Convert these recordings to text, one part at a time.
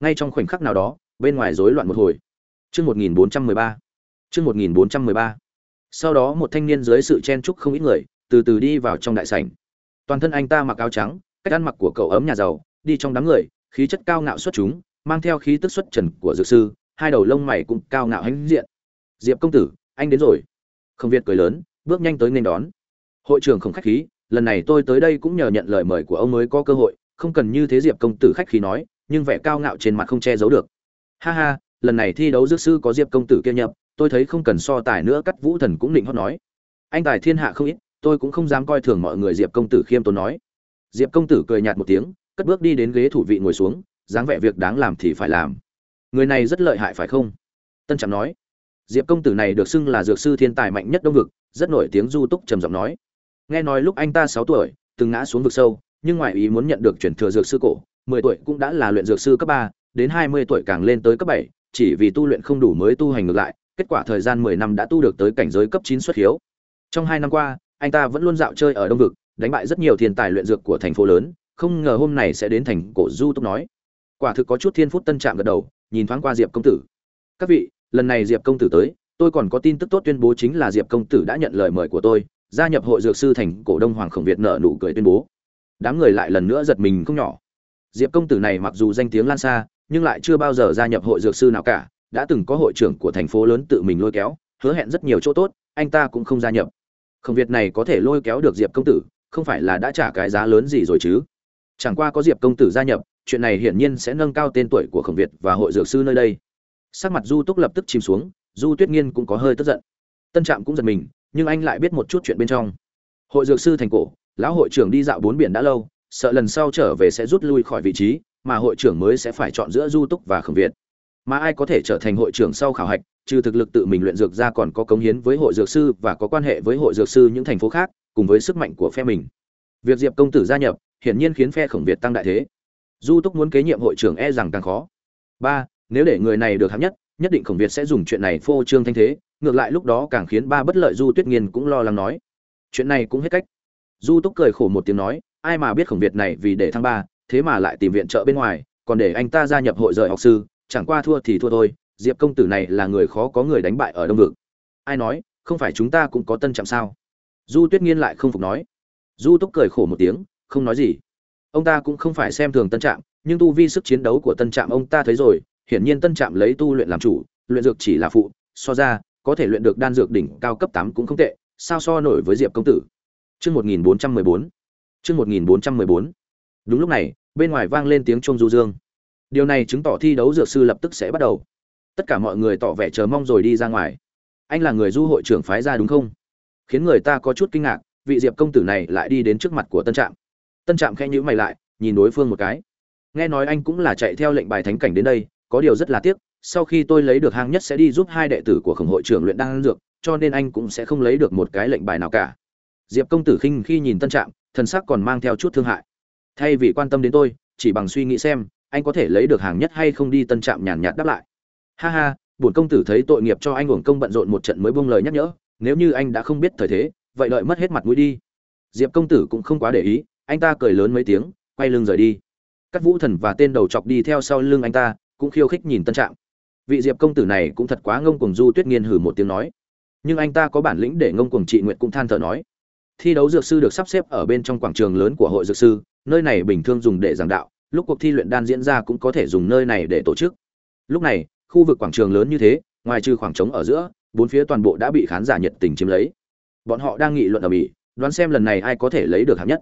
ngay trong khoảnh khắc nào đó, bên ngoài rối loạn một hồi. Chương một nghìn bốn trăm mười ba. Chương một nghìn bốn trăm mười ba. Sau đó một thanh niên dưới sự chen chúc không ít người, từ từ đi vào trong đại sảnh. Toàn thân anh ta mặc áo trắng, cách ăn mặc của cậu ấm nhà giàu, đi trong đám người, khí chất cao ngạo xuất chúng, mang theo khí tức xuất trần của dược sư, hai đầu lông mày cũng cao ngạo hãnh diện. Diệp công tử, anh đến rồi. Không việt cười lớn, bước nhanh tới nên đón. Hội trưởng không khách khí, lần này tôi tới đây cũng nhờ nhận lời mời của ông mới có cơ hội, không cần như thế diệp công tử khách khí nói nhưng vẻ cao ngạo trên mặt không che giấu được. Ha ha, lần này thi đấu dược sư có diệp công tử kia nhập, tôi thấy không cần so tài nữa, cắt vũ thần cũng định hót nói. Anh tài thiên hạ không ít, tôi cũng không dám coi thường mọi người, diệp công tử khiêm tốn nói. Diệp công tử cười nhạt một tiếng, cất bước đi đến ghế thủ vị ngồi xuống, dáng vẻ việc đáng làm thì phải làm. Người này rất lợi hại phải không? Tân trạm nói. Diệp công tử này được xưng là dược sư thiên tài mạnh nhất đông vực, rất nổi tiếng du túc trầm giọng nói. Nghe nói lúc anh ta sáu tuổi, từng ngã xuống vực sâu, nhưng ngoài ý muốn nhận được chuyển thừa dược sư cổ mười tuổi cũng đã là luyện dược sư cấp ba, đến hai mươi tuổi càng lên tới cấp bảy, chỉ vì tu luyện không đủ mới tu hành ngược lại, kết quả thời gian mười năm đã tu được tới cảnh giới cấp chín xuất hiếu. Trong hai năm qua, anh ta vẫn luôn dạo chơi ở đông vực, đánh bại rất nhiều thiên tài luyện dược của thành phố lớn, không ngờ hôm này sẽ đến thành cổ du túc nói. Quả thực có chút thiên phút tân trạm gật đầu, nhìn thoáng qua diệp công tử. Các vị, lần này diệp công tử tới, tôi còn có tin tức tốt tuyên bố chính là diệp công tử đã nhận lời mời của tôi, gia nhập hội dược sư thành cổ đông hoàng khổng việt nợ nụ cười tuyên bố. Đám người lại lần nữa giật mình không nhỏ diệp công tử này mặc dù danh tiếng lan xa, nhưng lại chưa bao giờ gia nhập hội dược sư nào cả, đã từng có hội trưởng của thành phố lớn tự mình lôi kéo, hứa hẹn rất nhiều chỗ tốt, anh ta cũng không gia nhập. Khổng việt này có thể lôi kéo được diệp công tử, không phải là đã trả cái giá lớn gì rồi chứ? Chẳng qua có diệp công tử gia nhập, chuyện này hiển nhiên sẽ nâng cao tên tuổi của khổng việt và hội dược sư nơi đây. Sắc mặt du túc lập tức chìm xuống, du tuyết nghiên cũng có hơi tức giận. Tân trạm cũng giật mình, nhưng anh lại biết một chút chuyện bên trong. Hội dược sư thành cổ, lão hội trưởng đi dạo bốn biển đã lâu sợ lần sau trở về sẽ rút lui khỏi vị trí, mà hội trưởng mới sẽ phải chọn giữa du túc và khổng việt. Mà ai có thể trở thành hội trưởng sau khảo hạch, trừ thực lực tự mình luyện dược ra còn có cống hiến với hội dược sư và có quan hệ với hội dược sư những thành phố khác, cùng với sức mạnh của phe mình. Việc diệp công tử gia nhập, hiển nhiên khiến phe khổng việt tăng đại thế. Du túc muốn kế nhiệm hội trưởng e rằng càng khó. Ba, nếu để người này được hạng nhất nhất định khổng việt sẽ dùng chuyện này phô trương thanh thế, ngược lại lúc đó càng khiến ba bất lợi du tuyết nghiên cũng lo lắng nói. Chuyện này cũng hết cách. Du túc cười khổ một tiếng nói ai mà biết khổng việt này vì để thăng ba thế mà lại tìm viện trợ bên ngoài còn để anh ta gia nhập hội rời học sư chẳng qua thua thì thua thôi diệp công tử này là người khó có người đánh bại ở đông vực. Ai nói không phải chúng ta cũng có tân trạm sao? Du tuyết nghiên lại không phục nói. Du túc cười khổ một tiếng không nói gì. Ông ta cũng không phải xem thường tân trạm nhưng tu vi sức chiến đấu của tân trạm ông ta thấy rồi hiển nhiên tân trạm lấy tu luyện làm chủ luyện dược chỉ là phụ so ra có thể luyện được đan dược đỉnh cao cấp tám cũng không tệ sao so nổi với diệp công tử? Trước 1414, chương một nghìn bốn trăm mười bốn. Đúng lúc này, bên ngoài vang lên tiếng chuông du dương. Điều này chứng tỏ thi đấu dược sư lập tức sẽ bắt đầu. Tất cả mọi người tỏ vẻ chờ mong rồi đi ra ngoài. Anh là người du hội trưởng phái ra đúng không? Khiến người ta có chút kinh ngạc, vị diệp công tử này lại đi đến trước mặt của tân trạm. Tân trạm khẽ nhíu mày lại, nhìn đối phương một cái. Nghe nói anh cũng là chạy theo lệnh bài thánh cảnh đến đây, có điều rất là tiếc, sau khi tôi lấy được hang nhất sẽ đi giúp hai đệ tử của khổng hội trưởng luyện đan dược, cho nên anh cũng sẽ không lấy được một cái lệnh bài nào cả diệp công tử khinh khi nhìn tân trạm, thần sắc còn mang theo chút thương hại. Thay vì quan tâm đến tôi, chỉ bằng suy nghĩ xem, anh có thể lấy được hàng nhất hay không đi tân trạm nhàn nhạt đáp lại. Ha ha, bổn công tử thấy tội nghiệp cho anh uổng công bận rộn một trận mới buông lời nhắc nhở, nếu như anh đã không biết thời thế, vậy lợi mất hết mặt mũi đi. Diệp công tử cũng không quá để ý, anh ta cười lớn mấy tiếng, quay lưng rời đi. Các vũ thần và tên đầu chọc đi theo sau lưng anh ta, cũng khiêu khích nhìn tân trạm. Vị diệp công tử này cũng thật quá ngông cuồng du tuyết nghiên hử một tiếng nói. Nhưng anh ta có bản lĩnh để ngông cuồng trị nguyện cũng than thở nói thi đấu dược sư được sắp xếp ở bên trong quảng trường lớn của hội dược sư, nơi này bình thường dùng để giảng đạo, lúc cuộc thi luyện đan diễn ra cũng có thể dùng nơi này để tổ chức. Lúc này, khu vực quảng trường lớn như thế, ngoài trừ khoảng trống ở giữa, bốn phía toàn bộ đã bị khán giả nhiệt tình chiếm lấy. Bọn họ đang nghị luận ở mỹ, đoán xem lần này ai có thể lấy được hạng nhất.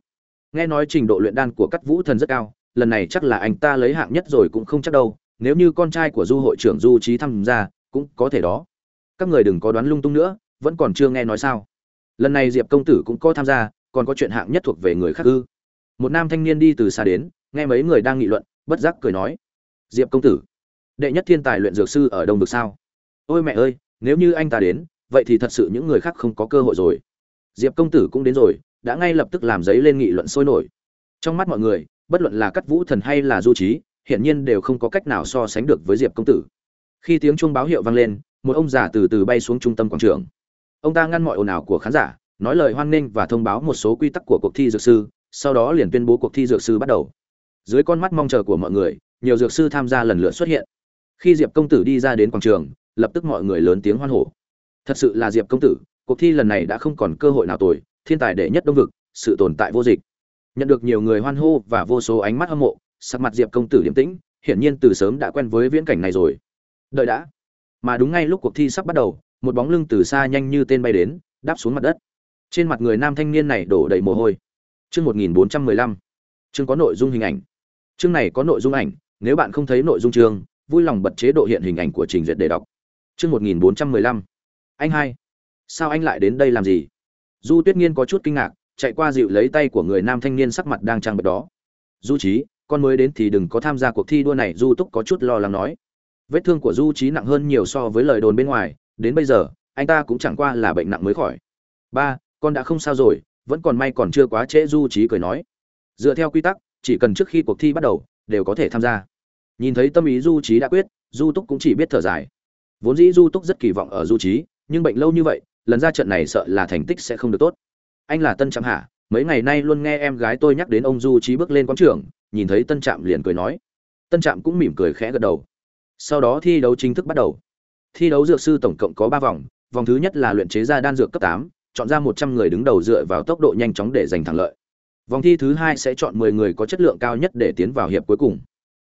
Nghe nói trình độ luyện đan của cắt vũ thần rất cao, lần này chắc là anh ta lấy hạng nhất rồi cũng không chắc đâu, nếu như con trai của du hội trưởng du trí tham gia, cũng có thể đó. Các người đừng có đoán lung tung nữa, vẫn còn chưa nghe nói sao lần này diệp công tử cũng có tham gia, còn có chuyện hạng nhất thuộc về người khác ư? Một nam thanh niên đi từ xa đến, nghe mấy người đang nghị luận, bất giác cười nói. Diệp công tử, đệ nhất thiên tài luyện dược sư ở đông vực sao? Ôi mẹ ơi, nếu như anh ta đến, vậy thì thật sự những người khác không có cơ hội rồi. Diệp công tử cũng đến rồi, đã ngay lập tức làm giấy lên nghị luận sôi nổi. Trong mắt mọi người, bất luận là cắt vũ thần hay là du trí hiển nhiên đều không có cách nào so sánh được với diệp công tử. Khi tiếng chuông báo hiệu vang lên, một ông già từ từ bay xuống trung tâm quảng trường ông ta ngăn mọi ồn ào của khán giả, nói lời hoan nghênh và thông báo một số quy tắc của cuộc thi dược sư, sau đó liền tuyên bố cuộc thi dược sư bắt đầu. Dưới con mắt mong chờ của mọi người, nhiều dược sư tham gia lần lượt xuất hiện. Khi diệp công tử đi ra đến quảng trường, lập tức mọi người lớn tiếng hoan hô. Thật sự là diệp công tử, cuộc thi lần này đã không còn cơ hội nào tồi, thiên tài đệ nhất đông vực, sự tồn tại vô dịch. Nhận được nhiều người hoan hô và vô số ánh mắt hâm mộ, sắc mặt diệp công tử điềm tĩnh, hiển nhiên từ sớm đã quen với viễn cảnh này rồi. Đợi đã. Mà đúng ngay lúc cuộc thi sắp bắt đầu một bóng lưng từ xa nhanh như tên bay đến, đáp xuống mặt đất. Trên mặt người nam thanh niên này đổ đầy mồ hôi. Chương một nghìn bốn trăm mười lăm. Chương có nội dung hình ảnh. Chương này có nội dung ảnh, nếu bạn không thấy nội dung chương, vui lòng bật chế độ hiện hình ảnh của trình duyệt để đọc. Chương một nghìn bốn trăm mười lăm. Anh hai. Sao anh lại đến đây làm gì? Du tuyết nghiên có chút kinh ngạc, chạy qua dịu lấy tay của người nam thanh niên sắc mặt đang trang bật đó. Du trí con mới đến thì đừng có tham gia cuộc thi đua này, du túc có chút lo lắng nói. Vết thương của du trí nặng hơn nhiều so với lời đồn bên ngoài đến bây giờ, anh ta cũng chẳng qua là bệnh nặng mới khỏi. Ba, con đã không sao rồi, vẫn còn may còn chưa quá trễ, du trí cười nói. Dựa theo quy tắc, chỉ cần trước khi cuộc thi bắt đầu, đều có thể tham gia. Nhìn thấy tâm ý du trí đã quyết, du túc cũng chỉ biết thở dài. Vốn dĩ du túc rất kỳ vọng ở du trí nhưng bệnh lâu như vậy, lần ra trận này sợ là thành tích sẽ không được tốt. Anh là tân trạm hạ, mấy ngày nay luôn nghe em gái tôi nhắc đến ông du trí bước lên quán trường, nhìn thấy tân trạm liền cười nói. Tân trạm cũng mỉm cười khẽ gật đầu. Sau đó thi đấu chính thức bắt đầu thi đấu dược sư tổng cộng có ba vòng vòng thứ nhất là luyện chế ra đan dược cấp tám, chọn ra một trăm người đứng đầu dựa vào tốc độ nhanh chóng để giành thắng lợi. Vòng thi thứ hai sẽ chọn mười người có chất lượng cao nhất để tiến vào hiệp cuối cùng.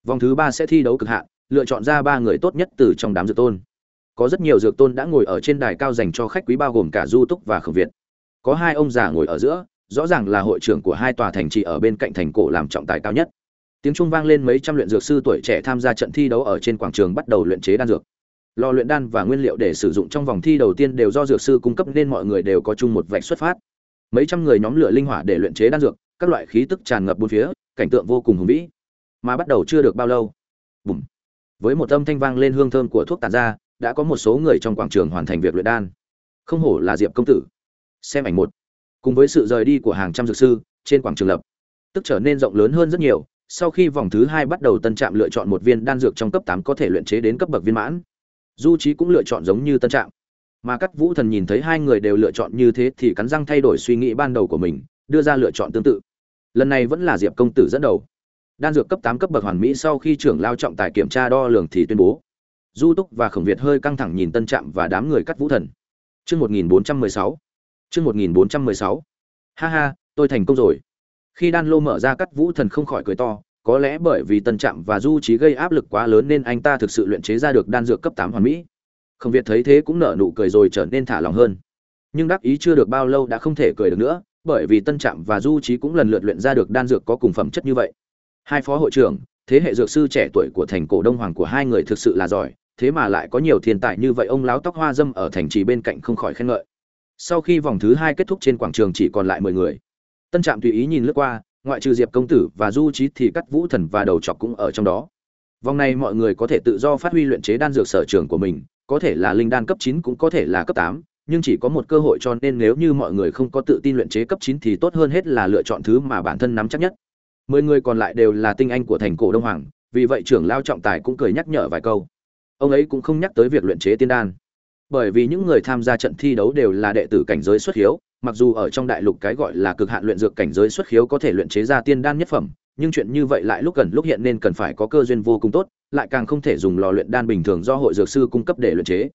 Vòng thứ ba sẽ thi đấu cực hạn, lựa chọn ra ba người tốt nhất từ trong đám dược tôn. Có rất nhiều dược tôn đã ngồi ở trên đài cao dành cho khách quý bao gồm cả du túc và khổng việt. Có hai ông già ngồi ở giữa, rõ ràng là hội trưởng của hai tòa thành trì ở bên cạnh thành cổ làm trọng tài cao nhất. Tiếng trung vang lên mấy trăm luyện dược sư tuổi trẻ tham gia trận thi đấu ở trên quảng trường bắt đầu luyện chế đan dược lò luyện đan và nguyên liệu để sử dụng trong vòng thi đầu tiên đều do dược sư cung cấp nên mọi người đều có chung một vạch xuất phát. Mấy trăm người nhóm lửa linh hỏa để luyện chế đan dược, các loại khí tức tràn ngập bốn phía, cảnh tượng vô cùng hùng vĩ. Mà bắt đầu chưa được bao lâu, bùm, với một âm thanh vang lên hương thơm của thuốc tàn ra, đã có một số người trong quảng trường hoàn thành việc luyện đan. Không hổ là diệp công tử. Xem ảnh một. Cùng với sự rời đi của hàng trăm dược sư trên quảng trường lập, tức trở nên rộng lớn hơn rất nhiều, sau khi vòng thứ hai bắt đầu, tân trạm lựa chọn một viên đan dược trong cấp tám có thể luyện chế đến cấp bậc viên mãn du trí cũng lựa chọn giống như tân trạm. Mà các vũ thần nhìn thấy hai người đều lựa chọn như thế thì cắn răng thay đổi suy nghĩ ban đầu của mình, đưa ra lựa chọn tương tự. Lần này vẫn là diệp công tử dẫn đầu. Đan dược cấp tám cấp bậc hoàn mỹ sau khi trưởng lao trọng tài kiểm tra đo lường thì tuyên bố. Du túc và khổng việt hơi căng thẳng nhìn tân trạm và đám người cắt vũ thần. Chương một nghìn bốn trăm mười sáu. Chương một nghìn bốn trăm mười sáu. Ha ha, tôi thành công rồi. Khi đan lô mở ra cắt vũ thần không khỏi cười to có lẽ bởi vì tân trạm và du trí gây áp lực quá lớn nên anh ta thực sự luyện chế ra được đan dược cấp tám hoàn mỹ. Không việt thấy thế cũng nở nụ cười rồi trở nên thả lòng hơn. Nhưng đắc ý chưa được bao lâu đã không thể cười được nữa, bởi vì tân trạm và du trí cũng lần lượt luyện ra được đan dược có cùng phẩm chất như vậy. Hai phó hội trưởng, thế hệ dược sư trẻ tuổi của thành cổ đông hoàng của hai người thực sự là giỏi, thế mà lại có nhiều thiên tài như vậy, ông láo tóc hoa dâm ở thành trì bên cạnh không khỏi khen ngợi. Sau khi vòng thứ hai kết thúc trên quảng trường chỉ còn lại mười người. Tân trạm tùy ý nhìn lướt qua ngoại trừ diệp công tử và du trí thì cắt vũ thần và đầu chọc cũng ở trong đó. Vòng này mọi người có thể tự do phát huy luyện chế đan dược sở trường của mình, có thể là linh đan cấp chín cũng có thể là cấp tám, nhưng chỉ có một cơ hội cho nên nếu như mọi người không có tự tin luyện chế cấp chín thì tốt hơn hết là lựa chọn thứ mà bản thân nắm chắc nhất. Mười người còn lại đều là tinh anh của thành cổ đông hoàng, vì vậy trưởng lao trọng tài cũng cười nhắc nhở vài câu. Ông ấy cũng không nhắc tới việc luyện chế tiên đan. Bởi vì những người tham gia trận thi đấu đều là đệ tử cảnh giới xuất hiếu mặc dù ở trong đại lục cái gọi là cực hạn luyện dược cảnh giới xuất khiếu có thể luyện chế ra tiên đan nhất phẩm, nhưng chuyện như vậy lại lúc gần lúc hiện nên cần phải có cơ duyên vô cùng tốt, lại càng không thể dùng lò luyện đan bình thường do hội dược sư cung cấp để luyện chế.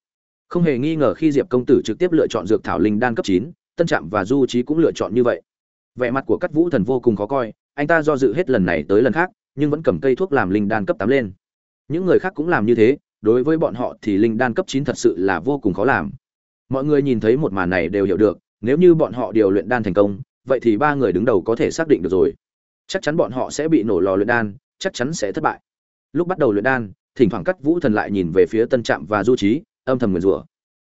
Không hề nghi ngờ khi Diệp công tử trực tiếp lựa chọn dược thảo linh đan cấp chín, Tân Trạm và Du Chí cũng lựa chọn như vậy. Vẻ mặt của Cát Vũ Thần vô cùng khó coi, anh ta do dự hết lần này tới lần khác, nhưng vẫn cầm cây thuốc làm linh đan cấp tám lên. Những người khác cũng làm như thế, đối với bọn họ thì linh đan cấp chín thật sự là vô cùng khó làm. Mọi người nhìn thấy một màn này đều hiểu được, nếu như bọn họ điều luyện đan thành công, vậy thì ba người đứng đầu có thể xác định được rồi. Chắc chắn bọn họ sẽ bị nổ lò luyện đan, chắc chắn sẽ thất bại. Lúc bắt đầu luyện đan, thỉnh thoảng cắt vũ thần lại nhìn về phía tân trạm và du trí âm thầm nguyền rủa.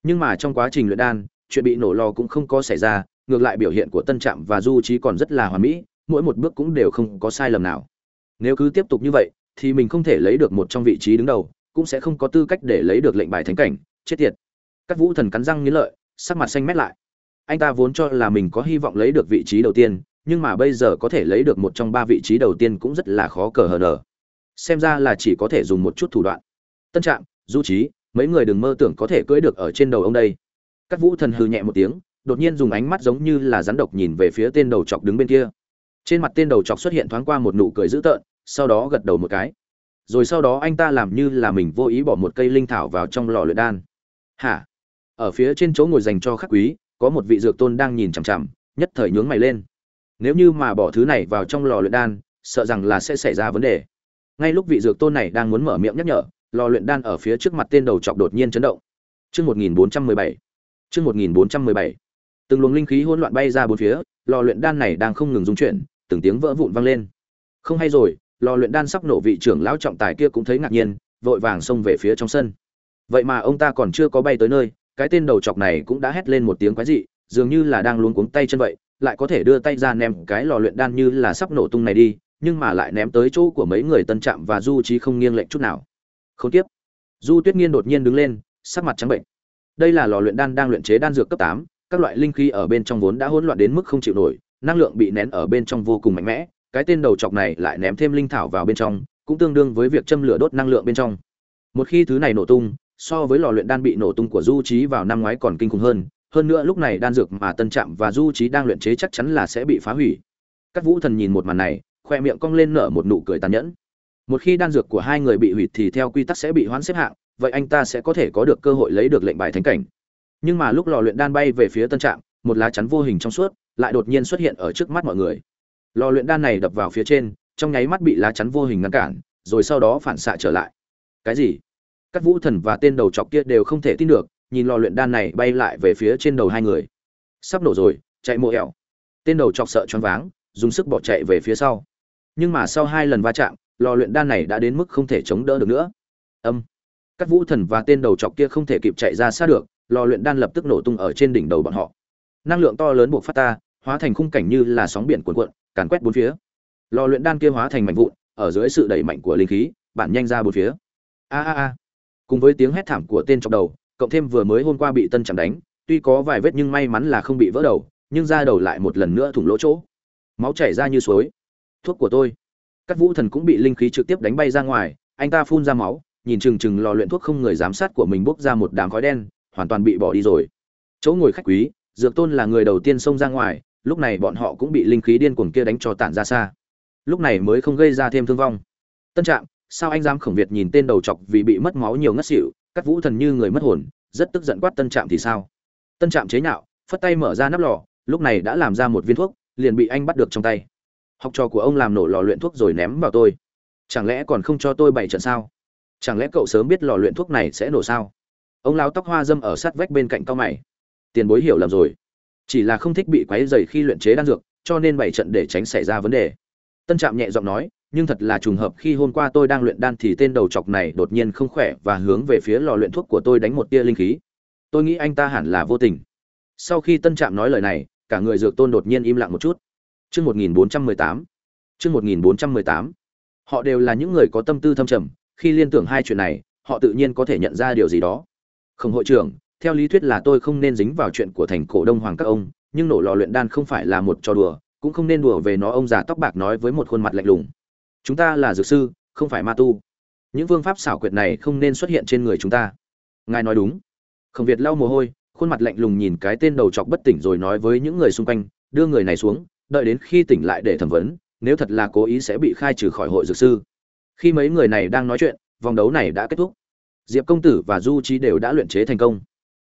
Nhưng mà trong quá trình luyện đan, chuyện bị nổ lò cũng không có xảy ra, ngược lại biểu hiện của tân trạm và du trí còn rất là hoàn mỹ, mỗi một bước cũng đều không có sai lầm nào. Nếu cứ tiếp tục như vậy, thì mình không thể lấy được một trong vị trí đứng đầu, cũng sẽ không có tư cách để lấy được lệnh bài thánh cảnh, chết tiệt. Các vũ thần cắn răng nghĩ lợi, sắc mặt xanh mét lại anh ta vốn cho là mình có hy vọng lấy được vị trí đầu tiên, nhưng mà bây giờ có thể lấy được một trong ba vị trí đầu tiên cũng rất là khó cờ hờ nờ. Xem ra là chỉ có thể dùng một chút thủ đoạn. Tân trạm, du trí mấy người đừng mơ tưởng có thể cưỡi được ở trên đầu ông đây. Các vũ thần hừ nhẹ một tiếng, đột nhiên dùng ánh mắt giống như là rắn độc nhìn về phía tên đầu chọc đứng bên kia. Trên mặt tên đầu chọc xuất hiện thoáng qua một nụ cười dữ tợn, sau đó gật đầu một cái. Rồi sau đó anh ta làm như là mình vô ý bỏ một cây linh thảo vào trong lò luyện đan. Hả? Ở phía trên chỗ ngồi dành cho khắc quý có một vị dược tôn đang nhìn chằm chằm, nhất thời nhướng mày lên. Nếu như mà bỏ thứ này vào trong lò luyện đan, sợ rằng là sẽ xảy ra vấn đề. Ngay lúc vị dược tôn này đang muốn mở miệng nhắc nhở, lò luyện đan ở phía trước mặt tên đầu chọc đột nhiên chấn động. Chương 1417 chương 1417 từng luồng linh khí hỗn loạn bay ra bốn phía, lò luyện đan này đang không ngừng rung chuyển, từng tiếng vỡ vụn vang lên. Không hay rồi, lò luyện đan sắp nổ vị trưởng lão trọng tài kia cũng thấy ngạc nhiên, vội vàng xông về phía trong sân. Vậy mà ông ta còn chưa có bay tới nơi cái tên đầu chọc này cũng đã hét lên một tiếng quái dị, dường như là đang luống cuống tay chân vậy, lại có thể đưa tay ra ném cái lò luyện đan như là sắp nổ tung này đi, nhưng mà lại ném tới chỗ của mấy người tân trạm và du Chí không nghiêng lệnh chút nào. Không tiếp. Du tuyết nghiên đột nhiên đứng lên, sắc mặt trắng bệnh. Đây là lò luyện đan đang luyện chế đan dược cấp tám, các loại linh khí ở bên trong vốn đã hỗn loạn đến mức không chịu nổi, năng lượng bị nén ở bên trong vô cùng mạnh mẽ, cái tên đầu chọc này lại ném thêm linh thảo vào bên trong, cũng tương đương với việc châm lửa đốt năng lượng bên trong. Một khi thứ này nổ tung so với lò luyện đan bị nổ tung của du trí vào năm ngoái còn kinh khủng hơn hơn nữa lúc này đan dược mà tân trạm và du trí đang luyện chế chắc chắn là sẽ bị phá hủy. Các vũ thần nhìn một màn này, khoe miệng cong lên nở một nụ cười tàn nhẫn. Một khi đan dược của hai người bị hủy thì theo quy tắc sẽ bị hoãn xếp hạng, vậy anh ta sẽ có thể có được cơ hội lấy được lệnh bài thánh cảnh. Nhưng mà lúc lò luyện đan bay về phía tân trạm, một lá chắn vô hình trong suốt lại đột nhiên xuất hiện ở trước mắt mọi người. Lò luyện đan này đập vào phía trên, trong nháy mắt bị lá chắn vô hình ngăn cản, rồi sau đó phản xạ trở lại. Cái gì? Các vũ thần và tên đầu chọc kia đều không thể tin được, nhìn lò luyện đan này bay lại về phía trên đầu hai người. Sắp nổ rồi, chạy mộ ẹo tên đầu chọc sợ choáng váng, dùng sức bỏ chạy về phía sau. Nhưng mà sau hai lần va chạm, lò luyện đan này đã đến mức không thể chống đỡ được nữa. Âm. Các vũ thần và tên đầu chọc kia không thể kịp chạy ra xa được, lò luyện đan lập tức nổ tung ở trên đỉnh đầu bọn họ. Năng lượng to lớn buộc phát ta, hóa thành khung cảnh như là sóng biển cuộn cuộn, càn quét bốn phía. Lò luyện đan kia hóa thành mảnh vụn, ở dưới sự đẩy mạnh của linh khí, bản nhanh ra bốn phía. A a a cùng với tiếng hét thảm của tên trong đầu, cộng thêm vừa mới hôm qua bị tân chẳng đánh, tuy có vài vết nhưng may mắn là không bị vỡ đầu, nhưng ra đầu lại một lần nữa thủng lỗ chỗ. Máu chảy ra như suối. Thuốc của tôi. Các vũ thần cũng bị linh khí trực tiếp đánh bay ra ngoài, anh ta phun ra máu, nhìn chừng chừng lò luyện thuốc không người giám sát của mình bốc ra một đám khói đen, hoàn toàn bị bỏ đi rồi. Chỗ ngồi khách quý, dược tôn là người đầu tiên xông ra ngoài, lúc này bọn họ cũng bị linh khí điên cuồng kia đánh cho tản ra xa. Lúc này mới không gây ra thêm thương vong. Tân trạng sao anh dám khổng việt nhìn tên đầu chọc vì bị mất máu nhiều ngất xỉu các vũ thần như người mất hồn, rất tức giận quát tân trạm thì sao? Tân trạm chế nhạo, phất tay mở ra nắp lò, lúc này đã làm ra một viên thuốc, liền bị anh bắt được trong tay. Học trò của ông làm nổ lò luyện thuốc rồi ném vào tôi. Chẳng lẽ còn không cho tôi bảy trận sao? Chẳng lẽ cậu sớm biết lò luyện thuốc này sẽ nổ sao? Ông lao tóc hoa dâm ở sát vách bên cạnh cao mày. Tiền bối hiểu lầm rồi. Chỉ là không thích bị quấy dày khi luyện chế đan dược, cho nên bảy trận để tránh xảy ra vấn đề. Tân trạm nhẹ giọng nói nhưng thật là trùng hợp khi hôm qua tôi đang luyện đan thì tên đầu chọc này đột nhiên không khỏe và hướng về phía lò luyện thuốc của tôi đánh một tia linh khí. Tôi nghĩ anh ta hẳn là vô tình. Sau khi tân trạm nói lời này, cả người dược tôn đột nhiên im lặng một chút. Chương một nghìn bốn trăm mười tám. Chương một nghìn bốn trăm mười tám. Họ đều là những người có tâm tư thâm trầm, khi liên tưởng hai chuyện này, họ tự nhiên có thể nhận ra điều gì đó. Không, hội trưởng, theo lý thuyết là tôi không nên dính vào chuyện của thành cổ đông hoàng các ông, nhưng nổ lò luyện đan không phải là một trò đùa, cũng không nên đùa về nó, ông già tóc bạc nói với một khuôn mặt lạnh lùng chúng ta là dược sư, không phải ma tu. Những phương pháp xảo quyệt này không nên xuất hiện trên người chúng ta. Ngài nói đúng. Khổng việt lau mồ hôi, khuôn mặt lạnh lùng nhìn cái tên đầu chọc bất tỉnh rồi nói với những người xung quanh, đưa người này xuống, đợi đến khi tỉnh lại để thẩm vấn, nếu thật là cố ý sẽ bị khai trừ khỏi hội dược sư. Khi mấy người này đang nói chuyện, vòng đấu này đã kết thúc. Diệp công tử và du trí đều đã luyện chế thành công.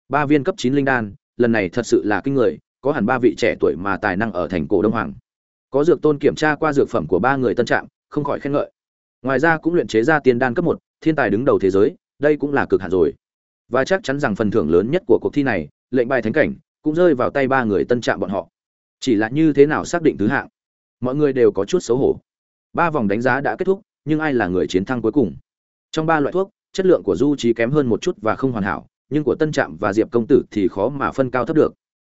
Ba viên cấp chín linh đan, lần này thật sự là kinh người, có hẳn ba vị trẻ tuổi mà tài năng ở thành cổ đông hoàng. Có dược tôn kiểm tra qua dược phẩm của ba người tân trạm không khỏi khen ngợi. Ngoài ra cũng luyện chế ra tiên đan cấp một, thiên tài đứng đầu thế giới, đây cũng là cực hạn rồi. Và chắc chắn rằng phần thưởng lớn nhất của cuộc thi này, lệnh bài thánh cảnh, cũng rơi vào tay ba người tân trạm bọn họ. Chỉ là như thế nào xác định thứ hạng? Mọi người đều có chút xấu hổ. Ba vòng đánh giá đã kết thúc, nhưng ai là người chiến thắng cuối cùng? Trong ba loại thuốc, chất lượng của du trí kém hơn một chút và không hoàn hảo, nhưng của tân trạm và diệp công tử thì khó mà phân cao thấp được.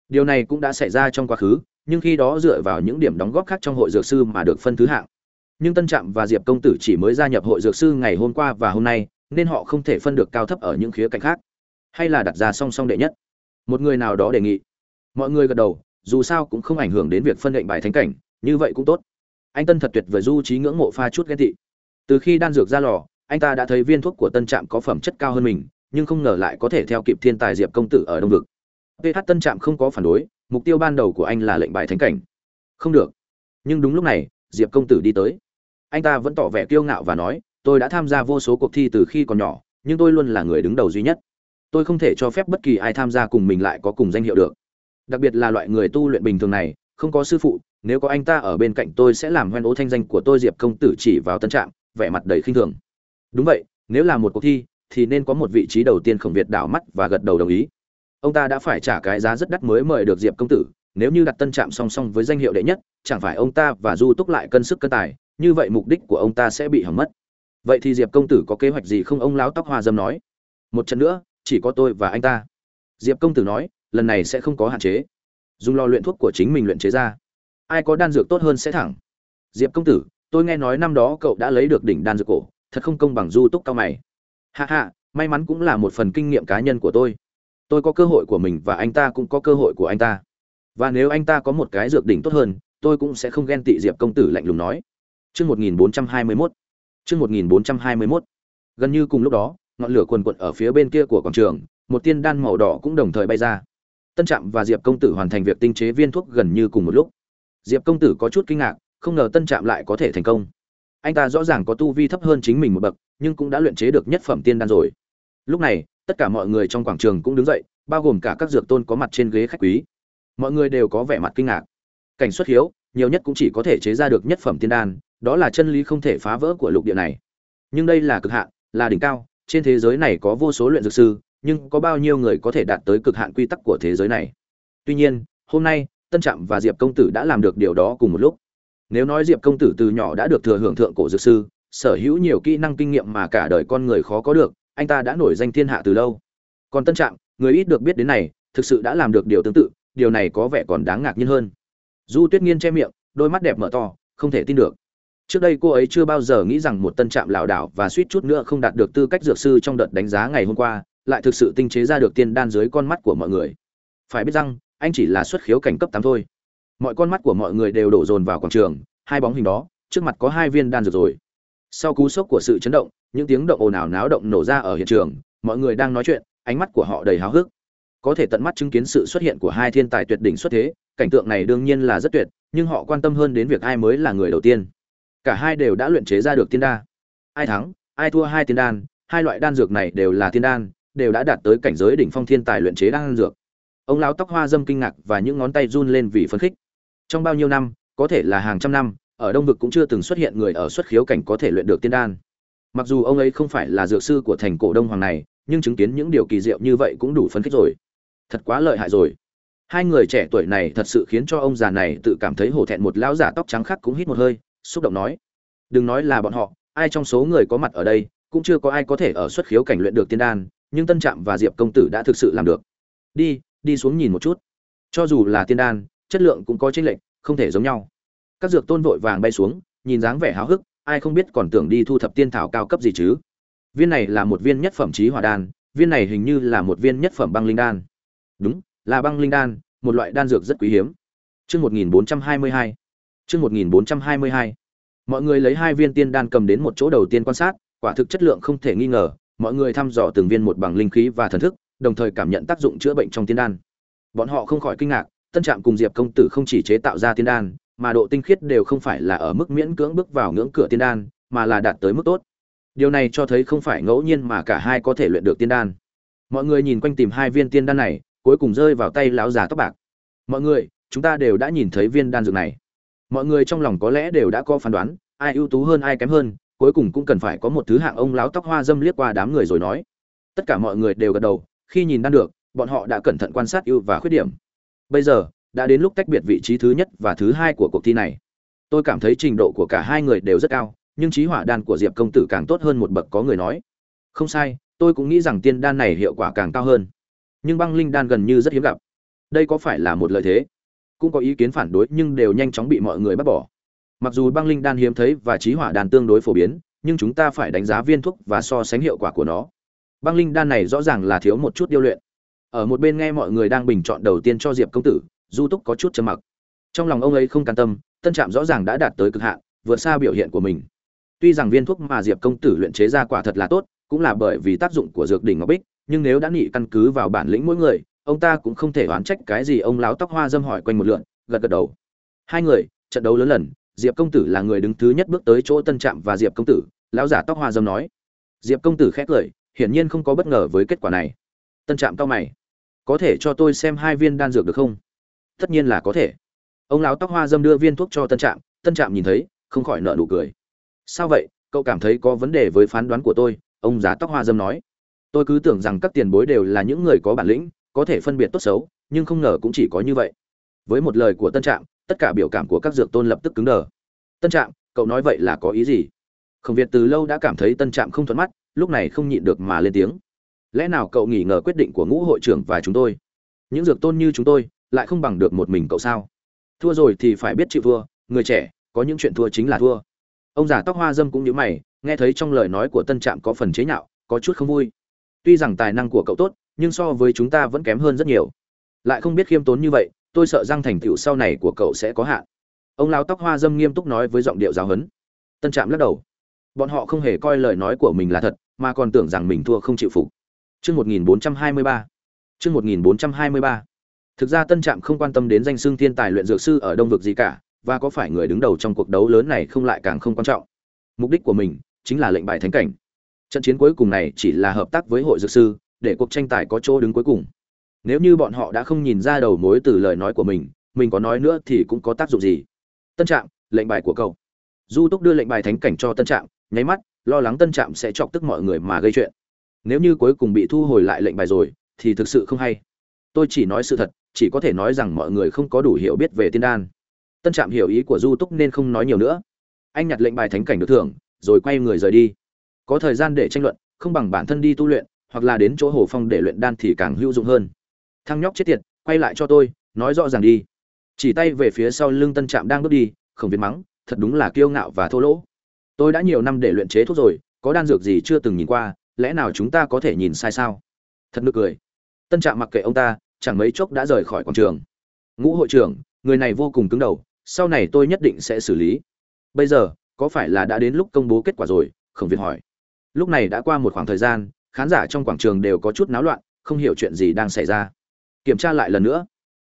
Điều này cũng đã xảy ra trong quá khứ, nhưng khi đó dựa vào những điểm đóng góp khác trong hội dược sư mà được phân thứ hạng nhưng tân trạm và diệp công tử chỉ mới gia nhập hội dược sư ngày hôm qua và hôm nay, nên họ không thể phân được cao thấp ở những khía cạnh khác, hay là đặt ra song song đệ nhất. Một người nào đó đề nghị. Mọi người gật đầu, dù sao cũng không ảnh hưởng đến việc phân định bài thánh cảnh, như vậy cũng tốt. Anh tân thật tuyệt vời, du trí ngưỡng mộ pha chút ghen tị. Từ khi đan dược ra lò, anh ta đã thấy viên thuốc của tân trạm có phẩm chất cao hơn mình, nhưng không ngờ lại có thể theo kịp thiên tài diệp công tử ở đông vực. Ph tân trạm không có phản đối, mục tiêu ban đầu của anh là lệnh bài thánh cảnh. Không được. Nhưng đúng lúc này, diệp công tử đi tới anh ta vẫn tỏ vẻ kiêu ngạo và nói tôi đã tham gia vô số cuộc thi từ khi còn nhỏ nhưng tôi luôn là người đứng đầu duy nhất. Tôi không thể cho phép bất kỳ ai tham gia cùng mình lại có cùng danh hiệu được. Đặc biệt là loại người tu luyện bình thường này không có sư phụ nếu có anh ta ở bên cạnh tôi sẽ làm hoen ố thanh danh của tôi. Diệp công tử chỉ vào tân trạng, vẻ mặt đầy khinh thường. Đúng vậy nếu là một cuộc thi thì nên có một vị trí đầu tiên khổng việt đảo mắt và gật đầu đồng ý. Ông ta đã phải trả cái giá rất đắt mới mời được diệp công tử nếu như đặt tân trạm song song với danh hiệu đệ nhất chẳng phải ông ta và du túc lại cân sức cân tài như vậy mục đích của ông ta sẽ bị hỏng mất. Vậy thì diệp công tử có kế hoạch gì không? Ông lão tóc hoa dâm nói. Một trận nữa, chỉ có tôi và anh ta. Diệp công tử nói, lần này sẽ không có hạn chế. Dùng lò luyện thuốc của chính mình luyện chế ra. Ai có đan dược tốt hơn sẽ thẳng. Diệp công tử, tôi nghe nói năm đó cậu đã lấy được đỉnh đan dược cổ, thật không công bằng du túc cao mày. Hạ hạ may mắn cũng là một phần kinh nghiệm cá nhân của tôi. Tôi có cơ hội của mình và anh ta cũng có cơ hội của anh ta. Và nếu anh ta có một cái dược đỉnh tốt hơn, tôi cũng sẽ không ghen tị diệp công tử lạnh lùng nói chương một nghìn bốn trăm hai mươi mốt. Chương một nghìn bốn trăm hai mươi mốt. Gần như cùng lúc đó, ngọn lửa quần cuộn ở phía bên kia của quảng trường, một tiên đan màu đỏ cũng đồng thời bay ra. Tân trạm và diệp công tử hoàn thành việc tinh chế viên thuốc gần như cùng một lúc. Diệp công tử có chút kinh ngạc, không ngờ tân trạm lại có thể thành công. Anh ta rõ ràng có tu vi thấp hơn chính mình một bậc, nhưng cũng đã luyện chế được nhất phẩm tiên đan rồi. Lúc này, tất cả mọi người trong quảng trường cũng đứng dậy, bao gồm cả các dược tôn có mặt trên ghế khách quý. Mọi người đều có vẻ mặt kinh ngạc. Cảnh xuất hiếu, nhiều nhất cũng chỉ có thể chế ra được nhất phẩm tiên đan đó là chân lý không thể phá vỡ của lục địa này. Nhưng đây là cực hạn, là đỉnh cao, trên thế giới này có vô số luyện dược sư, nhưng có bao nhiêu người có thể đạt tới cực hạn quy tắc của thế giới này? Tuy nhiên, hôm nay, tân trạm và diệp công tử đã làm được điều đó cùng một lúc. Nếu nói diệp công tử từ nhỏ đã được thừa hưởng thượng cổ dược sư, sở hữu nhiều kỹ năng kinh nghiệm mà cả đời con người khó có được, anh ta đã nổi danh thiên hạ từ lâu. Còn tân trạm, người ít được biết đến này, thực sự đã làm được điều tương tự, điều này có vẻ còn đáng ngạc nhiên hơn. Du tuyết nghiên che miệng, đôi mắt đẹp mở to, không thể tin được trước đây cô ấy chưa bao giờ nghĩ rằng một tân trạm lảo đảo và suýt chút nữa không đạt được tư cách dược sư trong đợt đánh giá ngày hôm qua, lại thực sự tinh chế ra được tiên đan dưới con mắt của mọi người. Phải biết rằng, anh chỉ là xuất khiếu cảnh cấp tám thôi. Mọi con mắt của mọi người đều đổ dồn vào quảng trường, hai bóng hình đó, trước mặt có hai viên đan dược rồi. Sau cú sốc của sự chấn động, những tiếng động ồn ào náo động nổ ra ở hiện trường, mọi người đang nói chuyện, ánh mắt của họ đầy háo hức. Có thể tận mắt chứng kiến sự xuất hiện của hai thiên tài tuyệt đỉnh xuất thế, cảnh tượng này đương nhiên là rất tuyệt, nhưng họ quan tâm hơn đến việc ai mới là người đầu tiên cả hai đều đã luyện chế ra được tiên đa ai thắng, ai thua hai tiên đan, hai loại đan dược này đều là tiên đan, đều đã đạt tới cảnh giới đỉnh phong thiên tài luyện chế đan dược. Ông lão tóc hoa dâm kinh ngạc và những ngón tay run lên vì phấn khích. Trong bao nhiêu năm, có thể là hàng trăm năm, ở đông vực cũng chưa từng xuất hiện người ở xuất khiếu cảnh có thể luyện được tiên đan. Mặc dù ông ấy không phải là dược sư của thành cổ đông hoàng này, nhưng chứng kiến những điều kỳ diệu như vậy cũng đủ phấn khích rồi. Thật quá lợi hại rồi. Hai người trẻ tuổi này thật sự khiến cho ông già này tự cảm thấy hổ thẹn, một lão giả tóc trắng khác cũng hít một hơi xúc động nói đừng nói là bọn họ ai trong số người có mặt ở đây cũng chưa có ai có thể ở xuất khiếu cảnh luyện được tiên đan nhưng tân trạm và diệp công tử đã thực sự làm được. Đi đi xuống nhìn một chút. Cho dù là tiên đan chất lượng cũng có chênh lệch không thể giống nhau. Các dược tôn vội vàng bay xuống nhìn dáng vẻ háo hức ai không biết còn tưởng đi thu thập tiên thảo cao cấp gì chứ. Viên này là một viên nhất phẩm trí hòa đan viên này hình như là một viên nhất phẩm băng linh đan. Đúng là băng linh đan một loại đan dược rất quý hiếm. Trước 1422, chương một nghìn bốn trăm hai mươi hai. Mọi người lấy hai viên tiên đan cầm đến một chỗ đầu tiên quan sát, quả thực chất lượng không thể nghi ngờ, mọi người thăm dò từng viên một bằng linh khí và thần thức, đồng thời cảm nhận tác dụng chữa bệnh trong tiên đan. Bọn họ không khỏi kinh ngạc, tân trạm cùng diệp công tử không chỉ chế tạo ra tiên đan, mà độ tinh khiết đều không phải là ở mức miễn cưỡng bước vào ngưỡng cửa tiên đan, mà là đạt tới mức tốt. Điều này cho thấy không phải ngẫu nhiên mà cả hai có thể luyện được tiên đan. Mọi người nhìn quanh tìm hai viên tiên đan này, cuối cùng rơi vào tay lão già tóc bạc. Mọi người, chúng ta đều đã nhìn thấy viên đan dược này mọi người trong lòng có lẽ đều đã có phán đoán, ai ưu tú hơn, ai kém hơn, cuối cùng cũng cần phải có một thứ hạng ông lão tóc hoa dâm liếc qua đám người rồi nói. Tất cả mọi người đều gật đầu, khi nhìn đan được, bọn họ đã cẩn thận quan sát ưu và khuyết điểm. Bây giờ, đã đến lúc tách biệt vị trí thứ nhất và thứ hai của cuộc thi này. Tôi cảm thấy trình độ của cả hai người đều rất cao, nhưng trí hỏa đan của diệp công tử càng tốt hơn một bậc, có người nói. Không sai, tôi cũng nghĩ rằng tiên đan này hiệu quả càng cao hơn. Nhưng băng linh đan gần như rất hiếm gặp. Đây có phải là một lợi thế? Cũng có ý kiến phản đối nhưng đều nhanh chóng bị mọi người bắt bỏ. Mặc dù băng linh đan hiếm thấy và trí hỏa đan tương đối phổ biến, nhưng chúng ta phải đánh giá viên thuốc và so sánh hiệu quả của nó. Băng linh đan này rõ ràng là thiếu một chút điêu luyện. Ở một bên nghe mọi người đang bình chọn đầu tiên cho diệp công tử, du túc có chút trầm mặc. Trong lòng ông ấy không can tâm, tân trạm rõ ràng đã đạt tới cực hạn, vượt xa biểu hiện của mình. Tuy rằng viên thuốc mà diệp công tử luyện chế ra quả thật là tốt, cũng là bởi vì tác dụng của dược đỉnh ngọc bích, nhưng nếu đã nghị căn cứ vào bản lĩnh mỗi người ông ta cũng không thể oán trách cái gì, ông lão tóc hoa dâm hỏi quanh một lượn, gật gật đầu. Hai người, trận đấu lớn lần, diệp công tử là người đứng thứ nhất bước tới chỗ tân trạm và diệp công tử, lão giả tóc hoa dâm nói. Diệp công tử khét lời hiển nhiên không có bất ngờ với kết quả này. Tân trạm cao mày. Có thể cho tôi xem hai viên đan dược được không? Tất nhiên là có thể. Ông lão tóc hoa dâm đưa viên thuốc cho tân trạm tân trạm nhìn thấy, không khỏi nợ nụ cười. Sao vậy? Cậu cảm thấy có vấn đề với phán đoán của tôi? Ông già tóc hoa dâm nói. Tôi cứ tưởng rằng các tiền bối đều là những người có bản lĩnh có thể phân biệt tốt xấu, nhưng không ngờ cũng chỉ có như vậy. Với một lời của tân trạm, tất cả biểu cảm của các dược tôn lập tức cứng đờ. Tân trạm, cậu nói vậy là có ý gì? Khổng việt từ lâu đã cảm thấy tân trạm không thuận mắt, lúc này không nhịn được mà lên tiếng. Lẽ nào cậu nghỉ ngờ quyết định của ngũ hội trưởng và chúng tôi? Những dược tôn như chúng tôi lại không bằng được một mình cậu sao? Thua rồi thì phải biết chịu thua, người trẻ, có những chuyện thua chính là thua. Ông già tóc hoa dâm cũng như mày, nghe thấy trong lời nói của tân trạm có phần chế nhạo, có chút không vui. Tuy rằng tài năng của cậu tốt nhưng so với chúng ta vẫn kém hơn rất nhiều lại không biết khiêm tốn như vậy tôi sợ rằng thành tựu sau này của cậu sẽ có hạn ông lao tóc hoa dâm nghiêm túc nói với giọng điệu giáo huấn tân trạm lắc đầu bọn họ không hề coi lời nói của mình là thật mà còn tưởng rằng mình thua không chịu phục Chương 1423. Chương 1423. Thực ra Tân Trạm không quan tâm đến danh xưng thiên tài luyện dược sư ở Đông vực gì cả, và có phải người đứng đầu trong cuộc đấu lớn này không lại càng không quan trọng. Mục đích của mình chính là lệnh bài thánh cảnh. Trận chiến cuối cùng này chỉ là hợp tác với hội dược sư, để cuộc tranh tài có chỗ đứng cuối cùng. Nếu như bọn họ đã không nhìn ra đầu mối từ lời nói của mình, mình có nói nữa thì cũng có tác dụng gì? Tân Trạm, lệnh bài của cậu. Du Túc đưa lệnh bài thánh cảnh cho Tân Trạm, nháy mắt, lo lắng Tân Trạm sẽ chọc tức mọi người mà gây chuyện nếu như cuối cùng bị thu hồi lại lệnh bài rồi thì thực sự không hay tôi chỉ nói sự thật chỉ có thể nói rằng mọi người không có đủ hiểu biết về tiên đan tân trạm hiểu ý của du túc nên không nói nhiều nữa anh nhặt lệnh bài thánh cảnh được thưởng rồi quay người rời đi có thời gian để tranh luận không bằng bản thân đi tu luyện hoặc là đến chỗ hồ phong để luyện đan thì càng hữu dụng hơn. Thăng nhóc chết tiệt, quay lại cho tôi, nói rõ ràng đi. Chỉ tay về phía sau lưng tân trạm đang bước đi, không biết mắng, thật đúng là kiêu ngạo và thô lỗ. Tôi đã nhiều năm để luyện chế thuốc rồi, có đan dược gì chưa từng nhìn qua, lẽ nào chúng ta có thể nhìn sai sao? Thật nực cười. Tân trạm mặc kệ ông ta, chẳng mấy chốc đã rời khỏi quảng trường. Ngũ hội trưởng, người này vô cùng cứng đầu, sau này tôi nhất định sẽ xử lý. Bây giờ, có phải là đã đến lúc công bố kết quả rồi? Khổng việt hỏi. Lúc này đã qua một khoảng thời gian khán giả trong quảng trường đều có chút náo loạn, không hiểu chuyện gì đang xảy ra. Kiểm tra lại lần nữa.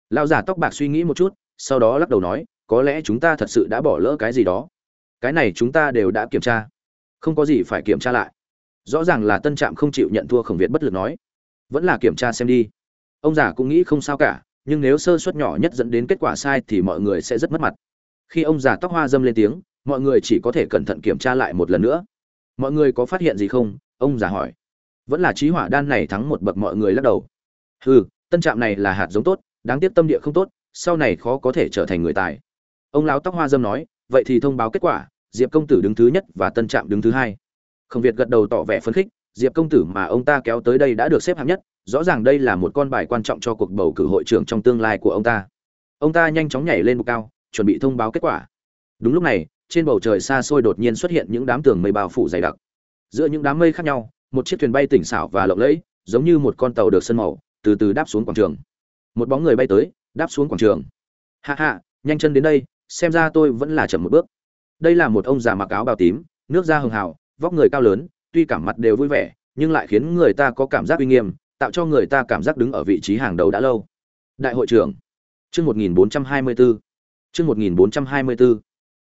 Lão giả tóc bạc suy nghĩ một chút, sau đó lắc đầu nói, có lẽ chúng ta thật sự đã bỏ lỡ cái gì đó. Cái này chúng ta đều đã kiểm tra. Không có gì phải kiểm tra lại. Rõ ràng là tân trạm không chịu nhận thua khổng việt bất lực nói. Vẫn là kiểm tra xem đi. Ông già cũng nghĩ không sao cả, nhưng nếu sơ suất nhỏ nhất dẫn đến kết quả sai thì mọi người sẽ rất mất mặt. Khi ông già tóc hoa dâm lên tiếng, mọi người chỉ có thể cẩn thận kiểm tra lại một lần nữa. Mọi người có phát hiện gì không? Ông già hỏi vẫn là trí hỏa đan này thắng một bậc mọi người lắc đầu hừ tân trạm này là hạt giống tốt đáng tiếc tâm địa không tốt sau này khó có thể trở thành người tài ông lão tóc hoa dâm nói vậy thì thông báo kết quả diệp công tử đứng thứ nhất và tân trạm đứng thứ hai Khổng Việt gật đầu tỏ vẻ phấn khích, Diệp công tử mà ông ta kéo tới đây đã được xếp hạng nhất, rõ ràng đây là một con bài quan trọng cho cuộc bầu cử hội trưởng trong tương lai của ông ta. Ông ta nhanh chóng nhảy lên bục cao, chuẩn bị thông báo kết quả. Đúng lúc này, trên bầu trời xa xôi đột nhiên xuất hiện những đám tường mây bao phủ dày đặc. Giữa những đám mây khác nhau, một chiếc thuyền bay tỉnh xảo và lộng lẫy, giống như một con tàu được sơn màu, từ từ đáp xuống quảng trường. Một bóng người bay tới, đáp xuống quảng trường. Ha ha, nhanh chân đến đây, xem ra tôi vẫn là chậm một bước. Đây là một ông già mặc áo bào tím, nước da hường hào, vóc người cao lớn tuy cảm mặt đều vui vẻ nhưng lại khiến người ta có cảm giác uy nghiêm tạo cho người ta cảm giác đứng ở vị trí hàng đầu đã lâu đại hội trưởng chương 1424 chương 1424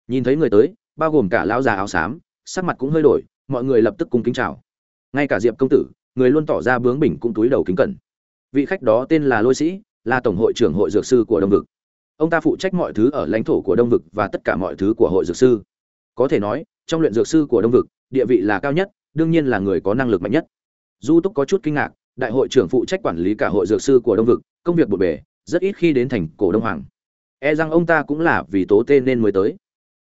nhìn thấy người tới bao gồm cả lão già áo xám sắc mặt cũng hơi đổi mọi người lập tức cùng kính chào ngay cả diệp công tử, người luôn tỏ ra bướng bỉnh cũng túi đầu kính cẩn. Vị khách đó tên là lôi sĩ, là tổng hội trưởng hội dược sư của đông vực. Ông ta phụ trách mọi thứ ở lãnh thổ của đông vực và tất cả mọi thứ của hội dược sư. Có thể nói, trong luyện dược sư của đông vực, địa vị là cao nhất, đương nhiên là người có năng lực mạnh nhất. Du túc có chút kinh ngạc, đại hội trưởng phụ trách quản lý cả hội dược sư của đông vực, công việc bộn bề, rất ít khi đến thành cổ đông hoàng. E rằng ông ta cũng là vì tố tên nên mới tới.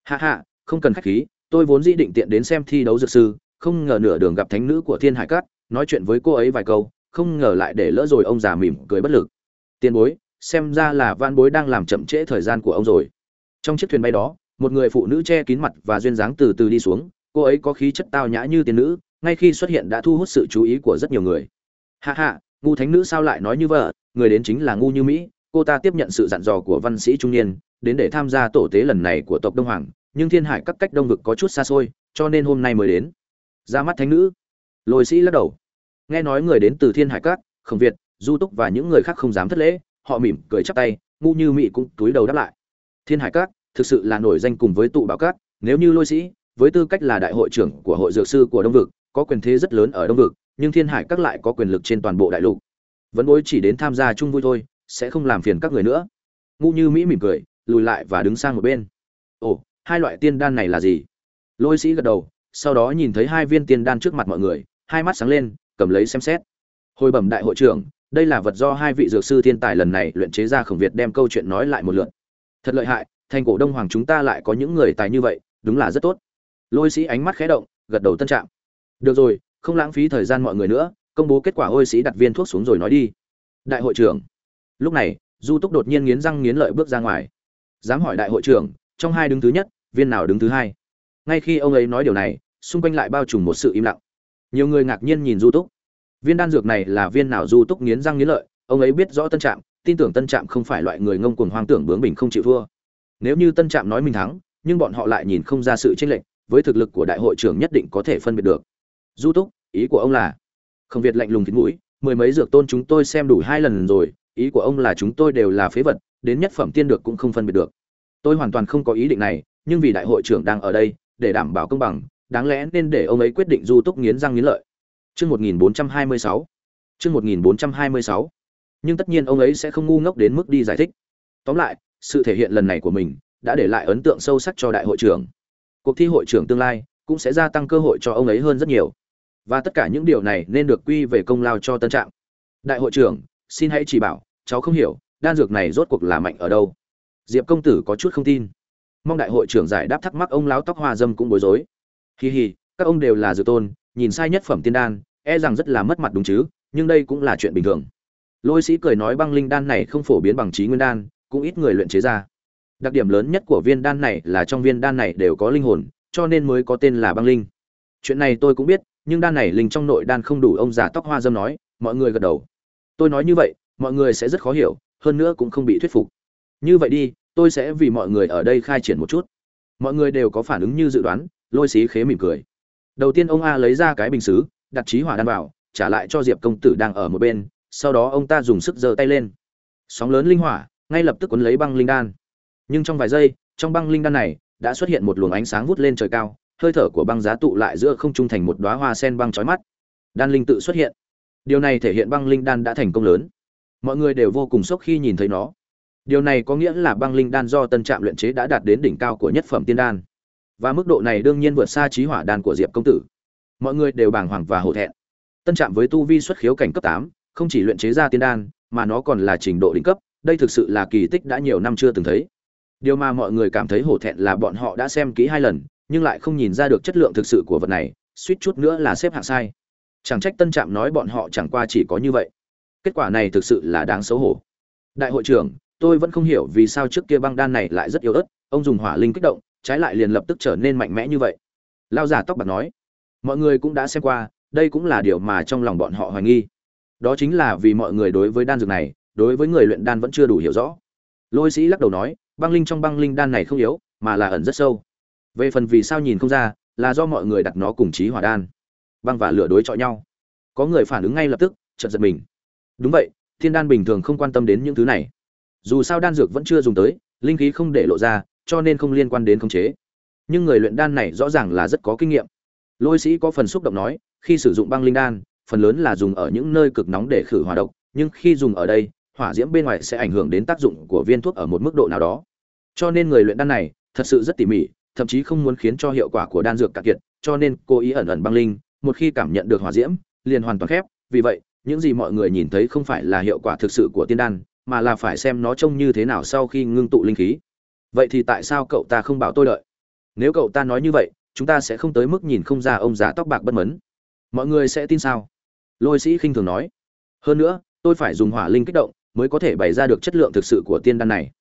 Hạ hạ không cần khách khí, tôi vốn dĩ định tiện đến xem thi đấu dược sư không ngờ nửa đường gặp thánh nữ của thiên hải cát, nói chuyện với cô ấy vài câu, không ngờ lại để lỡ rồi ông già mỉm cười bất lực. Tiền bối, xem ra là van bối đang làm chậm trễ thời gian của ông rồi. Trong chiếc thuyền bay đó, một người phụ nữ che kín mặt và duyên dáng từ từ đi xuống, cô ấy có khí chất tao nhã như tiên nữ, ngay khi xuất hiện đã thu hút sự chú ý của rất nhiều người. Hạ hạ ngu thánh nữ sao lại nói như vợ người đến chính là ngu như mỹ, cô ta tiếp nhận sự dặn dò của văn sĩ trung niên, đến để tham gia tổ tế lần này của tộc đông hoàng, nhưng thiên hải các cách đông vực có chút xa xôi, cho nên hôm nay mới đến ra mắt thánh nữ. Lôi sĩ lắc đầu. Nghe nói người đến từ thiên hải cát, khổng việt du túc và những người khác không dám thất lễ họ mỉm cười chắp tay ngu như mỹ cũng túi đầu đáp lại. Thiên hải cát thực sự là nổi danh cùng với tụ bảo cát, nếu như lôi sĩ với tư cách là đại hội trưởng của hội dược sư của đông vực có quyền thế rất lớn ở đông vực nhưng thiên hải các lại có quyền lực trên toàn bộ đại lục. Vẫn bối chỉ đến tham gia chung vui thôi sẽ không làm phiền các người nữa. Ngu như mỹ mỉm cười lùi lại và đứng sang một bên. Ồ hai loại tiên đan này là gì? Lôi sĩ gật đầu sau đó nhìn thấy hai viên tiên đan trước mặt mọi người, hai mắt sáng lên, cầm lấy xem xét. Hồi bẩm đại hội trưởng, đây là vật do hai vị dược sư thiên tài lần này luyện chế ra khổng việt đem câu chuyện nói lại một lượt. Thật lợi hại, thành cổ đông hoàng chúng ta lại có những người tài như vậy, đúng là rất tốt. Lôi sĩ ánh mắt khẽ động, gật đầu tân trạng. Được rồi, không lãng phí thời gian mọi người nữa, công bố kết quả ôi sĩ đặt viên thuốc xuống rồi nói đi. Đại hội trưởng. Lúc này, du túc đột nhiên nghiến răng nghiến lợi bước ra ngoài. Dám hỏi đại hội trưởng, trong hai đứng thứ nhất, viên nào đứng thứ hai? Ngay khi ông ấy nói điều này, xung quanh lại bao trùm một sự im lặng. Nhiều người ngạc nhiên nhìn du túc. Viên đan dược này là viên nào du túc nghiến răng nghiến lợi, ông ấy biết rõ tân trạm, tin tưởng tân trạm không phải loại người ngông cuồng hoang tưởng bướng bình không chịu thua. Nếu như tân trạm nói mình thắng, nhưng bọn họ lại nhìn không ra sự tranh lệch, với thực lực của đại hội trưởng nhất định có thể phân biệt được. Du túc, ý của ông là, không việt lạnh lùng thịt mũi, mười mấy dược tôn chúng tôi xem đủ hai lần rồi, ý của ông là chúng tôi đều là phế vật, đến nhất phẩm tiên được cũng không phân biệt được. Tôi hoàn toàn không có ý định này, nhưng vì đại hội trưởng đang ở đây để đảm bảo công bằng đáng lẽ nên để ông ấy quyết định du túc nghiến răng nghiến lợi Chương 1426. Chương 1426. Nhưng tất nhiên ông ấy sẽ không ngu ngốc đến mức đi giải thích. Tóm lại, sự thể hiện lần này của mình đã để lại ấn tượng sâu sắc cho đại hội trưởng. Cuộc thi hội trưởng tương lai cũng sẽ gia tăng cơ hội cho ông ấy hơn rất nhiều. Và tất cả những điều này nên được quy về công lao cho tân trạng. Đại hội trưởng, xin hãy chỉ bảo, cháu không hiểu, đan dược này rốt cuộc là mạnh ở đâu. Diệp công tử có chút không tin. Mong đại hội trưởng giải đáp thắc mắc ông lão tóc hoa dâm cũng bối rối. Hi hi, các ông đều là dự tôn, nhìn sai nhất phẩm tiên đan, e rằng rất là mất mặt đúng chứ nhưng đây cũng là chuyện bình thường. Lôi sĩ cười nói băng linh đan này không phổ biến bằng trí nguyên đan cũng ít người luyện chế ra. Đặc điểm lớn nhất của viên đan này là trong viên đan này đều có linh hồn cho nên mới có tên là băng linh. Chuyện này tôi cũng biết nhưng đan này linh trong nội đan không đủ ông già tóc hoa dâm nói mọi người gật đầu. Tôi nói như vậy mọi người sẽ rất khó hiểu hơn nữa cũng không bị thuyết phục. Như vậy đi tôi sẽ vì mọi người ở đây khai triển một chút. Mọi người đều có phản ứng như dự đoán, lôi xí khế mỉm cười. Đầu tiên ông a lấy ra cái bình xứ, đặt trí hỏa đan vào, trả lại cho diệp công tử đang ở một bên, sau đó ông ta dùng sức giơ tay lên. Sóng lớn linh hỏa, ngay lập tức cuốn lấy băng linh đan. Nhưng trong vài giây, trong băng linh đan này, đã xuất hiện một luồng ánh sáng vút lên trời cao, hơi thở của băng giá tụ lại giữa không trung thành một đóa hoa sen băng trói mắt. Đan linh tự xuất hiện. Điều này thể hiện băng linh đan đã thành công lớn. Mọi người đều vô cùng sốc khi nhìn thấy nó điều này có nghĩa là băng linh đan do tân trạm luyện chế đã đạt đến đỉnh cao của nhất phẩm tiên đan. Và mức độ này đương nhiên vượt xa trí hỏa đan của diệp công tử. Mọi người đều bàng hoàng và hổ thẹn. Tân trạm với tu vi xuất khiếu cảnh cấp tám, không chỉ luyện chế ra tiên đan, mà nó còn là trình độ đỉnh cấp, đây thực sự là kỳ tích đã nhiều năm chưa từng thấy. Điều mà mọi người cảm thấy hổ thẹn là bọn họ đã xem kỹ hai lần, nhưng lại không nhìn ra được chất lượng thực sự của vật này, suýt chút nữa là xếp hạng sai. Chẳng trách tân trạm nói bọn họ chẳng qua chỉ có như vậy. Kết quả này thực sự là đáng xấu hổ. Đại hội trưởng tôi vẫn không hiểu vì sao trước kia băng đan này lại rất yếu ớt, ông dùng hỏa linh kích động, trái lại liền lập tức trở nên mạnh mẽ như vậy. Lao giả tóc bạc nói, mọi người cũng đã xem qua, đây cũng là điều mà trong lòng bọn họ hoài nghi. Đó chính là vì mọi người đối với đan dược này, đối với người luyện đan vẫn chưa đủ hiểu rõ. Lôi sĩ lắc đầu nói, băng linh trong băng linh đan này không yếu, mà là ẩn rất sâu. Về phần vì sao nhìn không ra, là do mọi người đặt nó cùng chí hỏa đan. Băng và lửa đối chọi nhau. Có người phản ứng ngay lập tức, chợt giật mình. Đúng vậy, thiên đan bình thường không quan tâm đến những thứ này dù sao đan dược vẫn chưa dùng tới, linh khí không để lộ ra, cho nên không liên quan đến khống chế. Nhưng người luyện đan này rõ ràng là rất có kinh nghiệm. Lôi sĩ có phần xúc động nói, khi sử dụng băng linh đan, phần lớn là dùng ở những nơi cực nóng để khử hỏa độc, nhưng khi dùng ở đây, hỏa diễm bên ngoài sẽ ảnh hưởng đến tác dụng của viên thuốc ở một mức độ nào đó. Cho nên người luyện đan này thật sự rất tỉ mỉ, thậm chí không muốn khiến cho hiệu quả của đan dược cạn kiệt, cho nên cô ý ẩn ẩn băng linh, một khi cảm nhận được hỏa diễm, liền hoàn toàn khép. Vì vậy, những gì mọi người nhìn thấy không phải là hiệu quả thực sự của tiên đan mà là phải xem nó trông như thế nào sau khi ngưng tụ linh khí. Vậy thì tại sao cậu ta không bảo tôi đợi? Nếu cậu ta nói như vậy, chúng ta sẽ không tới mức nhìn không ra ông già tóc bạc bất mấn mọi người sẽ tin sao? Lôi sĩ khinh thường nói. Hơn nữa, tôi phải dùng hỏa linh kích động mới có thể bày ra được chất lượng thực sự của tiên đan này.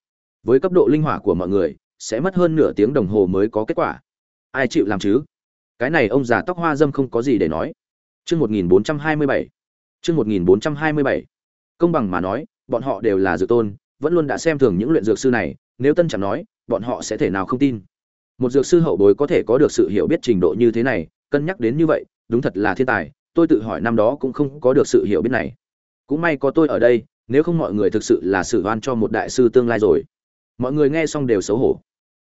Với cấp độ linh hỏa của mọi người, sẽ mất hơn nửa tiếng đồng hồ mới có kết quả. Ai chịu làm chứ? Cái này ông già tóc hoa dâm không có gì để nói. Chương một nghìn bốn trăm hai mươi bảy. Chương một nghìn bốn trăm hai mươi bảy. Công bằng mà nói bọn họ đều là dược tôn, vẫn luôn đã xem thường những luyện dược sư này, nếu tân chẳng nói, bọn họ sẽ thể nào không tin? Một dược sư hậu bối có thể có được sự hiểu biết trình độ như thế này, cân nhắc đến như vậy, đúng thật là thiên tài, tôi tự hỏi năm đó cũng không có được sự hiểu biết này. Cũng may có tôi ở đây, nếu không mọi người thực sự là sự oan cho một đại sư tương lai rồi. Mọi người nghe xong đều xấu hổ.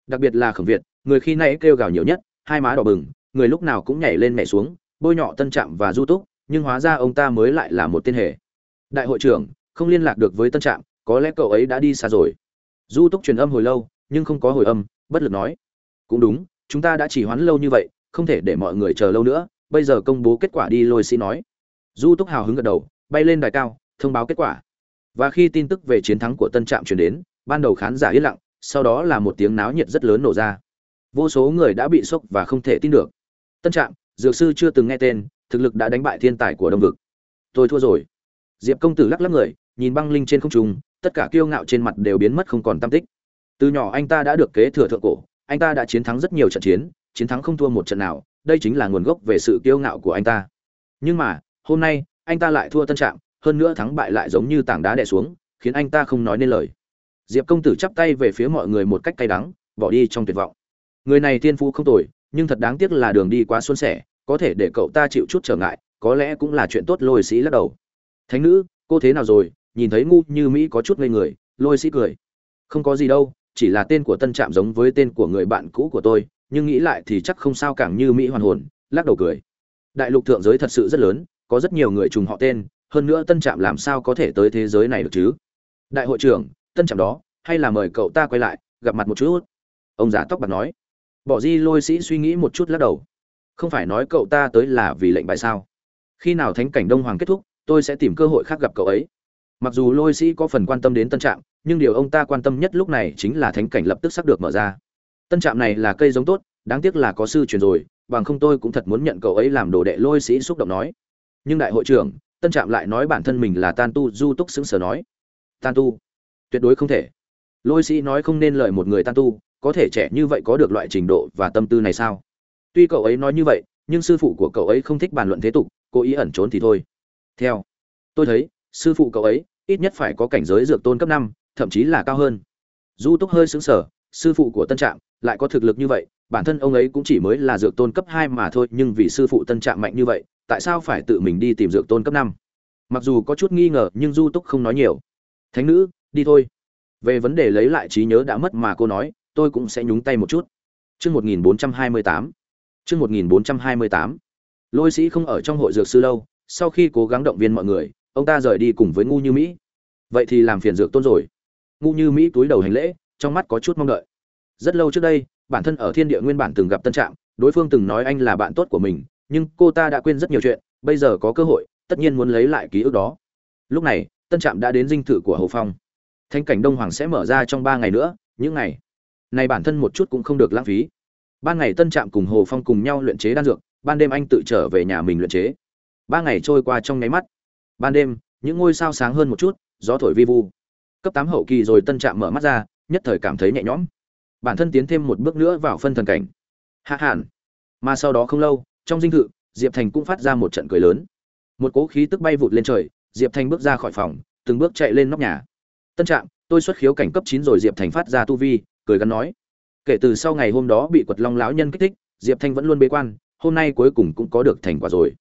Đặc biệt là khổng việt, người khi nay kêu gào nhiều nhất, hai má đỏ bừng, người lúc nào cũng nhảy lên nhảy xuống, bôi nhọ tân trạm và du túc, nhưng hóa ra ông ta mới lại là một tên hề. Đại hội trưởng không liên lạc được với tân trạm, có lẽ cậu ấy đã đi xa rồi. Du túc truyền âm hồi lâu, nhưng không có hồi âm, bất lực nói. Cũng đúng, chúng ta đã chỉ hoãn lâu như vậy, không thể để mọi người chờ lâu nữa, bây giờ công bố kết quả đi lôi sĩ nói. Du túc hào hứng gật đầu, bay lên đài cao, thông báo kết quả. Và khi tin tức về chiến thắng của tân trạm truyền đến, ban đầu khán giả yên lặng, sau đó là một tiếng náo nhiệt rất lớn nổ ra. Vô số người đã bị sốc và không thể tin được. Tân trạm, dược sư chưa từng nghe tên, thực lực đã đánh bại thiên tài của đông vực. Tôi thua rồi. Diệp công tử lắc lắc người nhìn băng linh trên không trung, tất cả kiêu ngạo trên mặt đều biến mất không còn tâm tích. Từ nhỏ anh ta đã được kế thừa thượng cổ, anh ta đã chiến thắng rất nhiều trận chiến chiến thắng không thua một trận nào, đây chính là nguồn gốc về sự kiêu ngạo của anh ta. Nhưng mà, hôm nay, anh ta lại thua tân trạm, hơn nữa thắng bại lại giống như tảng đá đè xuống, khiến anh ta không nói nên lời. Diệp công tử chắp tay về phía mọi người một cách cay đắng, bỏ đi trong tuyệt vọng. Người này tiên phu không tồi, nhưng thật đáng tiếc là đường đi quá suôn sẻ, có thể để cậu ta chịu chút trở ngại, có lẽ cũng là chuyện tốt lôi sĩ lắc đầu. Thánh nữ, cô thế nào rồi? Nhìn thấy ngu như mỹ có chút ngây người, lôi sĩ cười. Không có gì đâu, chỉ là tên của tân trạm giống với tên của người bạn cũ của tôi, nhưng nghĩ lại thì chắc không sao càng như mỹ hoàn hồn, lắc đầu cười. Đại lục thượng giới thật sự rất lớn, có rất nhiều người trùng họ tên, hơn nữa tân trạm làm sao có thể tới thế giới này được chứ? Đại hội trưởng, tân trạm đó, hay là mời cậu ta quay lại, gặp mặt một chút? Ông già tóc bạc nói. Bỏ di lôi sĩ suy nghĩ một chút lắc đầu. Không phải nói cậu ta tới là vì lệnh bài sao? Khi nào thánh cảnh đông hoàng kết thúc, tôi sẽ tìm cơ hội khác gặp cậu ấy mặc dù lôi sĩ có phần quan tâm đến tân trạm, nhưng điều ông ta quan tâm nhất lúc này chính là thánh cảnh lập tức sắp được mở ra. Tân trạm này là cây giống tốt, đáng tiếc là có sư truyền rồi, bằng không tôi cũng thật muốn nhận cậu ấy làm đồ đệ lôi sĩ xúc động nói. Nhưng đại hội trưởng, tân trạm lại nói bản thân mình là tan tu, du túc xứng sở nói. Tan tu, tuyệt đối không thể. Lôi sĩ nói không nên lời một người tan tu, có thể trẻ như vậy có được loại trình độ và tâm tư này sao? Tuy cậu ấy nói như vậy, nhưng sư phụ của cậu ấy không thích bàn luận thế tục, cố ý ẩn trốn thì thôi. Theo, tôi thấy sư phụ cậu ấy, ít nhất phải có cảnh giới dược tôn cấp năm, thậm chí là cao hơn. Du túc hơi xứng sở sư phụ của tân trạm lại có thực lực như vậy, bản thân ông ấy cũng chỉ mới là dược tôn cấp hai mà thôi, nhưng vì sư phụ tân trạm mạnh như vậy, tại sao phải tự mình đi tìm dược tôn cấp năm? Mặc dù có chút nghi ngờ, nhưng du túc không nói nhiều. Thánh nữ, đi thôi. Về vấn đề lấy lại trí nhớ đã mất mà cô nói, tôi cũng sẽ nhúng tay một chút. Chương một nghìn bốn trăm hai mươi tám. Chương một nghìn bốn trăm hai mươi tám. Lôi sĩ không ở trong hội dược sư lâu, sau khi cố gắng động viên mọi người ông ta rời đi cùng với ngu như mỹ. Vậy thì làm phiền dược tôn rồi. Ngu như mỹ túi đầu hành lễ, trong mắt có chút mong đợi. Rất lâu trước đây, bản thân ở thiên địa nguyên bản từng gặp tân trạm, đối phương từng nói anh là bạn tốt của mình, nhưng cô ta đã quên rất nhiều chuyện, bây giờ có cơ hội, tất nhiên muốn lấy lại ký ức đó. Lúc này, tân trạm đã đến dinh thự của hầu phong. Thanh cảnh đông hoàng sẽ mở ra trong ba ngày nữa, những ngày này bản thân một chút cũng không được lãng phí. Ban ngày tân trạm cùng hồ phong cùng nhau luyện chế đan dược, ban đêm anh tự trở về nhà mình luyện chế. Ba ngày trôi qua trong nháy mắt ban đêm, những ngôi sao sáng hơn một chút, gió thổi vi vu. Cấp tám hậu kỳ rồi tân trạm mở mắt ra, nhất thời cảm thấy nhẹ nhõm. Bản thân tiến thêm một bước nữa vào phân thần cảnh. Hạ hạn mà sau đó không lâu, trong dinh thự, diệp thành cũng phát ra một trận cười lớn. Một cỗ khí tức bay vụt lên trời, diệp thành bước ra khỏi phòng, từng bước chạy lên nóc nhà. Tân trạm, tôi xuất khiếu cảnh cấp chín rồi, diệp thành phát ra tu vi, cười gắn nói. Kể từ sau ngày hôm đó bị quật long lão nhân kích thích, diệp thanh vẫn luôn bế quan, hôm nay cuối cùng cũng có được thành quả rồi.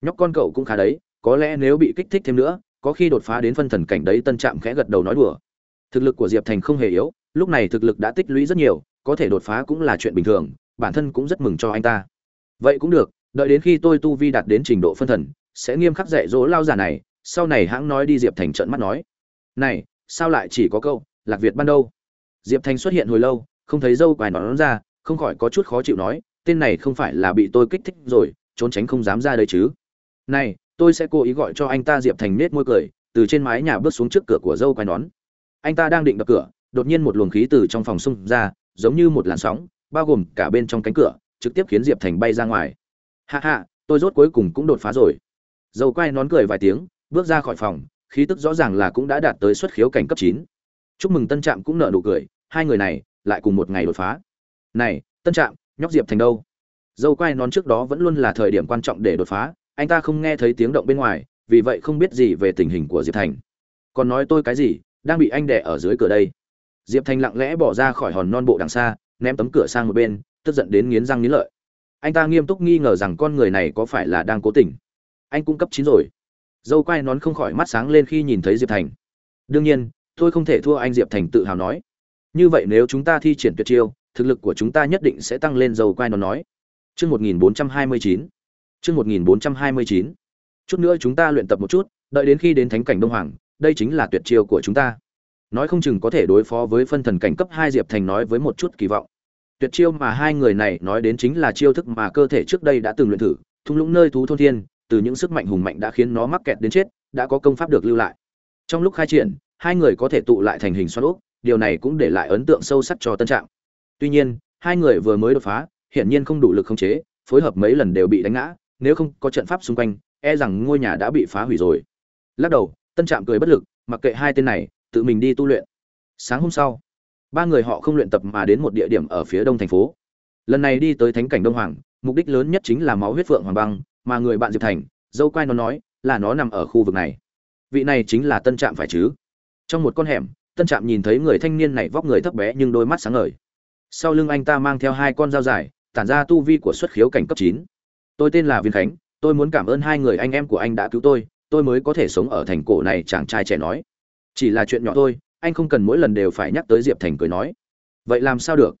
Nhóc con cậu cũng khá đấy có lẽ nếu bị kích thích thêm nữa, có khi đột phá đến phân thần cảnh đấy tân trạm khẽ gật đầu nói đùa. Thực lực của diệp thành không hề yếu, lúc này thực lực đã tích lũy rất nhiều, có thể đột phá cũng là chuyện bình thường, bản thân cũng rất mừng cho anh ta. Vậy cũng được, đợi đến khi tôi tu vi đạt đến trình độ phân thần, sẽ nghiêm khắc dạy dỗ lao giả này, sau này hãng nói đi diệp thành trận mắt nói. Này, sao lại chỉ có câu, lạc việt ban đâu? Diệp thành xuất hiện hồi lâu, không thấy dâu quài nón ra, không khỏi có chút khó chịu nói, tên này không phải là bị tôi kích thích rồi, trốn tránh không dám ra đây chứ. Này tôi sẽ cố ý gọi cho anh ta diệp thành nết môi cười, từ trên mái nhà bước xuống trước cửa của dâu quai nón. Anh ta đang định đập cửa, đột nhiên một luồng khí từ trong phòng xung ra, giống như một làn sóng, bao gồm cả bên trong cánh cửa, trực tiếp khiến diệp thành bay ra ngoài. Hạ hạ tôi rốt cuối cùng cũng đột phá rồi. Dâu quai nón cười vài tiếng, bước ra khỏi phòng, khí tức rõ ràng là cũng đã đạt tới xuất khiếu cảnh cấp chín. Chúc mừng tân trạm cũng nợ nụ cười, hai người này lại cùng một ngày đột phá. Này, tân trạm, nhóc diệp thành đâu? Dâu quai nón trước đó vẫn luôn là thời điểm quan trọng để đột phá anh ta không nghe thấy tiếng động bên ngoài, vì vậy không biết gì về tình hình của diệp thành. Còn nói tôi cái gì, đang bị anh đẻ ở dưới cửa đây. Diệp thành lặng lẽ bỏ ra khỏi hòn non bộ đằng xa, ném tấm cửa sang một bên, tức giận đến nghiến răng nghiến lợi. Anh ta nghiêm túc nghi ngờ rằng con người này có phải là đang cố tình. Anh cũng cấp chín rồi. Dâu quai nón không khỏi mắt sáng lên khi nhìn thấy diệp thành. Đương nhiên, tôi không thể thua anh diệp thành tự hào nói. Như vậy nếu chúng ta thi triển tuyệt chiêu, thực lực của chúng ta nhất định sẽ tăng lên dầu quai nón nói. Trước 1429. Chương 1429. Chút nữa chúng ta luyện tập một chút, đợi đến khi đến thánh cảnh Đông Hoàng, đây chính là tuyệt chiêu của chúng ta. Nói không chừng có thể đối phó với phân thần cảnh cấp 2 Diệp Thành nói với một chút kỳ vọng. Tuyệt chiêu mà hai người này nói đến chính là chiêu thức mà cơ thể trước đây đã từng luyện thử, thung lũng nơi thú thôn thiên, từ những sức mạnh hùng mạnh đã khiến nó mắc kẹt đến chết, đã có công pháp được lưu lại. Trong lúc khai triển, hai người có thể tụ lại thành hình xoắn ốc, điều này cũng để lại ấn tượng sâu sắc cho Tân Trạm. Tuy nhiên, hai người vừa mới đột phá, hiển nhiên không đủ lực khống chế, phối hợp mấy lần đều bị đánh ngã, nếu không có trận pháp xung quanh, e rằng ngôi nhà đã bị phá hủy rồi. Lắc đầu, Tân Trạm cười bất lực, mặc kệ hai tên này, tự mình đi tu luyện. Sáng hôm sau, ba người họ không luyện tập mà đến một địa điểm ở phía đông thành phố. Lần này đi tới thánh cảnh Đông Hoàng, mục đích lớn nhất chính là máu huyết phượng hoàng băng, mà người bạn Diệp Thành, dâu quai nó nói, là nó nằm ở khu vực này. Vị này chính là Tân Trạm phải chứ? Trong một con hẻm, Tân Trạm nhìn thấy người thanh niên này vóc người thấp bé nhưng đôi mắt sáng ngời. Sau lưng anh ta mang theo hai con dao dài, tản ra tu vi của xuất khiếu cảnh cấp chín. Tôi tên là Viên Khánh, tôi muốn cảm ơn hai người anh em của anh đã cứu tôi, tôi mới có thể sống ở thành cổ này chàng trai trẻ nói. Chỉ là chuyện nhỏ thôi, anh không cần mỗi lần đều phải nhắc tới Diệp Thành cười nói. Vậy làm sao được?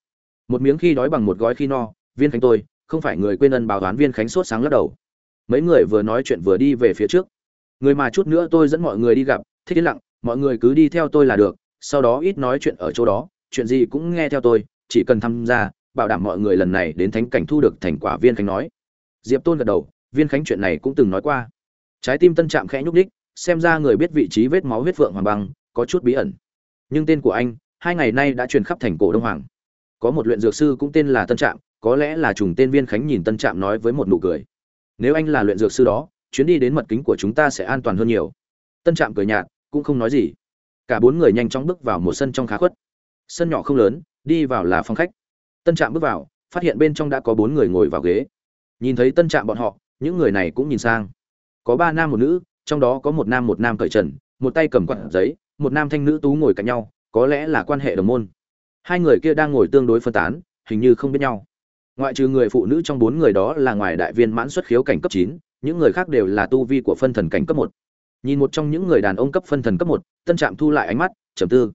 Một miếng khi đói bằng một gói khi no, Viên Khánh tôi, không phải người quên ân báo toán Viên Khánh sốt sáng lắc đầu. Mấy người vừa nói chuyện vừa đi về phía trước. Người mà chút nữa tôi dẫn mọi người đi gặp, thích yên lặng, mọi người cứ đi theo tôi là được, sau đó ít nói chuyện ở chỗ đó, chuyện gì cũng nghe theo tôi, chỉ cần tham gia, bảo đảm mọi người lần này đến thánh cảnh thu được thành quả viên khánh nói diệp tôn gật đầu, viên khánh chuyện này cũng từng nói qua. Trái tim tân trạm khẽ nhúc đích xem ra người biết vị trí vết máu huyết phượng hoàng băng, có chút bí ẩn. Nhưng tên của anh, hai ngày nay đã truyền khắp thành cổ đông hoàng. Có một luyện dược sư cũng tên là tân trạm, có lẽ là trùng tên viên khánh nhìn tân trạm nói với một nụ cười. Nếu anh là luyện dược sư đó, chuyến đi đến mật kính của chúng ta sẽ an toàn hơn nhiều. Tân trạm cười nhạt, cũng không nói gì. Cả bốn người nhanh chóng bước vào một sân trong khá khuất. Sân nhỏ không lớn, đi vào là phòng khách. Tân trạm bước vào, phát hiện bên trong đã có bốn người ngồi vào ghế nhìn thấy tân trạm bọn họ, những người này cũng nhìn sang. Có ba nam một nữ, trong đó có một nam một nam cởi trần, một tay cầm quạt giấy, một nam thanh nữ tú ngồi cạnh nhau, có lẽ là quan hệ đồng môn. Hai người kia đang ngồi tương đối phân tán, hình như không biết nhau. Ngoại trừ người phụ nữ trong bốn người đó là ngoài đại viên mãn xuất khiếu cảnh cấp chín, những người khác đều là tu vi của phân thần cảnh cấp một. Nhìn một trong những người đàn ông cấp phân thần cấp một, tân trạm thu lại ánh mắt, trầm tư.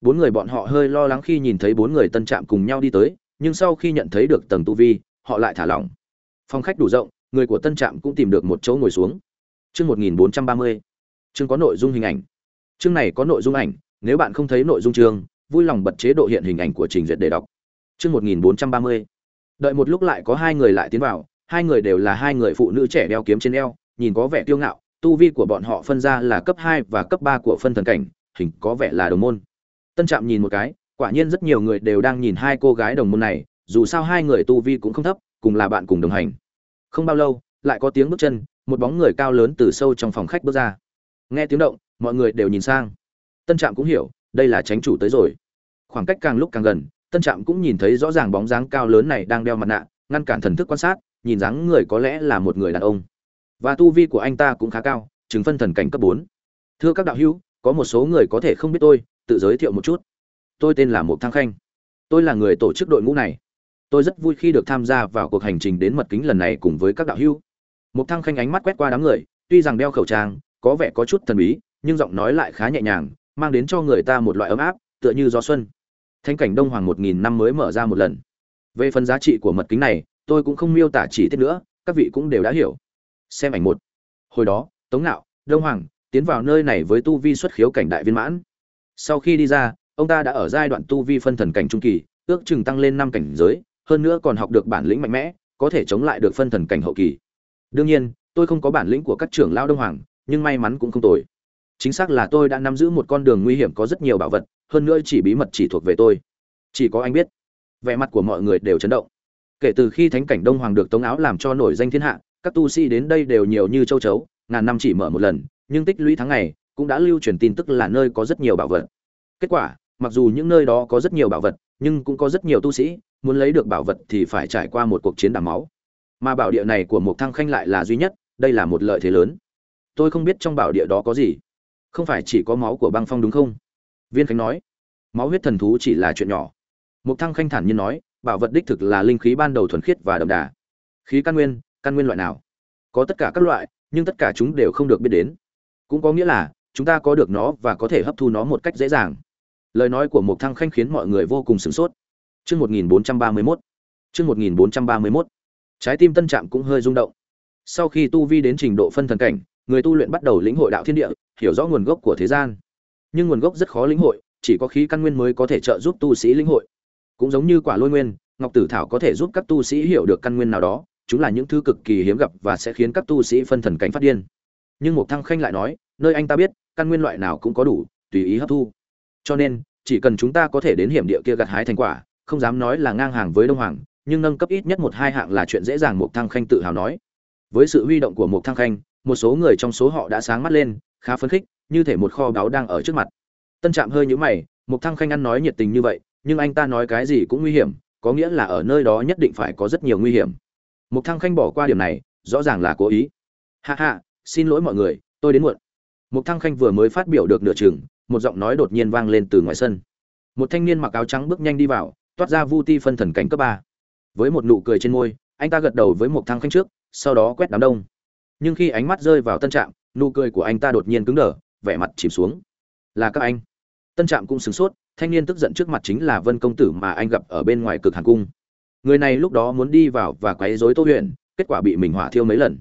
Bốn người bọn họ hơi lo lắng khi nhìn thấy bốn người tân trạm cùng nhau đi tới, nhưng sau khi nhận thấy được tầng tu vi, họ lại thả lỏng phòng khách đủ rộng, người của tân trạm cũng tìm được một chỗ ngồi xuống. Chương một nghìn bốn trăm ba mươi, chương có nội dung hình ảnh. Chương này có nội dung ảnh, nếu bạn không thấy nội dung chương, vui lòng bật chế độ hiện hình ảnh của trình duyệt để đọc. Chương một nghìn bốn trăm ba mươi, đợi một lúc lại có hai người lại tiến vào, hai người đều là hai người phụ nữ trẻ đeo kiếm trên eo, nhìn có vẻ tiêu ngạo, tu vi của bọn họ phân ra là cấp hai và cấp ba của phân thần cảnh, hình có vẻ là đồng môn. Tân trạm nhìn một cái, quả nhiên rất nhiều người đều đang nhìn hai cô gái đồng môn này, dù sao hai người tu vi cũng không thấp cùng là bạn cùng đồng hành. Không bao lâu, lại có tiếng bước chân, một bóng người cao lớn từ sâu trong phòng khách bước ra. Nghe tiếng động, mọi người đều nhìn sang. Tân trạm cũng hiểu, đây là tránh chủ tới rồi. Khoảng cách càng lúc càng gần, tân trạm cũng nhìn thấy rõ ràng bóng dáng cao lớn này đang đeo mặt nạ, ngăn cản thần thức quan sát, nhìn dáng người có lẽ là một người đàn ông. Và tu vi của anh ta cũng khá cao, chứng phân thần cảnh cấp bốn. Thưa các đạo hữu, có một số người có thể không biết tôi, tự giới thiệu một chút. Tôi tên là Mục Thăng Khanh. Tôi là người tổ chức đội ngũ này. Tôi rất vui khi được tham gia vào cuộc hành trình đến mật kính lần này cùng với các đạo hữu. một Thăng Khanh ánh mắt quét qua đám người, tuy rằng đeo khẩu trang, có vẻ có chút thần bí, nhưng giọng nói lại khá nhẹ nhàng, mang đến cho người ta một loại ấm áp, tựa như gió xuân. Thanh cảnh Đông Hoàng một nghìn năm mới mở ra một lần. Về phần giá trị của mật kính này, tôi cũng không miêu tả chi tiết nữa, các vị cũng đều đã hiểu. Xem ảnh một. Hồi đó, Tống Nạo, Đông Hoàng tiến vào nơi này với tu vi xuất khiếu cảnh đại viên mãn. Sau khi đi ra, ông ta đã ở giai đoạn tu vi phân thần cảnh trung kỳ ước chừng tăng lên năm cảnh giới hơn nữa còn học được bản lĩnh mạnh mẽ, có thể chống lại được phân thần cảnh hậu kỳ. Đương nhiên, tôi không có bản lĩnh của các trưởng lao đông hoàng, nhưng may mắn cũng không tồi. Chính xác là tôi đã nắm giữ một con đường nguy hiểm có rất nhiều bảo vật, hơn nữa chỉ bí mật chỉ thuộc về tôi. Chỉ có anh biết, vẻ mặt của mọi người đều chấn động. Kể từ khi thánh cảnh đông hoàng được tống áo làm cho nổi danh thiên hạ, các tu sĩ đến đây đều nhiều như châu chấu, ngàn năm chỉ mở một lần, nhưng tích lũy tháng ngày cũng đã lưu truyền tin tức là nơi có rất nhiều bảo vật. Kết quả, mặc dù những nơi đó có rất nhiều bảo vật, nhưng cũng có rất nhiều tu sĩ muốn lấy được bảo vật thì phải trải qua một cuộc chiến đẫm máu. Mà bảo địa này của Mục thăng khanh lại là duy nhất, đây là một lợi thế lớn. Tôi không biết trong bảo địa đó có gì. Không phải chỉ có máu của băng phong đúng không? Viên khánh nói. Máu huyết thần thú chỉ là chuyện nhỏ. Mục thăng khanh thản nhiên nói, bảo vật đích thực là linh khí ban đầu thuần khiết và đậm đà. Khí căn nguyên căn nguyên loại nào? Có tất cả các loại, nhưng tất cả chúng đều không được biết đến. Cũng có nghĩa là, chúng ta có được nó và có thể hấp thu nó một cách dễ dàng. Lời nói của Mục thăng khanh khiến mọi người vô cùng sửng sốt chương một nghìn bốn trăm ba mươi mốt. Chương một nghìn bốn trăm ba mươi mốt. Trái tim tân trạm cũng hơi rung động. Sau khi tu vi đến trình độ phân thần cảnh, người tu luyện bắt đầu lĩnh hội đạo thiên địa, hiểu rõ nguồn gốc của thế gian. Nhưng nguồn gốc rất khó lĩnh hội, chỉ có khí căn nguyên mới có thể trợ giúp tu sĩ lĩnh hội. Cũng giống như quả lôi nguyên, ngọc tử thảo có thể giúp các tu sĩ hiểu được căn nguyên nào đó, chúng là những thứ cực kỳ hiếm gặp và sẽ khiến các tu sĩ phân thần cảnh phát điên. Nhưng một thăng khanh lại nói, nơi anh ta biết, căn nguyên loại nào cũng có đủ, tùy ý hấp thu. Cho nên, chỉ cần chúng ta có thể đến hiểm địa kia gặt hái thành quả không dám nói là ngang hàng với đông hoàng, nhưng nâng cấp ít nhất một hai hạng là chuyện dễ dàng một thăng khanh tự hào nói. Với sự huy động của một thăng khanh, một số người trong số họ đã sáng mắt lên, khá phấn khích, như thể một kho báu đang ở trước mặt. Tân trạm hơi nhũ mày một thăng khanh ăn nói nhiệt tình như vậy, nhưng anh ta nói cái gì cũng nguy hiểm, có nghĩa là ở nơi đó nhất định phải có rất nhiều nguy hiểm. Một thăng khanh bỏ qua điểm này, rõ ràng là cố ý. Hạ hạ xin lỗi mọi người, tôi đến muộn. Một thăng khanh vừa mới phát biểu được nửa chừng, một giọng nói đột nhiên vang lên từ ngoài sân. Một thanh niên mặc áo trắng bước nhanh đi vào toát ra vu ti phân thần cảnh cấp ba. Với một nụ cười trên môi, anh ta gật đầu với một thang khanh trước, sau đó quét đám đông. Nhưng khi ánh mắt rơi vào tân trạm, nụ cười của anh ta đột nhiên cứng đờ, vẻ mặt chìm xuống. Là các anh. Tân trạm cũng sửng sốt, thanh niên tức giận trước mặt chính là vân công tử mà anh gặp ở bên ngoài cực hàn cung. Người này lúc đó muốn đi vào và quấy rối tô huyền, kết quả bị mình hỏa thiêu mấy lần.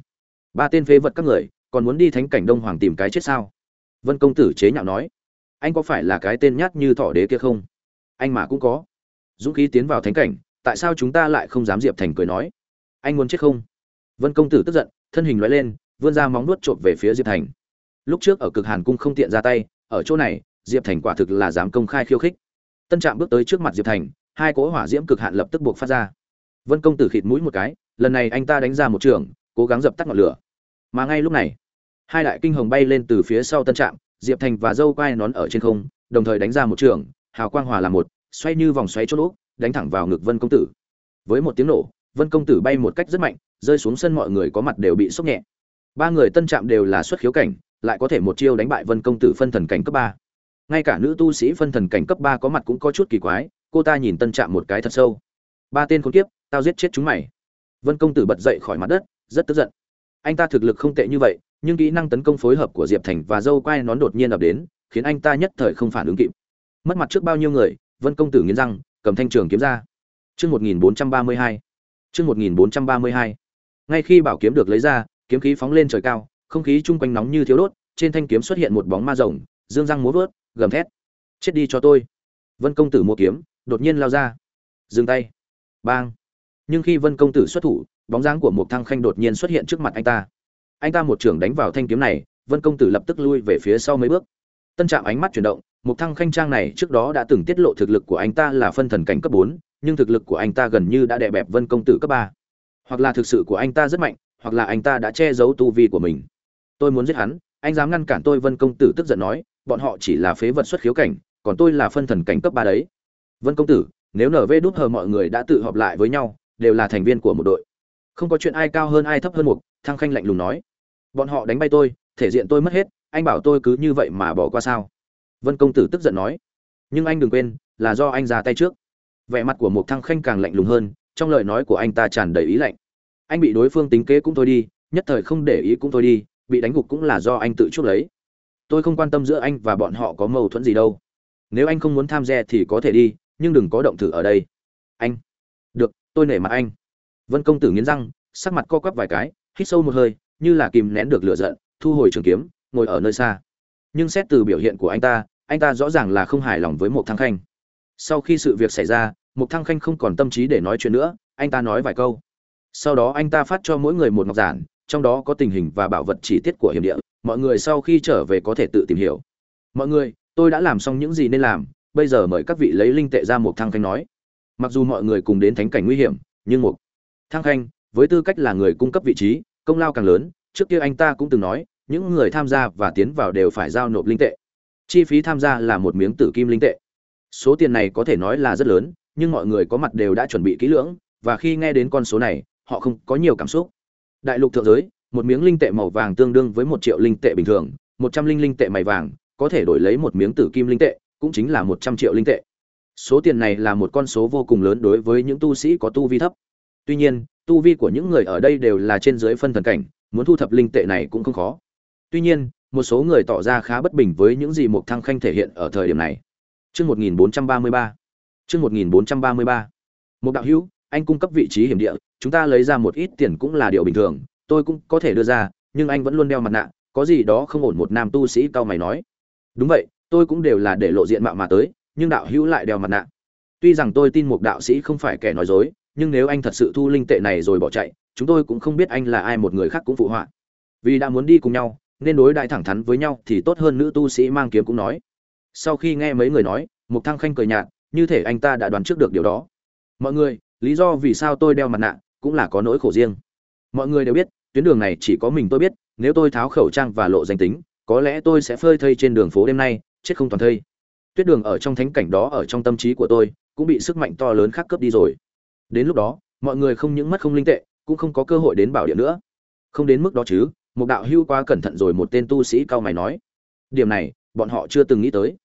Ba tên phế vật các người, còn muốn đi thánh cảnh đông hoàng tìm cái chết sao? Vân công tử chế nhạo nói. Anh có phải là cái tên nhát như thỏ đế kia không? Anh mà cũng có dũng khí tiến vào thánh cảnh, tại sao chúng ta lại không dám diệp thành cười nói? Anh muốn chết không? Vân công tử tức giận, thân hình loại lên, vươn ra móng nuốt trộm về phía diệp thành. Lúc trước ở cực hàn cung không tiện ra tay, ở chỗ này, diệp thành quả thực là dám công khai khiêu khích. Tân trạm bước tới trước mặt diệp thành, hai cỗ hỏa diễm cực hạn lập tức buộc phát ra. Vân công tử khịt mũi một cái, lần này anh ta đánh ra một trường, cố gắng dập tắt ngọn lửa. Mà ngay lúc này, hai đại kinh hồng bay lên từ phía sau tân trạm, diệp thành và dâu quai nón ở trên không, đồng thời đánh ra một trường, hào quang hòa là một xoay như vòng xoáy chốt úp, đánh thẳng vào ngực vân công tử. Với một tiếng nổ, vân công tử bay một cách rất mạnh, rơi xuống sân mọi người có mặt đều bị sốc nhẹ. Ba người tân trạm đều là xuất khiếu cảnh, lại có thể một chiêu đánh bại vân công tử phân thần cảnh cấp ba. Ngay cả nữ tu sĩ phân thần cảnh cấp ba có mặt cũng có chút kỳ quái, cô ta nhìn tân trạm một cái thật sâu. Ba tên khốn kiếp, tao giết chết chúng mày. Vân công tử bật dậy khỏi mặt đất, rất tức giận. Anh ta thực lực không tệ như vậy, nhưng kỹ năng tấn công phối hợp của diệp thành và dâu quai nón đột nhiên ập đến, khiến anh ta nhất thời không phản ứng kịp. Mất mặt trước bao nhiêu người vân công tử nghiến răng, cầm thanh trường kiếm ra. Chương một nghìn bốn trăm ba mươi hai. Chương một nghìn bốn trăm ba mươi hai. Ngay khi bảo kiếm được lấy ra, kiếm khí phóng lên trời cao, không khí chung quanh nóng như thiếu đốt, trên thanh kiếm xuất hiện một bóng ma rồng, dương răng múa vớt, gầm thét. Chết đi cho tôi. Vân công tử mua kiếm, đột nhiên lao ra. Dừng tay. Bang. Nhưng khi vân công tử xuất thủ, bóng dáng của một thăng khanh đột nhiên xuất hiện trước mặt anh ta. Anh ta một trường đánh vào thanh kiếm này, vân công tử lập tức lui về phía sau mấy bước. Tân trạm ánh mắt chuyển động một thăng khanh trang này trước đó đã từng tiết lộ thực lực của anh ta là phân thần cảnh cấp bốn, nhưng thực lực của anh ta gần như đã đè bẹp vân công tử cấp ba. Hoặc là thực sự của anh ta rất mạnh, hoặc là anh ta đã che giấu tu vi của mình. Tôi muốn giết hắn, anh dám ngăn cản tôi, vân công tử tức giận nói, bọn họ chỉ là phế vật xuất khiếu cảnh, còn tôi là phân thần cảnh cấp ba đấy. Vân công tử, nếu nở vê đút hờ mọi người đã tự họp lại với nhau, đều là thành viên của một đội. Không có chuyện ai cao hơn ai thấp hơn một thăng khanh lạnh lùng nói. Bọn họ đánh bay tôi, thể diện tôi mất hết, anh bảo tôi cứ như vậy mà bỏ qua sao? Vân công tử tức giận nói, nhưng anh đừng quên, là do anh ra tay trước. Vẻ mặt của một thăng khanh càng lạnh lùng hơn, trong lời nói của anh ta tràn đầy ý lạnh. Anh bị đối phương tính kế cũng thôi đi, nhất thời không để ý cũng thôi đi, bị đánh gục cũng là do anh tự chuốc lấy. Tôi không quan tâm giữa anh và bọn họ có mâu thuẫn gì đâu. Nếu anh không muốn tham gia thì có thể đi, nhưng đừng có động thử ở đây. Anh. Được, tôi nể mặt anh. Vân công tử nghiến răng, sắc mặt co quắp vài cái, hít sâu một hơi, như là kìm nén được lửa giận, thu hồi trường kiếm, ngồi ở nơi xa nhưng xét từ biểu hiện của anh ta anh ta rõ ràng là không hài lòng với một thăng khanh. Sau khi sự việc xảy ra một thăng khanh không còn tâm trí để nói chuyện nữa, anh ta nói vài câu. Sau đó anh ta phát cho mỗi người một ngọc giản, trong đó có tình hình và bảo vật chi tiết của hiểm địa, mọi người sau khi trở về có thể tự tìm hiểu. Mọi người, tôi đã làm xong những gì nên làm, bây giờ mời các vị lấy linh tệ ra một thăng khanh nói. Mặc dù mọi người cùng đến thánh cảnh nguy hiểm, nhưng một thăng khanh, với tư cách là người cung cấp vị trí, công lao càng lớn, trước kia anh ta cũng từng nói những người tham gia và tiến vào đều phải giao nộp linh tệ. Chi phí tham gia là một miếng tử kim linh tệ. Số tiền này có thể nói là rất lớn, nhưng mọi người có mặt đều đã chuẩn bị kỹ lưỡng, và khi nghe đến con số này, họ không có nhiều cảm xúc. Đại lục thượng giới, một miếng linh tệ màu vàng tương đương với một triệu linh tệ bình thường, một trăm linh linh tệ mày vàng, có thể đổi lấy một miếng tử kim linh tệ, cũng chính là một trăm triệu linh tệ. Số tiền này là một con số vô cùng lớn đối với những tu sĩ có tu vi thấp. Tuy nhiên, tu vi của những người ở đây đều là trên dưới phân thần cảnh, muốn thu thập linh tệ này cũng không khó tuy nhiên một số người tỏ ra khá bất bình với những gì Mục Thăng Khanh thể hiện ở thời điểm này. Chương 1433. Chương 1433. Một đạo hữu, anh cung cấp vị trí hiểm địa, chúng ta lấy ra một ít tiền cũng là điều bình thường tôi cũng có thể đưa ra nhưng anh vẫn luôn đeo mặt nạ có gì đó không ổn một nam tu sĩ cao mày nói đúng vậy tôi cũng đều là để lộ diện mạo mà tới nhưng đạo hữu lại đeo mặt nạ tuy rằng tôi tin một đạo sĩ không phải kẻ nói dối nhưng nếu anh thật sự thu linh tệ này rồi bỏ chạy chúng tôi cũng không biết anh là ai một người khác cũng phụ họa vì đã muốn đi cùng nhau nên đối đại thẳng thắn với nhau thì tốt hơn nữ tu sĩ mang kiếm cũng nói. Sau khi nghe mấy người nói, mục thăng khanh cười nhạt, như thể anh ta đã đoán trước được điều đó. Mọi người, lý do vì sao tôi đeo mặt nạ cũng là có nỗi khổ riêng. Mọi người đều biết, tuyến đường này chỉ có mình tôi biết, nếu tôi tháo khẩu trang và lộ danh tính, có lẽ tôi sẽ phơi thây trên đường phố đêm nay, chết không toàn thây. Tuyết đường ở trong thánh cảnh đó ở trong tâm trí của tôi cũng bị sức mạnh to lớn khác cướp đi rồi. Đến lúc đó, mọi người không những mất không linh tệ, cũng không có cơ hội đến bảo địa nữa. Không đến mức đó chứ một đạo hưu quá cẩn thận rồi một tên tu sĩ cao mày nói. Điểm này, bọn họ chưa từng nghĩ tới.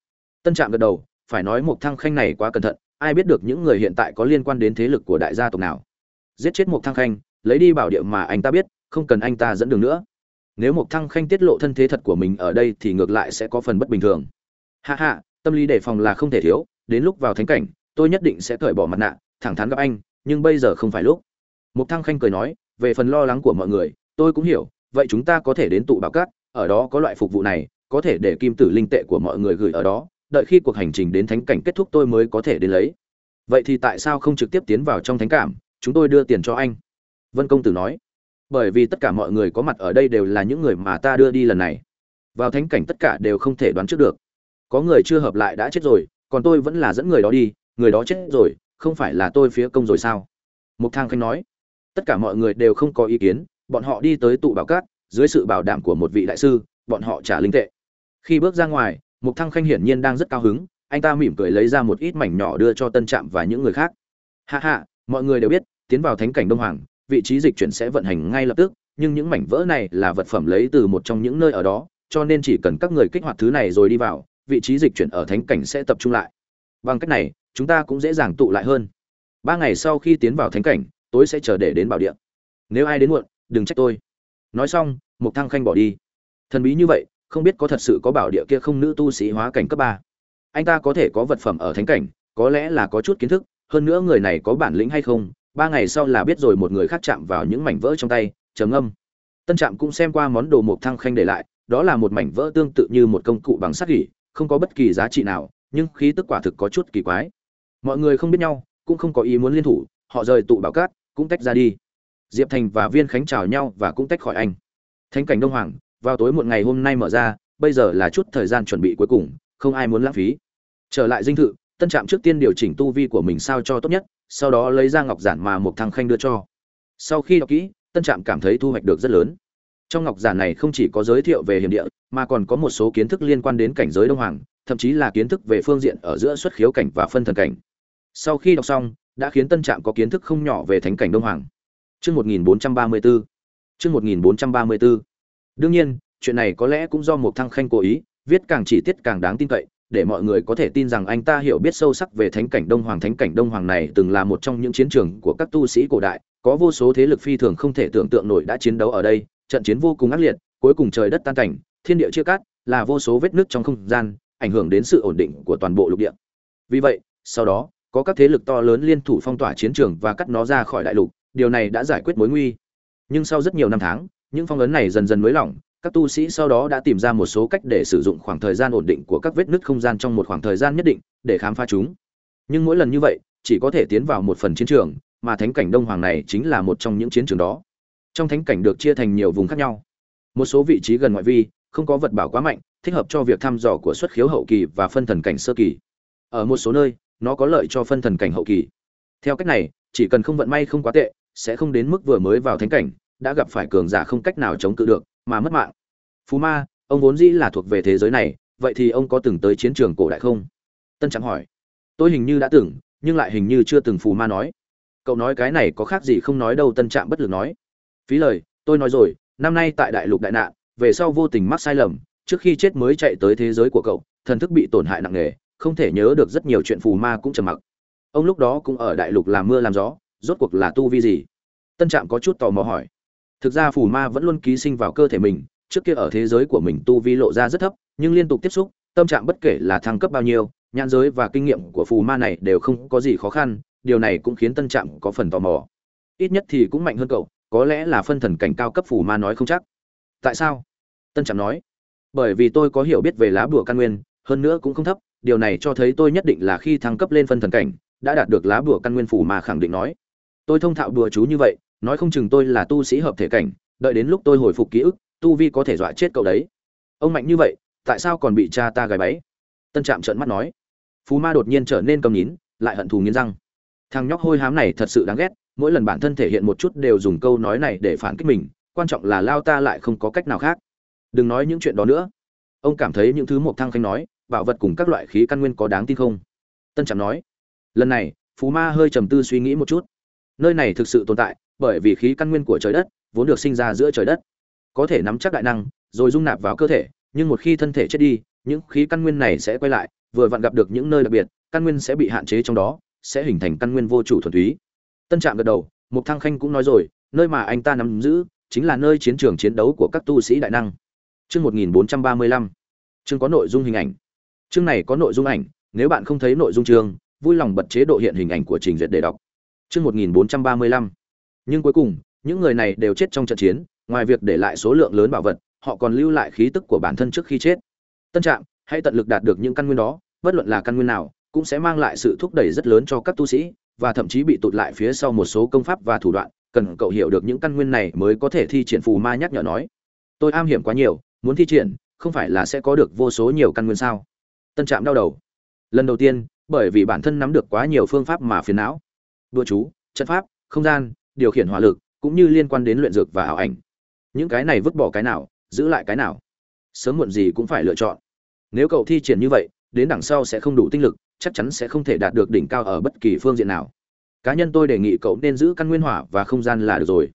Tân trạm gật đầu, phải nói một thăng khanh này quá cẩn thận, ai biết được những người hiện tại có liên quan đến thế lực của đại gia tộc nào. Giết chết một thăng khanh, lấy đi bảo địa mà anh ta biết, không cần anh ta dẫn đường nữa. Nếu một thăng khanh tiết lộ thân thế thật của mình ở đây thì ngược lại sẽ có phần bất bình thường. Hạ hạ tâm lý đề phòng là không thể thiếu, đến lúc vào thánh cảnh, tôi nhất định sẽ cởi bỏ mặt nạ, thẳng thắn gặp anh, nhưng bây giờ không phải lúc. Một thăng khanh cười nói, về phần lo lắng của mọi người, tôi cũng hiểu vậy chúng ta có thể đến tụ bảo cát, ở đó có loại phục vụ này, có thể để kim tử linh tệ của mọi người gửi ở đó, đợi khi cuộc hành trình đến thánh cảnh kết thúc tôi mới có thể đến lấy. Vậy thì tại sao không trực tiếp tiến vào trong thánh cảm? Chúng tôi đưa tiền cho anh. Vân công tử nói. Bởi vì tất cả mọi người có mặt ở đây đều là những người mà ta đưa đi lần này. Vào thánh cảnh tất cả đều không thể đoán trước được. Có người chưa hợp lại đã chết rồi, còn tôi vẫn là dẫn người đó đi, người đó chết rồi, không phải là tôi phía công rồi sao? Mục thang khanh nói. Tất cả mọi người đều không có ý kiến bọn họ đi tới tụ bảo cát, dưới sự bảo đảm của một vị đại sư, bọn họ trả linh tệ. Khi bước ra ngoài, mục thăng khanh hiển nhiên đang rất cao hứng, anh ta mỉm cười lấy ra một ít mảnh nhỏ đưa cho tân trạm và những người khác. Hạ hạ mọi người đều biết, tiến vào thánh cảnh đông hoàng, vị trí dịch chuyển sẽ vận hành ngay lập tức, nhưng những mảnh vỡ này là vật phẩm lấy từ một trong những nơi ở đó, cho nên chỉ cần các người kích hoạt thứ này rồi đi vào, vị trí dịch chuyển ở thánh cảnh sẽ tập trung lại. Bằng cách này, chúng ta cũng dễ dàng tụ lại hơn. Ba ngày sau khi tiến vào thánh cảnh, tối sẽ chờ để đến bảo địa. Nếu ai đến muộn đừng trách tôi. Nói xong mục thăng khanh bỏ đi. Thần bí như vậy, không biết có thật sự có bảo địa kia không nữ tu sĩ hóa cảnh cấp ba. Anh ta có thể có vật phẩm ở thánh cảnh, có lẽ là có chút kiến thức, hơn nữa người này có bản lĩnh hay không, ba ngày sau là biết rồi một người khác chạm vào những mảnh vỡ trong tay chấm âm tân trạm cũng xem qua món đồ mộc thăng khanh để lại, đó là một mảnh vỡ tương tự như một công cụ bằng sắt gỉ, không có bất kỳ giá trị nào, nhưng khí tức quả thực có chút kỳ quái. Mọi người không biết nhau, cũng không có ý muốn liên thủ, họ rời tụ bảo cát, cũng tách ra đi diệp thành và viên khánh chào nhau và cũng tách khỏi anh. Thánh cảnh đông hoàng, vào tối một ngày hôm nay mở ra, bây giờ là chút thời gian chuẩn bị cuối cùng, không ai muốn lãng phí. Trở lại dinh thự, tân trạm trước tiên điều chỉnh tu vi của mình sao cho tốt nhất, sau đó lấy ra ngọc giản mà một thằng khanh đưa cho. Sau khi đọc kỹ, tân trạm cảm thấy thu hoạch được rất lớn. Trong ngọc giản này không chỉ có giới thiệu về hiểm địa, mà còn có một số kiến thức liên quan đến cảnh giới đông hoàng, thậm chí là kiến thức về phương diện ở giữa xuất khiếu cảnh và phân thần cảnh. Sau khi đọc xong, đã khiến tân trạm có kiến thức không nhỏ về thánh cảnh đông hoàng. Chương 1434. Chương 1434. Đương nhiên, chuyện này có lẽ cũng do một thăng khanh cố ý, viết càng chỉ tiết càng đáng tin cậy, để mọi người có thể tin rằng anh ta hiểu biết sâu sắc về thánh cảnh Đông Hoàng. Thánh cảnh Đông Hoàng này từng là một trong những chiến trường của các tu sĩ cổ đại, có vô số thế lực phi thường không thể tưởng tượng nổi đã chiến đấu ở đây, trận chiến vô cùng ác liệt, cuối cùng trời đất tan cảnh, thiên địa chia cắt, là vô số vết nứt trong không gian, ảnh hưởng đến sự ổn định của toàn bộ lục địa. Vì vậy, sau đó, có các thế lực to lớn liên thủ phong tỏa chiến trường và cắt nó ra khỏi đại lục, điều này đã giải quyết mối nguy. Nhưng sau rất nhiều năm tháng, những phong ấn này dần dần mới lỏng, các tu sĩ sau đó đã tìm ra một số cách để sử dụng khoảng thời gian ổn định của các vết nứt không gian trong một khoảng thời gian nhất định để khám phá chúng. Nhưng mỗi lần như vậy, chỉ có thể tiến vào một phần chiến trường, mà thánh cảnh đông hoàng này chính là một trong những chiến trường đó. Trong thánh cảnh được chia thành nhiều vùng khác nhau. Một số vị trí gần ngoại vi, không có vật bảo quá mạnh, thích hợp cho việc thăm dò của xuất khiếu hậu kỳ và phân thần cảnh sơ kỳ. Ở một số nơi, nó có lợi cho phân thần cảnh hậu kỳ. Theo cách này, chỉ cần không vận may không quá tệ sẽ không đến mức vừa mới vào thánh cảnh, đã gặp phải cường giả không cách nào chống cự được, mà mất mạng. Phú ma, ông vốn dĩ là thuộc về thế giới này, vậy thì ông có từng tới chiến trường cổ đại không? Tân trắng hỏi. Tôi hình như đã từng, nhưng lại hình như chưa từng, phù ma nói. Cậu nói cái này có khác gì không nói đâu, tân trạm bất lực nói. Phí lời, tôi nói rồi, năm nay tại đại lục đại nạn, về sau vô tình mắc sai lầm, trước khi chết mới chạy tới thế giới của cậu, thần thức bị tổn hại nặng nề, không thể nhớ được rất nhiều chuyện phù ma cũng trầm mặc. Ông lúc đó cũng ở đại lục làm mưa làm gió rốt cuộc là tu vi gì? Tân trạm có chút tò mò hỏi. Thực ra phù ma vẫn luôn ký sinh vào cơ thể mình, trước kia ở thế giới của mình tu vi lộ ra rất thấp, nhưng liên tục tiếp xúc, tâm trạng bất kể là thăng cấp bao nhiêu, nhãn giới và kinh nghiệm của phù ma này đều không có gì khó khăn, điều này cũng khiến tân trạm có phần tò mò. Ít nhất thì cũng mạnh hơn cậu, có lẽ là phân thần cảnh cao cấp phù ma nói không chắc. Tại sao? Tân trạm nói. Bởi vì tôi có hiểu biết về lá bùa căn nguyên, hơn nữa cũng không thấp, điều này cho thấy tôi nhất định là khi thăng cấp lên phân thần cảnh, đã đạt được lá bùa căn nguyên phù ma khẳng định nói tôi thông thạo đùa chú như vậy, nói không chừng tôi là tu sĩ hợp thể cảnh, đợi đến lúc tôi hồi phục ký ức, tu vi có thể dọa chết cậu đấy. Ông mạnh như vậy, tại sao còn bị cha ta gài bẫy? Tân trạm trợn mắt nói. Phú ma đột nhiên trở nên cầm nhín lại hận thù nghiến răng. Thằng nhóc hôi hám này thật sự đáng ghét, mỗi lần bản thân thể hiện một chút đều dùng câu nói này để phản kích mình, quan trọng là lao ta lại không có cách nào khác. Đừng nói những chuyện đó nữa. Ông cảm thấy những thứ một thăng khanh nói, bảo vật cùng các loại khí căn nguyên có đáng tin không? Tân trạm nói. Lần này, phú ma hơi trầm tư suy nghĩ một chút nơi này thực sự tồn tại, bởi vì khí căn nguyên của trời đất vốn được sinh ra giữa trời đất. Có thể nắm chắc đại năng, rồi dung nạp vào cơ thể, nhưng một khi thân thể chết đi, những khí căn nguyên này sẽ quay lại, vừa vặn gặp được những nơi đặc biệt, căn nguyên sẽ bị hạn chế trong đó, sẽ hình thành căn nguyên vô chủ thuần túy. Tân trạm gật đầu, mục thăng khanh cũng nói rồi, nơi mà anh ta nắm giữ chính là nơi chiến trường chiến đấu của các tu sĩ đại năng. Chương một nghìn bốn trăm ba mươi lăm. Chương có nội dung hình ảnh. Chương này có nội dung ảnh, nếu bạn không thấy nội dung chương, vui lòng bật chế độ hiện hình ảnh của trình duyệt để đọc chương một nghìn bốn trăm ba mươi lăm. Nhưng cuối cùng những người này đều chết trong trận chiến ngoài việc để lại số lượng lớn bảo vật họ còn lưu lại khí tức của bản thân trước khi chết. Tân Trạm, hãy tận lực đạt được những căn nguyên đó bất luận là căn nguyên nào cũng sẽ mang lại sự thúc đẩy rất lớn cho các tu sĩ và thậm chí bị tụt lại phía sau một số công pháp và thủ đoạn cần cậu hiểu được những căn nguyên này mới có thể thi triển phù ma nhắc nhở nói. Tôi am hiểm quá nhiều muốn thi triển không phải là sẽ có được vô số nhiều căn nguyên sao? Tân trạm đau đầu. Lần đầu tiên bởi vì bản thân nắm được quá nhiều phương pháp mà phiền não đua chú, trận pháp, không gian, điều khiển hỏa lực, cũng như liên quan đến luyện dược và ảo ảnh. Những cái này vứt bỏ cái nào, giữ lại cái nào. Sớm muộn gì cũng phải lựa chọn. Nếu cậu thi triển như vậy, đến đằng sau sẽ không đủ tinh lực, chắc chắn sẽ không thể đạt được đỉnh cao ở bất kỳ phương diện nào. Cá nhân tôi đề nghị cậu nên giữ căn nguyên hỏa và không gian là được rồi.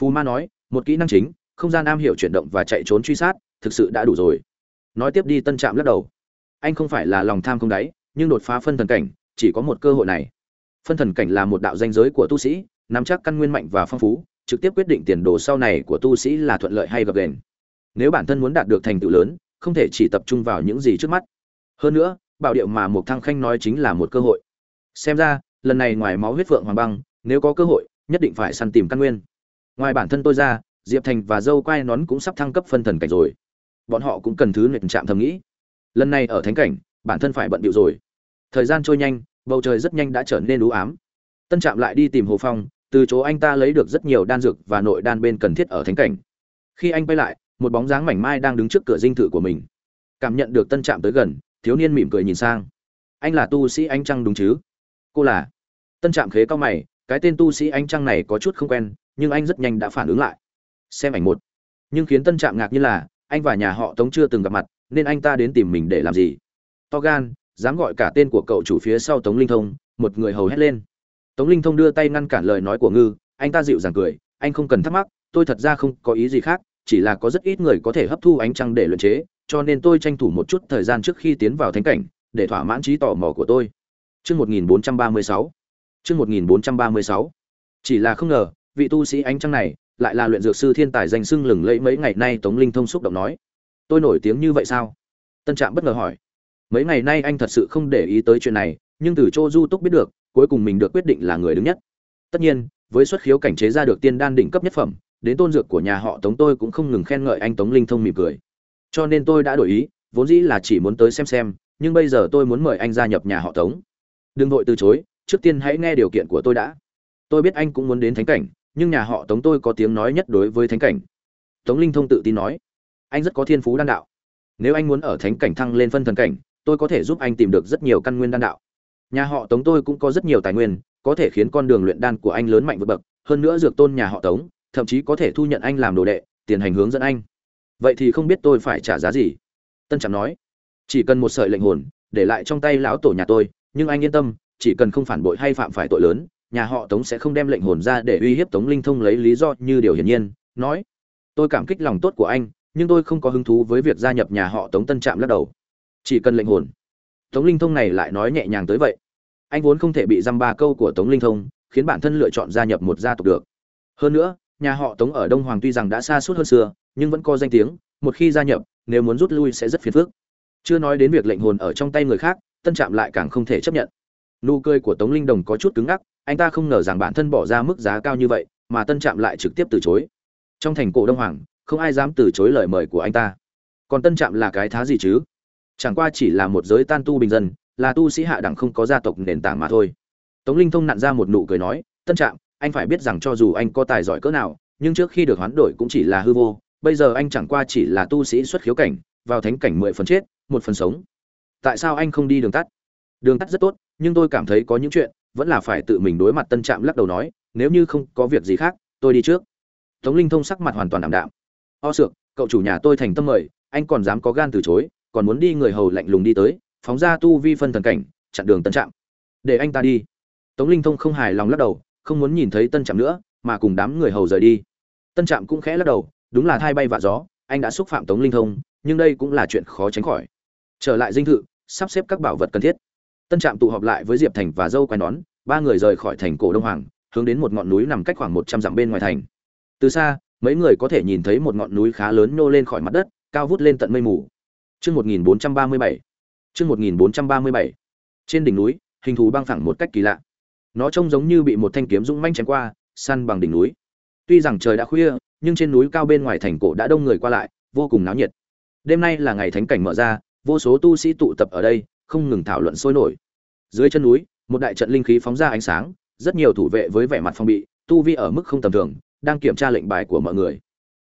Phù ma nói, một kỹ năng chính, không gian am hiểu chuyển động và chạy trốn truy sát, thực sự đã đủ rồi. Nói tiếp đi, tân trạm lắc đầu. Anh không phải là lòng tham không đáy, nhưng đột phá phân thần cảnh, chỉ có một cơ hội này phân thần cảnh là một đạo danh giới của tu sĩ, nắm chắc căn nguyên mạnh và phong phú, trực tiếp quyết định tiền đồ sau này của tu sĩ là thuận lợi hay gập ghềnh nếu bản thân muốn đạt được thành tựu lớn, không thể chỉ tập trung vào những gì trước mắt. Hơn nữa, bảo điệu mà một thăng khanh nói chính là một cơ hội. Xem ra, lần này ngoài máu huyết phượng hoàng băng, nếu có cơ hội, nhất định phải săn tìm căn nguyên. Ngoài bản thân tôi ra, diệp thành và dâu quai nón cũng sắp thăng cấp phân thần cảnh rồi. Bọn họ cũng cần thứ nguyện chạm thầm nghĩ. Lần này ở thánh cảnh, bản thân phải bận điệu rồi. Thời gian trôi nhanh bầu trời rất nhanh đã trở nên u ám. Tân trạm lại đi tìm hồ phong, từ chỗ anh ta lấy được rất nhiều đan dược và nội đan bên cần thiết ở thánh cảnh. Khi anh quay lại, một bóng dáng mảnh mai đang đứng trước cửa dinh thự của mình. Cảm nhận được tân trạm tới gần, thiếu niên mỉm cười nhìn sang. Anh là tu sĩ ánh trăng đúng chứ? Cô là. Tân trạm khế cao mày, cái tên tu sĩ ánh trăng này có chút không quen, nhưng anh rất nhanh đã phản ứng lại. Xem ảnh một. Nhưng khiến tân trạm ngạc nhiên là, anh và nhà họ tống chưa từng gặp mặt, nên anh ta đến tìm mình để làm gì? To gan dám gọi cả tên của cậu chủ phía sau tống linh thông một người hầu hét lên tống linh thông đưa tay ngăn cản lời nói của ngư anh ta dịu dàng cười anh không cần thắc mắc tôi thật ra không có ý gì khác chỉ là có rất ít người có thể hấp thu ánh trăng để luyện chế cho nên tôi tranh thủ một chút thời gian trước khi tiến vào thánh cảnh để thỏa mãn trí tò mò của tôi Chương 1436. Chương 1436. Chỉ là không ngờ, vị tu sĩ ánh trăng này lại là luyện dược sư thiên tài danh xưng lừng lẫy mấy ngày nay Tống Linh Thông xúc động nói. Tôi nổi tiếng như vậy sao? Tân Trạm bất ngờ hỏi. Mấy ngày nay anh thật sự không để ý tới chuyện này, nhưng từ Châu Du Túc biết được, cuối cùng mình được quyết định là người đứng nhất. Tất nhiên, với xuất khiếu cảnh chế ra được tiên đan đỉnh cấp nhất phẩm, đến tôn dược của nhà họ Tống tôi cũng không ngừng khen ngợi anh Tống Linh Thông mỉm cười. Cho nên tôi đã đổi ý, vốn dĩ là chỉ muốn tới xem xem, nhưng bây giờ tôi muốn mời anh gia nhập nhà họ Tống. Đừng vội từ chối trước tiên hãy nghe điều kiện của tôi đã. Tôi biết anh cũng muốn đến thánh cảnh nhưng nhà họ tống tôi có tiếng nói nhất đối với thánh cảnh. Tống linh thông tự tin nói. Anh rất có thiên phú đan đạo. Nếu anh muốn ở thánh cảnh thăng lên phân thần cảnh tôi có thể giúp anh tìm được rất nhiều căn nguyên đan đạo. Nhà họ tống tôi cũng có rất nhiều tài nguyên, có thể khiến con đường luyện đan của anh lớn mạnh vượt bậc, hơn nữa dược tôn nhà họ tống, thậm chí có thể thu nhận anh làm đồ đệ, tiền hành hướng dẫn anh. Vậy thì không biết tôi phải trả giá gì? Tân trạm nói, chỉ cần một sợi lệnh hồn, để lại trong tay lão tổ nhà tôi, nhưng anh yên tâm, chỉ cần không phản bội hay phạm phải tội lớn, nhà họ tống sẽ không đem lệnh hồn ra để uy hiếp tống linh thông lấy lý do như điều hiển nhiên. Nói, tôi cảm kích lòng tốt của anh, nhưng tôi không có hứng thú với việc gia nhập nhà họ tống tân trạm lắc đầu chỉ cần lệnh hồn. Tống linh thông này lại nói nhẹ nhàng tới vậy. Anh vốn không thể bị dăm ba câu của tống linh thông, khiến bản thân lựa chọn gia nhập một gia tộc được. Hơn nữa, nhà họ tống ở đông hoàng tuy rằng đã xa suốt hơn xưa, nhưng vẫn có danh tiếng, một khi gia nhập, nếu muốn rút lui sẽ rất phiền phức. Chưa nói đến việc lệnh hồn ở trong tay người khác, tân trạm lại càng không thể chấp nhận. Nụ cười của tống linh đồng có chút cứng ngắc, anh ta không ngờ rằng bản thân bỏ ra mức giá cao như vậy, mà tân trạm lại trực tiếp từ chối. Trong thành cổ đông hoàng, không ai dám từ chối lời mời của anh ta. Còn tân trạm là cái thá gì chứ? Chẳng qua chỉ là một giới tan tu bình dân, là tu sĩ hạ đẳng không có gia tộc nền tảng mà thôi. Tống linh thông nặn ra một nụ cười nói, tân trạm, anh phải biết rằng cho dù anh có tài giỏi cỡ nào, nhưng trước khi được hoán đổi cũng chỉ là hư vô, bây giờ anh chẳng qua chỉ là tu sĩ xuất khiếu cảnh, vào thánh cảnh mười phần chết, một phần sống. Tại sao anh không đi đường tắt? Đường tắt rất tốt, nhưng tôi cảm thấy có những chuyện vẫn là phải tự mình đối mặt, tân trạm lắc đầu nói, nếu như không có việc gì khác, tôi đi trước. Tống linh thông sắc mặt hoàn toàn ảm đạm. O sược, cậu chủ nhà tôi thành tâm mời, anh còn dám có gan từ chối còn muốn đi người hầu lạnh lùng đi tới, phóng ra tu vi phân thần cảnh, chặn đường tân trạm. Để anh ta đi. Tống linh thông không hài lòng lắc đầu, không muốn nhìn thấy tân trạm nữa, mà cùng đám người hầu rời đi. Tân trạm cũng khẽ lắc đầu, đúng là thay bay vạ gió, anh đã xúc phạm tống linh thông, nhưng đây cũng là chuyện khó tránh khỏi. Trở lại dinh thự, sắp xếp các bảo vật cần thiết. Tân trạm tụ họp lại với diệp thành và dâu quai nón, ba người rời khỏi thành cổ đông hoàng, hướng đến một ngọn núi nằm cách khoảng một trăm dặm bên ngoài thành. Từ xa, mấy người có thể nhìn thấy một ngọn núi khá lớn nhô lên khỏi mặt đất, cao vút lên tận mây mù. Chương 1437. Chương 1437. Trên đỉnh núi, hình thú băng phẳng một cách kỳ lạ. Nó trông giống như bị một thanh kiếm dũng mãnh chém qua, săn bằng đỉnh núi. Tuy rằng trời đã khuya, nhưng trên núi cao bên ngoài thành cổ đã đông người qua lại, vô cùng náo nhiệt. Đêm nay là ngày thánh cảnh mở ra, vô số tu sĩ tụ tập ở đây, không ngừng thảo luận sôi nổi. Dưới chân núi, một đại trận linh khí phóng ra ánh sáng, rất nhiều thủ vệ với vẻ mặt phong bị, tu vi ở mức không tầm thường, đang kiểm tra lệnh bài của mọi người.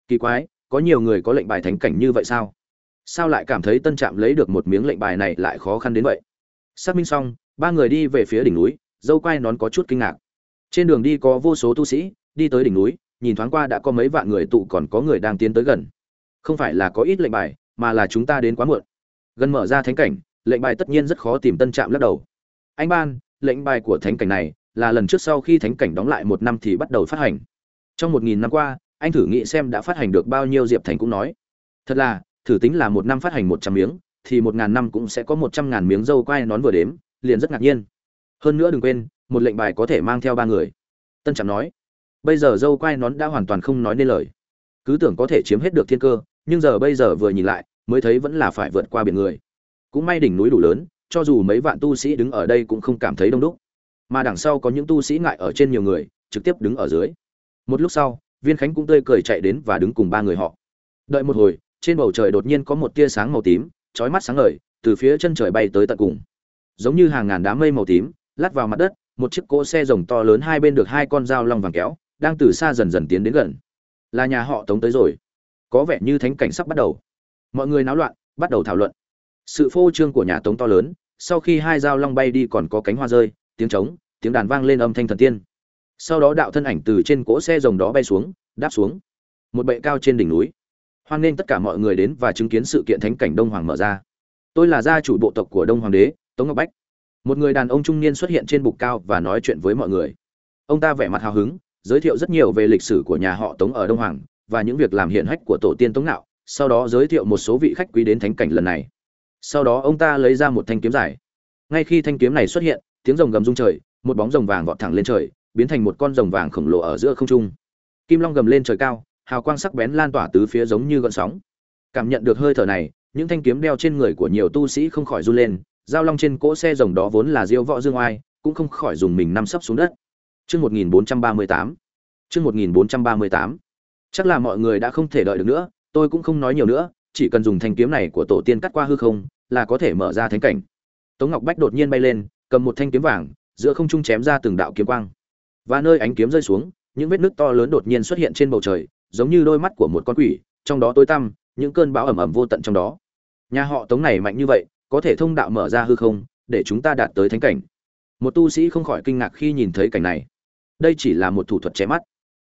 Kỳ quái, có nhiều người có lệnh bài thánh cảnh như vậy sao? Sao lại cảm thấy tân trạm lấy được một miếng lệnh bài này lại khó khăn đến vậy? Xác minh xong, ba người đi về phía đỉnh núi, dâu quai nón có chút kinh ngạc. Trên đường đi có vô số tu sĩ, đi tới đỉnh núi, nhìn thoáng qua đã có mấy vạn người tụ còn có người đang tiến tới gần. Không phải là có ít lệnh bài, mà là chúng ta đến quá muộn. Gần mở ra thánh cảnh, lệnh bài tất nhiên rất khó tìm tân trạm lắc đầu. Anh ban, lệnh bài của thánh cảnh này là lần trước sau khi thánh cảnh đóng lại một năm thì bắt đầu phát hành. Trong một nghìn năm qua, anh thử nghĩ xem đã phát hành được bao nhiêu diệp thành cũng nói. Thật là thử tính là một năm phát hành một trăm miếng, thì một ngàn năm cũng sẽ có một trăm ngàn miếng dâu quai nón vừa đếm, liền rất ngạc nhiên. Hơn nữa đừng quên, một lệnh bài có thể mang theo ba người. Tân trạm nói, bây giờ dâu quai nón đã hoàn toàn không nói nên lời. Cứ tưởng có thể chiếm hết được thiên cơ, nhưng giờ bây giờ vừa nhìn lại, mới thấy vẫn là phải vượt qua biển người. Cũng may đỉnh núi đủ lớn, cho dù mấy vạn tu sĩ đứng ở đây cũng không cảm thấy đông đúc. Mà đằng sau có những tu sĩ ngại ở trên nhiều người, trực tiếp đứng ở dưới. Một lúc sau, viên khánh cũng tươi cười chạy đến và đứng cùng ba người họ. Đợi một hồi trên bầu trời đột nhiên có một tia sáng màu tím, chói mắt sáng ngời, từ phía chân trời bay tới tận cùng. Giống như hàng ngàn đám mây màu tím, lát vào mặt đất, một chiếc cỗ xe rồng to lớn hai bên được hai con dao long vàng kéo, đang từ xa dần dần tiến đến gần. Là nhà họ tống tới rồi. Có vẻ như thánh cảnh sắp bắt đầu. Mọi người náo loạn, bắt đầu thảo luận. Sự phô trương của nhà tống to lớn, sau khi hai dao long bay đi còn có cánh hoa rơi, tiếng trống, tiếng đàn vang lên âm thanh thần tiên. Sau đó đạo thân ảnh từ trên cỗ xe rồng đó bay xuống, đáp xuống. Một bệ cao trên đỉnh núi hoan nghênh tất cả mọi người đến và chứng kiến sự kiện thánh cảnh đông hoàng mở ra. Tôi là gia chủ bộ tộc của đông hoàng đế, tống ngọc bách. Một người đàn ông trung niên xuất hiện trên bục cao và nói chuyện với mọi người. Ông ta vẻ mặt hào hứng, giới thiệu rất nhiều về lịch sử của nhà họ tống ở đông hoàng và những việc làm hiện hách của tổ tiên tống nạo sau đó giới thiệu một số vị khách quý đến thánh cảnh lần này. Sau đó ông ta lấy ra một thanh kiếm dài. Ngay khi thanh kiếm này xuất hiện, tiếng rồng gầm rung trời, một bóng rồng vàng vọt thẳng lên trời, biến thành một con rồng vàng khổng lồ ở giữa không trung. Kim long gầm lên trời cao hào quang sắc bén lan tỏa tứ phía giống như gợn sóng. Cảm nhận được hơi thở này, những thanh kiếm đeo trên người của nhiều tu sĩ không khỏi run lên, giao long trên cỗ xe rồng đó vốn là diêu võ dương oai, cũng không khỏi dùng mình năm sấp xuống đất. Chương 1438. Chương 1438. Chắc là mọi người đã không thể đợi được nữa, tôi cũng không nói nhiều nữa, chỉ cần dùng thanh kiếm này của tổ tiên cắt qua hư không, là có thể mở ra thánh cảnh. Tống Ngọc Bách đột nhiên bay lên, cầm một thanh kiếm vàng, giữa không trung chém ra từng đạo kiếm quang. Và nơi ánh kiếm rơi xuống, những vết nứt to lớn đột nhiên xuất hiện trên bầu trời, giống như đôi mắt của một con quỷ, trong đó tối tăm, những cơn bão ẩm ẩm vô tận trong đó. Nhà họ tống này mạnh như vậy, có thể thông đạo mở ra hư không, để chúng ta đạt tới thánh cảnh. Một tu sĩ không khỏi kinh ngạc khi nhìn thấy cảnh này. Đây chỉ là một thủ thuật che mắt.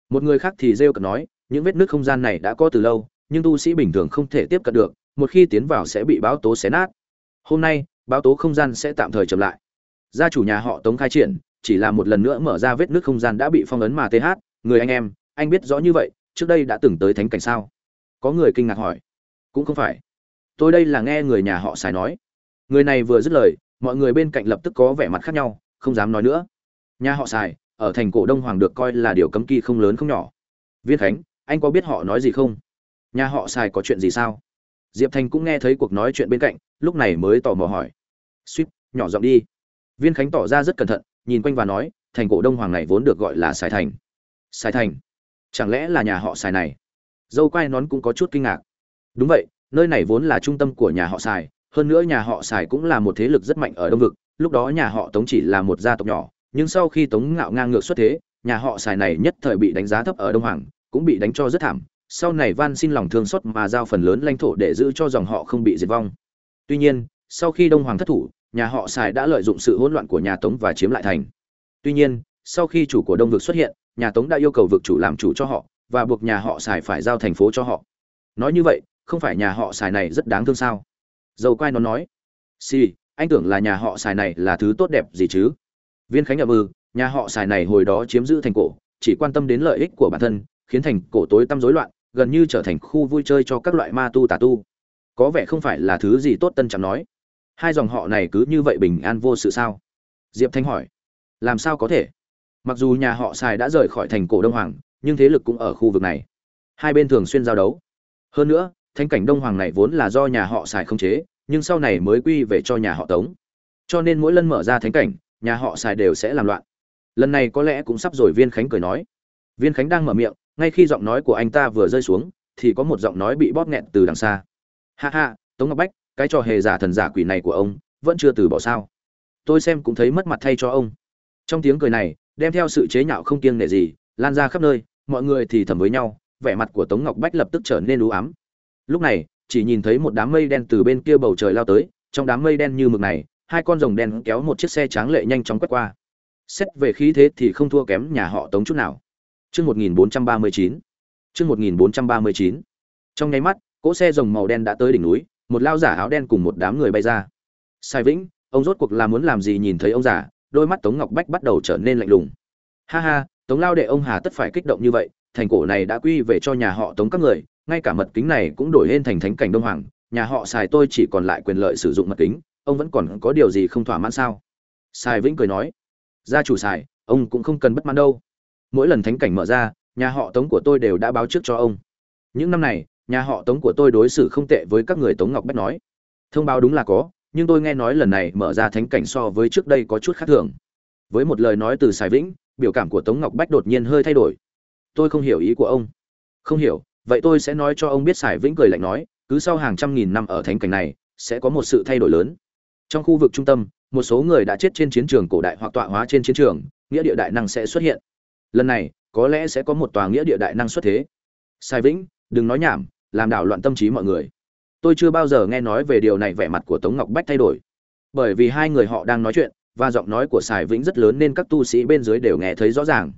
Một người khác thì rêu cợt nói, những vết nứt không gian này đã có từ lâu, nhưng tu sĩ bình thường không thể tiếp cận được, một khi tiến vào sẽ bị báo tố xé nát. Hôm nay báo tố không gian sẽ tạm thời chậm lại. Gia chủ nhà họ tống khai triển, chỉ là một lần nữa mở ra vết nứt không gian đã bị phong ấn mà th người anh em, anh biết rõ như vậy trước đây đã từng tới thánh cảnh sao? Có người kinh ngạc hỏi. Cũng không phải. Tôi đây là nghe người nhà họ xài nói. Người này vừa dứt lời, mọi người bên cạnh lập tức có vẻ mặt khác nhau, không dám nói nữa. Nhà họ xài ở thành cổ đông hoàng được coi là điều cấm kỵ không lớn không nhỏ. Viên khánh, anh có biết họ nói gì không? Nhà họ xài có chuyện gì sao? Diệp thành cũng nghe thấy cuộc nói chuyện bên cạnh, lúc này mới tò mò hỏi. Suýt, nhỏ giọng đi. Viên khánh tỏ ra rất cẩn thận, nhìn quanh và nói, thành cổ đông hoàng này vốn được gọi là sài thành. Sài thành chẳng lẽ là nhà họ xài này? Dâu quai nón cũng có chút kinh ngạc. Đúng vậy nơi này vốn là trung tâm của nhà họ xài, hơn nữa nhà họ xài cũng là một thế lực rất mạnh ở đông vực lúc đó nhà họ tống chỉ là một gia tộc nhỏ nhưng sau khi tống ngạo ngang ngược xuất thế nhà họ xài này nhất thời bị đánh giá thấp ở đông hoàng cũng bị đánh cho rất thảm. Sau này van xin lòng thương xót mà giao phần lớn lãnh thổ để giữ cho dòng họ không bị diệt vong. Tuy nhiên sau khi đông hoàng thất thủ nhà họ xài đã lợi dụng sự hỗn loạn của nhà tống và chiếm lại thành. Tuy nhiên sau khi chủ của đông vực xuất hiện nhà tống đã yêu cầu vực chủ làm chủ cho họ và buộc nhà họ xài phải giao thành phố cho họ. Nói như vậy không phải nhà họ xài này rất đáng thương sao? Dầu quai nó nói si, anh tưởng là nhà họ xài này là thứ tốt đẹp gì chứ? Viên khánh ậm ư ừ, nhà họ xài này hồi đó chiếm giữ thành cổ chỉ quan tâm đến lợi ích của bản thân khiến thành cổ tối tăm rối loạn gần như trở thành khu vui chơi cho các loại ma tu tà tu. Có vẻ không phải là thứ gì tốt tân chẳng nói. Hai dòng họ này cứ như vậy bình an vô sự sao? Diệp thanh hỏi làm sao có thể? Mặc dù nhà họ xài đã rời khỏi thành cổ đông hoàng, nhưng thế lực cũng ở khu vực này. Hai bên thường xuyên giao đấu. Hơn nữa, thánh cảnh đông hoàng này vốn là do nhà họ xài không chế, nhưng sau này mới quy về cho nhà họ tống. Cho nên mỗi lần mở ra thánh cảnh, nhà họ xài đều sẽ làm loạn. Lần này có lẽ cũng sắp rồi, viên khánh cười nói. Viên khánh đang mở miệng, ngay khi giọng nói của anh ta vừa rơi xuống, thì có một giọng nói bị bóp nghẹn từ đằng xa. Ha ha, tống ngọc bách, cái trò hề giả thần giả quỷ này của ông, vẫn chưa từ bỏ sao? Tôi xem cũng thấy mất mặt thay cho ông. Trong tiếng cười này đem theo sự chế nhạo không kiêng nể gì lan ra khắp nơi mọi người thì thầm với nhau vẻ mặt của tống ngọc bách lập tức trở nên u ám lúc này chỉ nhìn thấy một đám mây đen từ bên kia bầu trời lao tới trong đám mây đen như mực này hai con rồng đen kéo một chiếc xe tráng lệ nhanh chóng quét qua xét về khí thế thì không thua kém nhà họ tống chút nào Trước 1439. Chương 1439. Trong nháy mắt, cỗ xe rồng màu đen đã tới đỉnh núi, một lao giả áo đen cùng một đám người bay ra. Sai Vĩnh, ông rốt cuộc là muốn làm gì nhìn thấy ông giả? Đôi mắt Tống Ngọc Bách bắt đầu trở nên lạnh lùng. Ha ha, Tống lao đệ ông Hà tất phải kích động như vậy, thành cổ này đã quy về cho nhà họ Tống các người, ngay cả mật kính này cũng đổi lên thành thánh cảnh Đông Hoàng, nhà họ xài tôi chỉ còn lại quyền lợi sử dụng mật kính, ông vẫn còn có điều gì không thỏa mãn sao? Sai Vĩnh cười nói, gia chủ xài, ông cũng không cần bất mãn đâu mỗi lần thánh cảnh mở ra nhà họ tống của tôi đều đã báo trước cho ông những năm này nhà họ tống của tôi đối xử không tệ với các người tống ngọc bách nói thông báo đúng là có nhưng tôi nghe nói lần này mở ra thánh cảnh so với trước đây có chút khác thường. Với một lời nói từ sài vĩnh, biểu cảm của tống ngọc bách đột nhiên hơi thay đổi. Tôi không hiểu ý của ông. Không hiểu, vậy tôi sẽ nói cho ông biết sài vĩnh cười lạnh nói, cứ sau hàng trăm nghìn năm ở thánh cảnh này, sẽ có một sự thay đổi lớn. Trong khu vực trung tâm, một số người đã chết trên chiến trường cổ đại hoặc tọa hóa trên chiến trường, nghĩa địa đại năng sẽ xuất hiện. Lần này, có lẽ sẽ có một tòa nghĩa địa đại năng xuất thế. Sai vĩnh, đừng nói nhảm, làm đảo loạn tâm trí mọi người tôi chưa bao giờ nghe nói về điều này, vẻ mặt của tống ngọc bách thay đổi. Bởi vì hai người họ đang nói chuyện, và giọng nói của sài vĩnh rất lớn nên các tu sĩ bên dưới đều nghe thấy rõ ràng.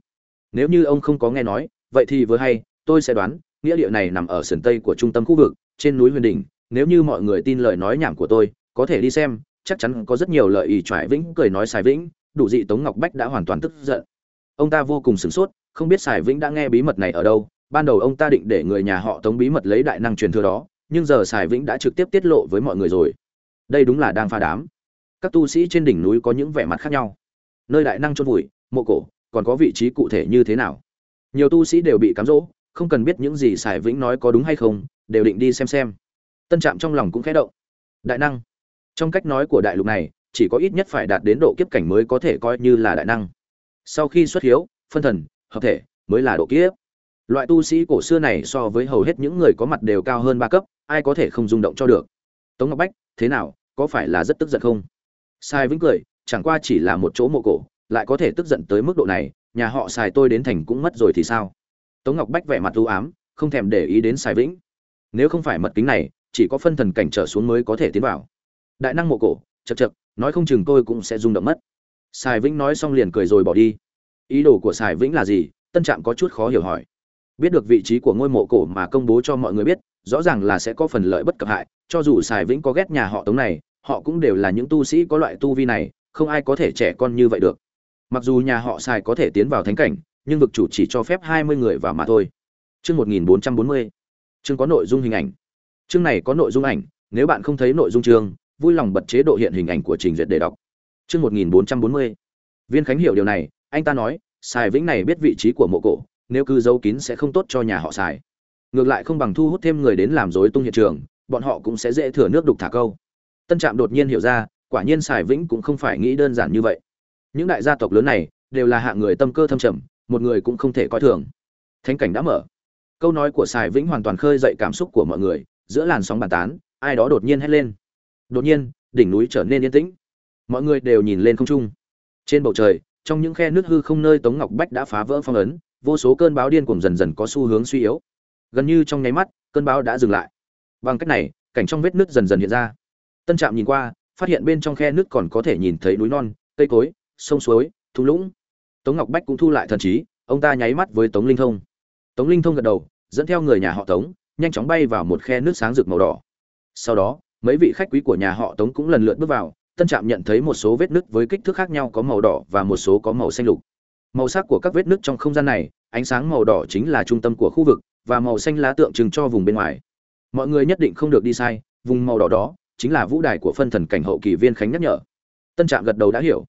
Nếu như ông không có nghe nói, vậy thì vừa hay, tôi sẽ đoán, nghĩa địa này nằm ở sườn tây của trung tâm khu vực, trên núi huyền đình nếu như mọi người tin lời nói nhảm của tôi, có thể đi xem, chắc chắn có rất nhiều lợi ý trải vĩnh cười nói sài vĩnh, đủ dị tống ngọc bách đã hoàn toàn tức giận. Ông ta vô cùng sửng sốt, không biết sài vĩnh đã nghe bí mật này ở đâu, ban đầu ông ta định để người nhà họ tống bí mật lấy đại năng truyền thừa đó nhưng giờ sài vĩnh đã trực tiếp tiết lộ với mọi người rồi. Đây đúng là đang pha đám. Các tu sĩ trên đỉnh núi có những vẻ mặt khác nhau. Nơi đại năng chôn vùi, mộ cổ, còn có vị trí cụ thể như thế nào? Nhiều tu sĩ đều bị cám dỗ, không cần biết những gì sài vĩnh nói có đúng hay không, đều định đi xem xem. Tân trạm trong lòng cũng khẽ động. Đại năng. Trong cách nói của đại lục này, chỉ có ít nhất phải đạt đến độ kiếp cảnh mới có thể coi như là đại năng. Sau khi xuất hiếu, phân thần, hợp thể, mới là độ kiếp loại tu sĩ cổ xưa này so với hầu hết những người có mặt đều cao hơn ba cấp, ai có thể không rung động cho được? Tống ngọc bách, thế nào, có phải là rất tức giận không? Sai vĩnh cười, chẳng qua chỉ là một chỗ mộ cổ, lại có thể tức giận tới mức độ này, nhà họ xài tôi đến thành cũng mất rồi thì sao? Tống ngọc bách vẻ mặt u ám, không thèm để ý đến sai vĩnh. Nếu không phải mật kính này, chỉ có phân thần cảnh trở xuống mới có thể tiến vào. Đại năng mộ cổ chật chật nói không chừng tôi cũng sẽ rung động mất. Sài vĩnh nói xong liền cười rồi bỏ đi. Ý đồ của sài vĩnh là gì? Tân trạm có chút khó hiểu hỏi biết được vị trí của ngôi mộ cổ mà công bố cho mọi người biết rõ ràng là sẽ có phần lợi bất cập hại cho dù sài vĩnh có ghét nhà họ tống này họ cũng đều là những tu sĩ có loại tu vi này không ai có thể trẻ con như vậy được. Mặc dù nhà họ sài có thể tiến vào thánh cảnh nhưng vực chủ chỉ cho phép hai mươi người vào mà thôi. Chương một nghìn bốn trăm bốn mươi. Chương có nội dung hình ảnh. Chương này có nội dung ảnh nếu bạn không thấy nội dung chương vui lòng bật chế độ hiện hình ảnh của trình duyệt để đọc. Chương 1440. Viên Khánh hiểu điều này, anh ta nói, Sài Vĩnh này biết vị trí của mộ cổ, nếu cứ giấu kín sẽ không tốt cho nhà họ xài, Ngược lại không bằng thu hút thêm người đến làm rối tung hiện trường, bọn họ cũng sẽ dễ thừa nước đục thả câu. Tân Trạm đột nhiên hiểu ra, quả nhiên xài Vĩnh cũng không phải nghĩ đơn giản như vậy. Những đại gia tộc lớn này đều là hạng người tâm cơ thâm trầm một người cũng không thể coi thường. Thánh cảnh đã mở. Câu nói của xài vĩnh hoàn toàn khơi dậy cảm xúc của mọi người giữa làn sóng bàn tán ai đó đột nhiên hét lên. Đột nhiên đỉnh núi trở nên yên tĩnh. Mọi người đều nhìn lên không trung. Trên bầu trời trong những khe nước hư không nơi tống ngọc bách đã phá vỡ phong ấn vô số cơn bão điên cuồng dần dần có xu hướng suy yếu. Gần như trong nháy mắt, cơn bão đã dừng lại. Bằng cách này, cảnh trong vết nước dần dần hiện ra. Tân trạm nhìn qua, phát hiện bên trong khe nước còn có thể nhìn thấy núi non, cây cối, sông suối, thung lũng. Tống ngọc bách cũng thu lại thần trí, ông ta nháy mắt với tống linh thông. Tống linh thông gật đầu, dẫn theo người nhà họ tống, nhanh chóng bay vào một khe nước sáng rực màu đỏ. Sau đó, mấy vị khách quý của nhà họ tống cũng lần lượt bước vào, tân trạm nhận thấy một số vết nứt với kích thước khác nhau có màu đỏ và một số có màu xanh lục màu sắc của các vết nứt trong không gian này, ánh sáng màu đỏ chính là trung tâm của khu vực, và màu xanh lá tượng trưng cho vùng bên ngoài. Mọi người nhất định không được đi sai, vùng màu đỏ đó chính là vũ đài của phân thần cảnh hậu kỳ viên khánh nhắc nhở. Tân trạm gật đầu đã hiểu.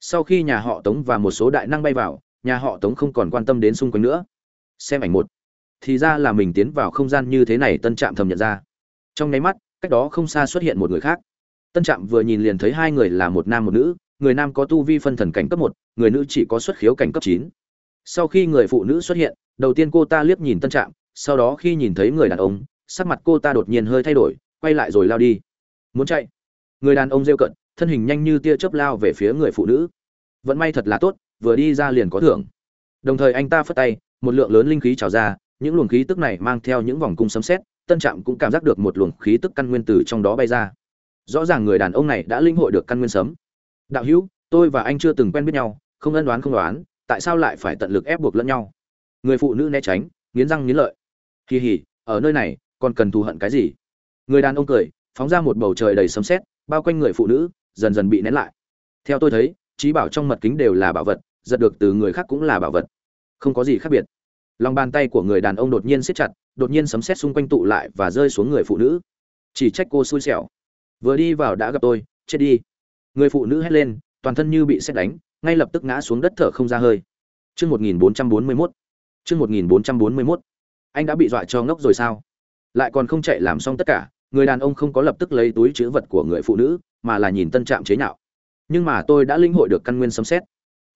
Sau khi nhà họ tống và một số đại năng bay vào, nhà họ tống không còn quan tâm đến xung quanh nữa. Xem ảnh một. Thì ra là mình tiến vào không gian như thế này, tân trạm thầm nhận ra. Trong nháy mắt, cách đó không xa xuất hiện một người khác. Tân trạm vừa nhìn liền thấy hai người là một nam một nữ người nam có tu vi phân thần cảnh cấp một, người nữ chỉ có xuất khiếu cảnh cấp chín. Sau khi người phụ nữ xuất hiện, đầu tiên cô ta liếc nhìn tân trạm, sau đó khi nhìn thấy người đàn ông, sắc mặt cô ta đột nhiên hơi thay đổi, quay lại rồi lao đi. Muốn chạy? Người đàn ông rêu cận thân hình nhanh như tia chớp lao về phía người phụ nữ. Vẫn may thật là tốt, vừa đi ra liền có thưởng. Đồng thời anh ta phất tay, một lượng lớn linh khí trào ra, những luồng khí tức này mang theo những vòng cung sấm sét, tân trạm cũng cảm giác được một luồng khí tức căn nguyên từ trong đó bay ra. Rõ ràng người đàn ông này đã linh hội được căn nguyên sấm đạo hữu, tôi và anh chưa từng quen biết nhau, không ân đoán không đoán tại sao lại phải tận lực ép buộc lẫn nhau? Người phụ nữ né tránh, nghiến răng nghiến lợi. Kỳ hỉ, ở nơi này, còn cần thù hận cái gì? Người đàn ông cười, phóng ra một bầu trời đầy sấm sét, bao quanh người phụ nữ, dần dần bị nén lại. Theo tôi thấy, trí bảo trong mật kính đều là bảo vật, giật được từ người khác cũng là bảo vật. Không có gì khác biệt. Lòng bàn tay của người đàn ông đột nhiên siết chặt, đột nhiên sấm sét xung quanh tụ lại và rơi xuống người phụ nữ. Chỉ trách cô xui xẻo. Vừa đi vào đã gặp tôi, chết đi người phụ nữ hét lên toàn thân như bị xét đánh ngay lập tức ngã xuống đất thở không ra hơi Chương 1441. Chương 1441. Anh đã bị dọa cho ngốc rồi sao? Lại còn không chạy làm xong tất cả, người đàn ông không có lập tức lấy túi chứa vật của người phụ nữ, mà là nhìn Tân Trạm chế nhạo. Nhưng mà tôi đã linh hội được căn nguyên sấm xét.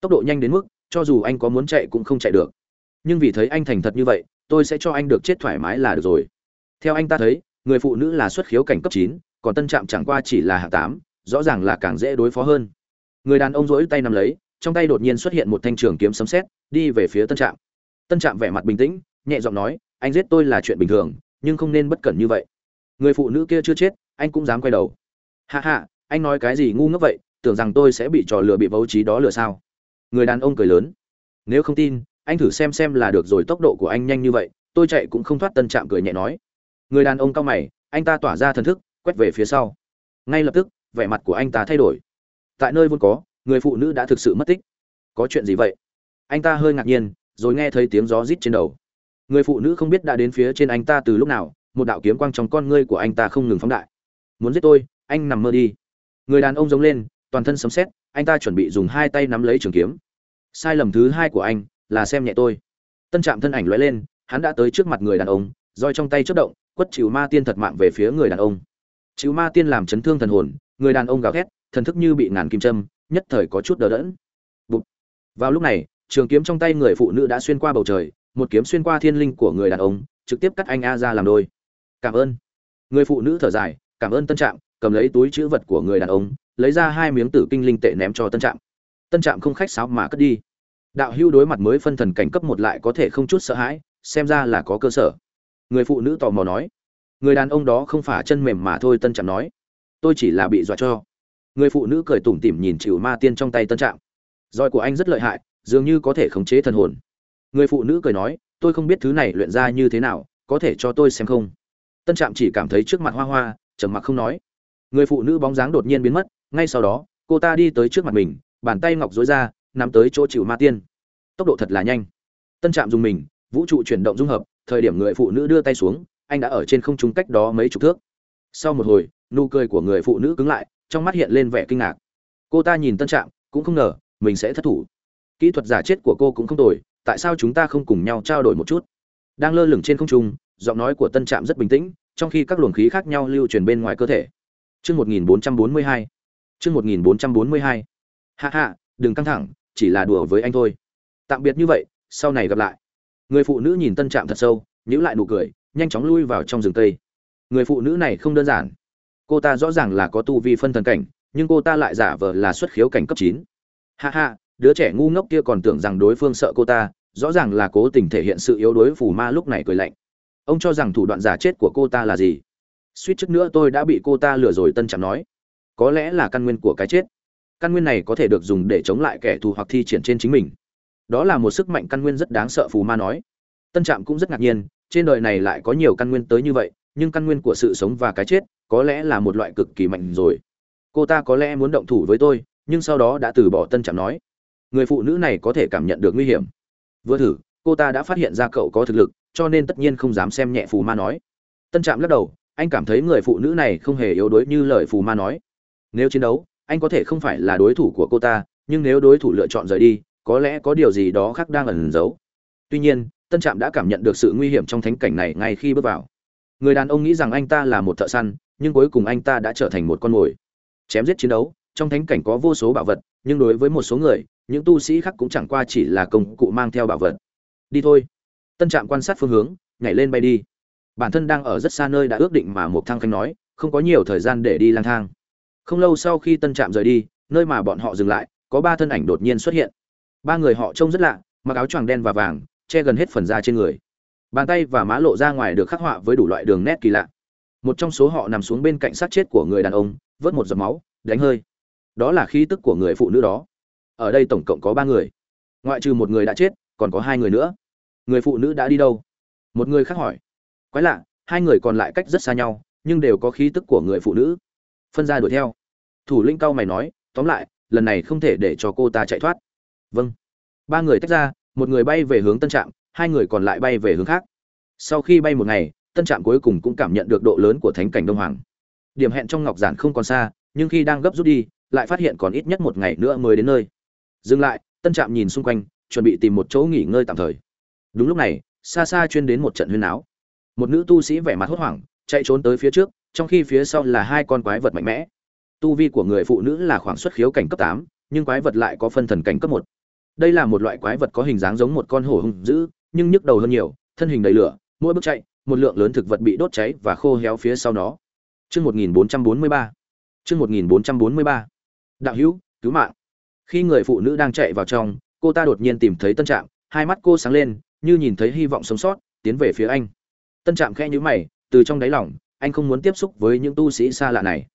Tốc độ nhanh đến mức, cho dù anh có muốn chạy cũng không chạy được. Nhưng vì thấy anh thành thật như vậy, tôi sẽ cho anh được chết thoải mái là được rồi. Theo anh ta thấy, người phụ nữ là xuất khiếu cảnh cấp 9, còn Tân Trạm chẳng qua chỉ là hạng 8, rõ ràng là càng dễ đối phó hơn. Người đàn ông rũi tay nắm lấy, trong tay đột nhiên xuất hiện một thanh trường kiếm sấm sét, đi về phía Tân Trạm. Tân Trạm vẻ mặt bình tĩnh, nhẹ giọng nói, anh giết tôi là chuyện bình thường, nhưng không nên bất cẩn như vậy. Người phụ nữ kia chưa chết, anh cũng dám quay đầu. Ha ha, anh nói cái gì ngu ngốc vậy, tưởng rằng tôi sẽ bị trò lừa bị vấu trí đó lừa sao? Người đàn ông cười lớn. Nếu không tin, anh thử xem xem là được rồi, tốc độ của anh nhanh như vậy, tôi chạy cũng không thoát Tân Trạm cười nhẹ nói. Người đàn ông cao mày, anh ta tỏa ra thần thức, quét về phía sau. Ngay lập tức, vẻ mặt của anh ta thay đổi. Tại nơi vốn có, người phụ nữ đã thực sự mất tích. Có chuyện gì vậy? Anh ta hơi ngạc nhiên rồi nghe thấy tiếng gió rít trên đầu. Người phụ nữ không biết đã đến phía trên anh ta từ lúc nào một đạo kiếm quang trong con ngươi của anh ta không ngừng phóng đại. Muốn giết tôi anh nằm mơ đi. Người đàn ông giống lên toàn thân sấm sét anh ta chuẩn bị dùng hai tay nắm lấy trường kiếm. Sai lầm thứ hai của anh là xem nhẹ tôi. Tân trạm thân ảnh lóe lên hắn đã tới trước mặt người đàn ông roi trong tay chớp động quất chịu ma tiên thật mạng về phía người đàn ông. Chịu ma tiên làm chấn thương thần hồn người đàn ông gào thét, thần thức như bị ngàn kim châm, nhất thời có chút đờ đẫn. Bụt. vào lúc này, trường kiếm trong tay người phụ nữ đã xuyên qua bầu trời, một kiếm xuyên qua thiên linh của người đàn ông, trực tiếp cắt anh a ra làm đôi. Cảm ơn. Người phụ nữ thở dài, cảm ơn tân trạm, cầm lấy túi chữ vật của người đàn ông, lấy ra hai miếng tử kinh linh tệ ném cho tân trạm. Tân trạm không khách sáo mà cất đi. Đạo hưu đối mặt mới phân thần cảnh cấp một lại có thể không chút sợ hãi, xem ra là có cơ sở. Người phụ nữ tò mò nói. Người đàn ông đó không phải chân mềm mà thôi, tân trạm nói tôi chỉ là bị dọa cho. Người phụ nữ cười tủm tỉm nhìn chịu ma tiên trong tay tân trạm. Roi của anh rất lợi hại, dường như có thể khống chế thần hồn. Người phụ nữ cười nói, tôi không biết thứ này luyện ra như thế nào, có thể cho tôi xem không? Tân trạm chỉ cảm thấy trước mặt hoa hoa, trầm mặc không nói. Người phụ nữ bóng dáng đột nhiên biến mất, ngay sau đó, cô ta đi tới trước mặt mình, bàn tay ngọc dối ra, nắm tới chỗ chịu ma tiên. Tốc độ thật là nhanh. Tân trạm dùng mình, vũ trụ chuyển động dung hợp, thời điểm người phụ nữ đưa tay xuống, anh đã ở trên không trung cách đó mấy chục thước. Sau một hồi nụ cười của người phụ nữ cứng lại trong mắt hiện lên vẻ kinh ngạc. Cô ta nhìn tân trạm cũng không ngờ mình sẽ thất thủ. Kỹ thuật giả chết của cô cũng không tồi tại sao chúng ta không cùng nhau trao đổi một chút? Đang lơ lửng trên không trung giọng nói của tân trạm rất bình tĩnh trong khi các luồng khí khác nhau lưu truyền bên ngoài cơ thể. Chương 1442. Chương 1442. Hạ hạ, đừng căng thẳng, chỉ là đùa với anh thôi. Tạm biệt như vậy sau này gặp lại. Người phụ nữ nhìn tân trạm thật sâu nhíu lại nụ cười nhanh chóng lui vào trong rừng cây. Người phụ nữ này không đơn giản cô ta rõ ràng là có tu vi phân thần cảnh, nhưng cô ta lại giả vờ là xuất khiếu cảnh cấp chín. Ha ha, đứa trẻ ngu ngốc kia còn tưởng rằng đối phương sợ cô ta, rõ ràng là cố tình thể hiện sự yếu đuối phù ma lúc này cười lạnh. Ông cho rằng thủ đoạn giả chết của cô ta là gì? Suýt chút nữa tôi đã bị cô ta lừa rồi, tân trạm nói. Có lẽ là căn nguyên của cái chết. Căn nguyên này có thể được dùng để chống lại kẻ thù hoặc thi triển trên chính mình. Đó là một sức mạnh căn nguyên rất đáng sợ, phù ma nói. Tân trạm cũng rất ngạc nhiên, trên đời này lại có nhiều căn nguyên tới như vậy, nhưng căn nguyên của sự sống và cái chết có lẽ là một loại cực kỳ mạnh rồi. Cô ta có lẽ muốn động thủ với tôi, nhưng sau đó đã từ bỏ tân trạm nói. Người phụ nữ này có thể cảm nhận được nguy hiểm. Vừa thử, cô ta đã phát hiện ra cậu có thực lực, cho nên tất nhiên không dám xem nhẹ phù ma nói. Tân trạm lắc đầu, anh cảm thấy người phụ nữ này không hề yếu đuối như lời phù ma nói. Nếu chiến đấu, anh có thể không phải là đối thủ của cô ta, nhưng nếu đối thủ lựa chọn rời đi, có lẽ có điều gì đó khác đang ẩn giấu. Tuy nhiên, tân trạm đã cảm nhận được sự nguy hiểm trong thánh cảnh này ngay khi bước vào. Người đàn ông nghĩ rằng anh ta là một thợ săn nhưng cuối cùng anh ta đã trở thành một con mồi. Chém giết chiến đấu, trong thánh cảnh có vô số bảo vật, nhưng đối với một số người, những tu sĩ khác cũng chẳng qua chỉ là công cụ mang theo bảo vật. Đi thôi. Tân trạm quan sát phương hướng, nhảy lên bay đi. Bản thân đang ở rất xa nơi đã ước định mà một thang khanh nói, không có nhiều thời gian để đi lang thang. Không lâu sau khi tân trạm rời đi, nơi mà bọn họ dừng lại, có ba thân ảnh đột nhiên xuất hiện. Ba người họ trông rất lạ, mặc áo choàng đen và vàng, che gần hết phần da trên người. Bàn tay và má lộ ra ngoài được khắc họa với đủ loại đường nét kỳ lạ một trong số họ nằm xuống bên cạnh xác chết của người đàn ông, vớt một giọt máu, đánh hơi. Đó là khí tức của người phụ nữ đó. Ở đây tổng cộng có ba người. Ngoại trừ một người đã chết, còn có hai người nữa. Người phụ nữ đã đi đâu? Một người khác hỏi. Quái lạ, hai người còn lại cách rất xa nhau, nhưng đều có khí tức của người phụ nữ. Phân ra đuổi theo. Thủ linh cao mày nói, tóm lại, lần này không thể để cho cô ta chạy thoát. Vâng. Ba người tách ra, một người bay về hướng tân trạm, hai người còn lại bay về hướng khác. Sau khi bay một ngày tân trạm cuối cùng cũng cảm nhận được độ lớn của thánh cảnh đông hoàng. Điểm hẹn trong ngọc giản không còn xa, nhưng khi đang gấp rút đi, lại phát hiện còn ít nhất một ngày nữa mới đến nơi. Dừng lại, tân trạm nhìn xung quanh, chuẩn bị tìm một chỗ nghỉ ngơi tạm thời. Đúng lúc này, xa xa chuyên đến một trận huyên áo một nữ tu sĩ vẻ mặt hốt hoảng, chạy trốn tới phía trước, trong khi phía sau là hai con quái vật mạnh mẽ. Tu vi của người phụ nữ là khoảng xuất khiếu cảnh cấp tám, nhưng quái vật lại có phân thần cảnh cấp một. Đây là một loại quái vật có hình dáng giống một con hổ hung dữ, nhưng nhức đầu hơn nhiều, thân hình đầy lửa, mỗi bước chạy một lượng lớn thực vật bị đốt cháy và khô héo phía sau nó Chương 1443. Chương 1443. Đạo hữu, cứu mạng. Khi người phụ nữ đang chạy vào trong, cô ta đột nhiên tìm thấy Tân Trạm, hai mắt cô sáng lên, như nhìn thấy hy vọng sống sót, tiến về phía anh. Tân Trạm khẽ nhíu mày, từ trong đáy lòng, anh không muốn tiếp xúc với những tu sĩ xa lạ này.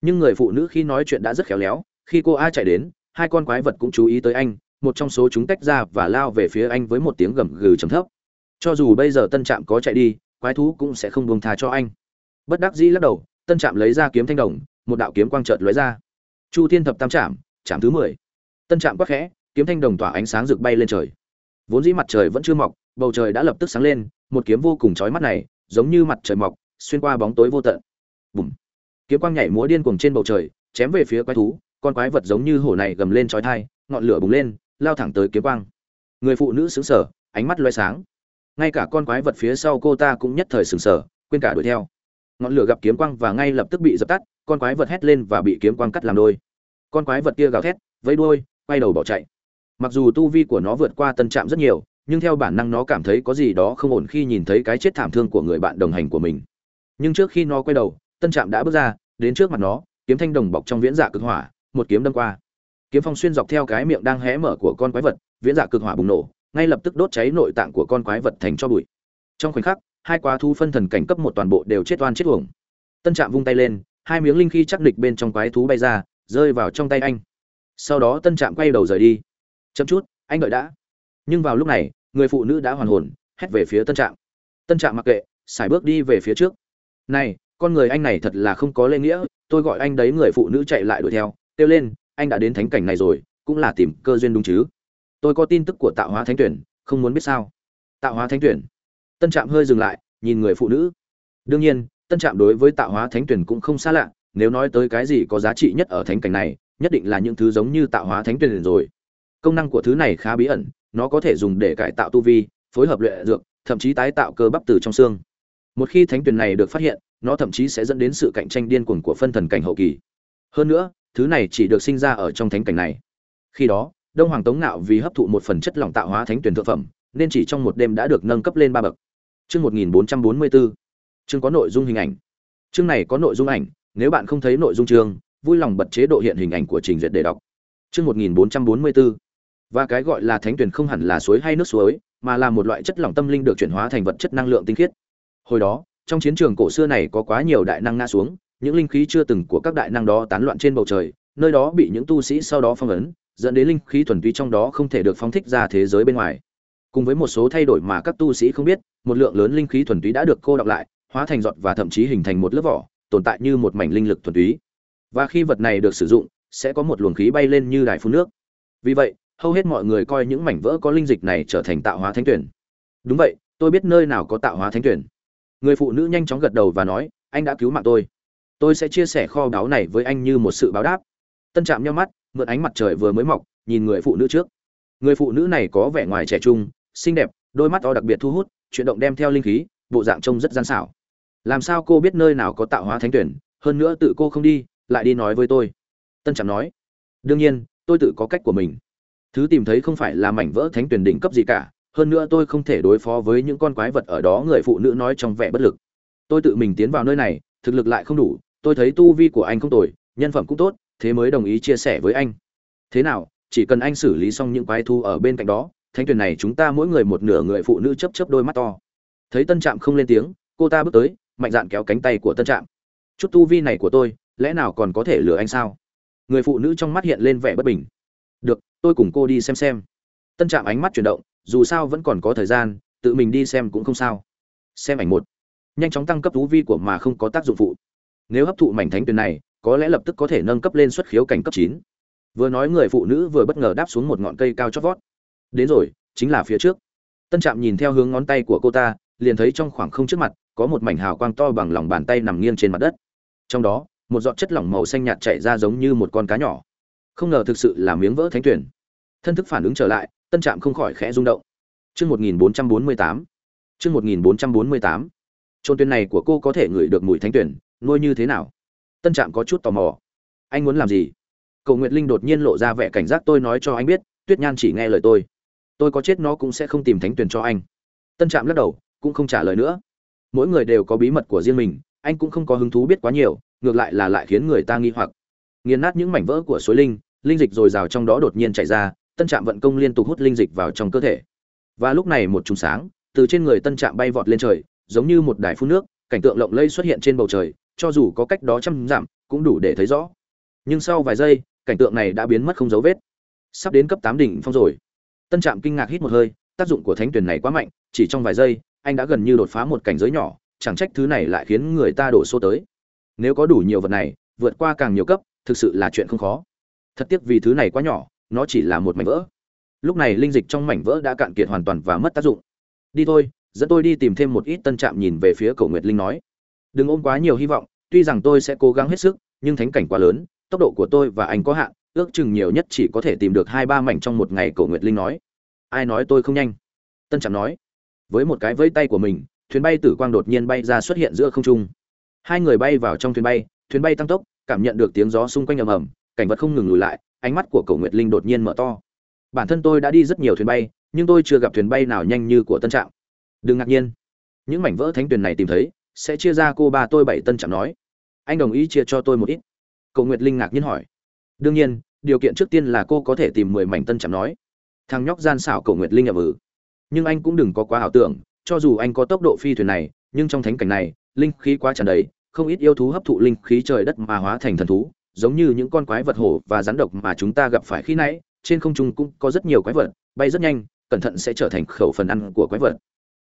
Nhưng người phụ nữ khi nói chuyện đã rất khéo léo, khi cô A chạy đến, hai con quái vật cũng chú ý tới anh, một trong số chúng tách ra và lao về phía anh với một tiếng gầm gừ trầm thấp. Cho dù bây giờ Tân Trạm có chạy đi, quái thú cũng sẽ không buông tha cho anh. Bất đắc dĩ lắc đầu, Tân Trạm lấy ra kiếm thanh đồng, một đạo kiếm quang chợt lóe ra. Chu Thiên thập tam trạm, trạm thứ mười. Tân Trạm quắc khẽ, kiếm thanh đồng tỏa ánh sáng rực bay lên trời. Vốn dĩ mặt trời vẫn chưa mọc, bầu trời đã lập tức sáng lên, một kiếm vô cùng chói mắt này, giống như mặt trời mọc, xuyên qua bóng tối vô tận. Bùm. Kiếm quang nhảy múa điên cuồng trên bầu trời, chém về phía quái thú, con quái vật giống như hổ này gầm lên chói tai, ngọn lửa bùng lên, lao thẳng tới kiếm quang. Người phụ nữ sững sờ, ánh mắt lóe sáng. Ngay cả con quái vật phía sau cô ta cũng nhất thời sừng sờ, quên cả đuổi theo. Ngọn lửa gặp kiếm quang và ngay lập tức bị dập tắt, con quái vật hét lên và bị kiếm quang cắt làm đôi. Con quái vật kia gào thét, vẫy đuôi, quay đầu bỏ chạy. Mặc dù tu vi của nó vượt qua tân trạm rất nhiều, nhưng theo bản năng nó cảm thấy có gì đó không ổn khi nhìn thấy cái chết thảm thương của người bạn đồng hành của mình. Nhưng trước khi nó quay đầu, tân trạm đã bước ra, đến trước mặt nó, kiếm thanh đồng bọc trong viễn dạ cực hỏa, một kiếm đâm qua kiếm phong xuyên dọc theo cái miệng đang hé mở của con quái vật viễn dạ cực hỏa bùng nổ ngay lập tức đốt cháy nội tạng của con quái vật thành cho bụi. Trong khoảnh khắc, hai quá thú phân thần cảnh cấp một toàn bộ đều chết oan chết uổng. Tân trạm vung tay lên, hai miếng linh khí chắc địch bên trong quái thú bay ra, rơi vào trong tay anh. Sau đó tân trạm quay đầu rời đi. Chậm chút, anh đợi đã. Nhưng vào lúc này, người phụ nữ đã hoàn hồn, hét về phía tân trạm. Tân trạm mặc kệ xài bước đi về phía trước. Này, con người anh này thật là không có lễ nghĩa, tôi gọi anh đấy người phụ nữ chạy lại đuổi theo, kêu lên, anh đã đến thánh cảnh này rồi, cũng là tìm cơ duyên đúng chứ? Tôi có tin tức của tạo hóa thánh tuyển, không muốn biết sao. Tạo hóa thánh tuyển. Tân trạm hơi dừng lại, nhìn người phụ nữ. Đương nhiên, tân trạm đối với tạo hóa thánh tuyển cũng không xa lạ, nếu nói tới cái gì có giá trị nhất ở thánh cảnh này, nhất định là những thứ giống như tạo hóa thánh tuyển rồi. Công năng của thứ này khá bí ẩn, nó có thể dùng để cải tạo tu vi, phối hợp luyện dược, thậm chí tái tạo cơ bắp từ trong xương. Một khi thánh tuyển này được phát hiện, nó thậm chí sẽ dẫn đến sự cạnh tranh điên cuồng của phân thần cảnh hậu kỳ. Hơn nữa, thứ này chỉ được sinh ra ở trong thánh cảnh này. Khi đó đông hoàng tống nạo vì hấp thụ một phần chất lỏng tạo hóa thánh tuyển thượng phẩm, nên chỉ trong một đêm đã được nâng cấp lên ba bậc. Chương một nghìn bốn trăm bốn mươi bốn chương có nội dung hình ảnh. Chương này có nội dung ảnh, nếu bạn không thấy nội dung chương, vui lòng bật chế độ hiện hình ảnh của trình duyệt để đọc. Chương một nghìn bốn trăm bốn mươi bốn và cái gọi là thánh tuyển không hẳn là suối hay nước suối, mà là một loại chất lỏng tâm linh được chuyển hóa thành vật chất năng lượng tinh khiết. Hồi đó, trong chiến trường cổ xưa này có quá nhiều đại năng ngã xuống, những linh khí chưa từng của các đại năng đó tán loạn trên bầu trời, nơi đó bị những tu sĩ sau đó phong ấn dẫn đến linh khí thuần túy trong đó không thể được phóng thích ra thế giới bên ngoài. Cùng với một số thay đổi mà các tu sĩ không biết, một lượng lớn linh khí thuần túy đã được cô đọng lại, hóa thành giọt và thậm chí hình thành một lớp vỏ, tồn tại như một mảnh linh lực thuần túy. Và khi vật này được sử dụng, sẽ có một luồng khí bay lên như đài phun nước. Vì vậy, hầu hết mọi người coi những mảnh vỡ có linh dịch này trở thành tạo hóa thánh tuyển. Đúng vậy, tôi biết nơi nào có tạo hóa thánh tuyển. Người phụ nữ nhanh chóng gật đầu và nói, anh đã cứu mạng tôi. Tôi sẽ chia sẻ kho báu này với anh như một sự báo đáp. Tân trạm nhau mắt mượn ánh mặt trời vừa mới mọc, nhìn người phụ nữ trước. Người phụ nữ này có vẻ ngoài trẻ trung, xinh đẹp, đôi mắt to đặc biệt thu hút, chuyển động đem theo linh khí, bộ dạng trông rất gian xảo. Làm sao cô biết nơi nào có tạo hóa thánh tuyển, hơn nữa tự cô không đi, lại đi nói với tôi. Tân trạm nói, đương nhiên, tôi tự có cách của mình. Thứ tìm thấy không phải là mảnh vỡ thánh tuyển đỉnh cấp gì cả, hơn nữa tôi không thể đối phó với những con quái vật ở đó. Người phụ nữ nói trong vẻ bất lực. Tôi tự mình tiến vào nơi này, thực lực lại không đủ, tôi thấy tu vi của anh không tồi, nhân phẩm cũng tốt thế mới đồng ý chia sẻ với anh. Thế nào, chỉ cần anh xử lý xong những quái thu ở bên cạnh đó thanh tuyền này chúng ta mỗi người một nửa người phụ nữ chấp chấp đôi mắt to. Thấy tân trạm không lên tiếng, cô ta bước tới, mạnh dạn kéo cánh tay của tân trạm. Chút tu vi này của tôi, lẽ nào còn có thể lừa anh sao? Người phụ nữ trong mắt hiện lên vẻ bất bình. Được, tôi cùng cô đi xem xem. Tân trạm ánh mắt chuyển động, dù sao vẫn còn có thời gian, tự mình đi xem cũng không sao. Xem ảnh một. Nhanh chóng tăng cấp thú vi của mà không có tác dụng phụ. Nếu hấp thụ mảnh thánh tuyền này có lẽ lập tức có thể nâng cấp lên xuất khiếu cảnh cấp chín. Vừa nói người phụ nữ vừa bất ngờ đáp xuống một ngọn cây cao chót vót. Đến rồi, chính là phía trước. Tân trạm nhìn theo hướng ngón tay của cô ta, liền thấy trong khoảng không trước mặt, có một mảnh hào quang to bằng lòng bàn tay nằm nghiêng trên mặt đất. Trong đó, một giọt chất lỏng màu xanh nhạt chảy ra giống như một con cá nhỏ. Không ngờ thực sự là miếng vỡ thánh tuyển. Thân thức phản ứng trở lại, tân trạm không khỏi khẽ rung động. Chương một nghìn bốn trăm bốn mươi tám. Chương một nghìn bốn trăm bốn mươi tám. Trôn tuyến này của cô có thể ngửi được mùi thánh tuyển, nuôi như thế nào? Tân trạm có chút tò mò. Anh muốn làm gì? Cầu nguyệt linh đột nhiên lộ ra vẻ cảnh giác, tôi nói cho anh biết, tuyết nhan chỉ nghe lời tôi. Tôi có chết nó cũng sẽ không tìm thánh tuyền cho anh. Tân trạm lắc đầu, cũng không trả lời nữa. Mỗi người đều có bí mật của riêng mình, anh cũng không có hứng thú biết quá nhiều, ngược lại là lại khiến người ta nghi hoặc. Nghiền nát những mảnh vỡ của suối linh linh dịch dồi dào trong đó đột nhiên chạy ra, tân trạm vận công liên tục hút linh dịch vào trong cơ thể. Và lúc này một trùng sáng, từ trên người tân trạm bay vọt lên trời, giống như một đài phun nước, cảnh tượng lộng lẫy xuất hiện trên bầu trời cho dù có cách đó trăm giảm, cũng đủ để thấy rõ. Nhưng sau vài giây, cảnh tượng này đã biến mất không dấu vết. Sắp đến cấp tám đỉnh phong rồi. Tân trạm kinh ngạc hít một hơi, tác dụng của thánh tuyển này quá mạnh, chỉ trong vài giây, anh đã gần như đột phá một cảnh giới nhỏ, chẳng trách thứ này lại khiến người ta đổ xô tới. Nếu có đủ nhiều vật này, vượt qua càng nhiều cấp, thực sự là chuyện không khó. Thật tiếc vì thứ này quá nhỏ, nó chỉ là một mảnh vỡ. Lúc này linh dịch trong mảnh vỡ đã cạn kiệt hoàn toàn và mất tác dụng. Đi thôi, dẫn tôi đi tìm thêm một ít tân trạm nhìn về phía cầu nguyệt linh nói đừng ôm quá nhiều hy vọng, tuy rằng tôi sẽ cố gắng hết sức, nhưng thánh cảnh quá lớn, tốc độ của tôi và anh có hạn, ước chừng nhiều nhất chỉ có thể tìm được hai ba mảnh trong một ngày, Cổ nguyệt linh nói. Ai nói tôi không nhanh? Tân trạm nói. Với một cái vẫy tay của mình, thuyền bay tử quang đột nhiên bay ra xuất hiện giữa không trung. Hai người bay vào trong thuyền bay thuyền bay tăng tốc, cảm nhận được tiếng gió xung quanh ầm ầm, cảnh vật không ngừng lùi lại, ánh mắt của Cổ nguyệt linh đột nhiên mở to. Bản thân tôi đã đi rất nhiều thuyền bay, nhưng tôi chưa gặp thuyền bay nào nhanh như của tân trạm. Đừng ngạc nhiên. Những mảnh vỡ thánh tuyền này tìm thấy sẽ chia ra cô ba tôi bảy tân chẳng nói. Anh đồng ý chia cho tôi một ít. Cậu nguyệt linh ngạc nhiên hỏi. Đương nhiên, điều kiện trước tiên là cô có thể tìm mười mảnh tân chẳng nói. Thằng nhóc gian xảo cậu nguyệt linh ậm ừ. Nhưng anh cũng đừng có quá ảo tưởng, cho dù anh có tốc độ phi thuyền này, nhưng trong thánh cảnh này, linh khí quá tràn đầy, không ít yêu thú hấp thụ linh khí trời đất mà hóa thành thần thú, giống như những con quái vật hổ và rắn độc mà chúng ta gặp phải khi nãy, trên không trung cũng có rất nhiều quái vật, bay rất nhanh, cẩn thận sẽ trở thành khẩu phần ăn của quái vật.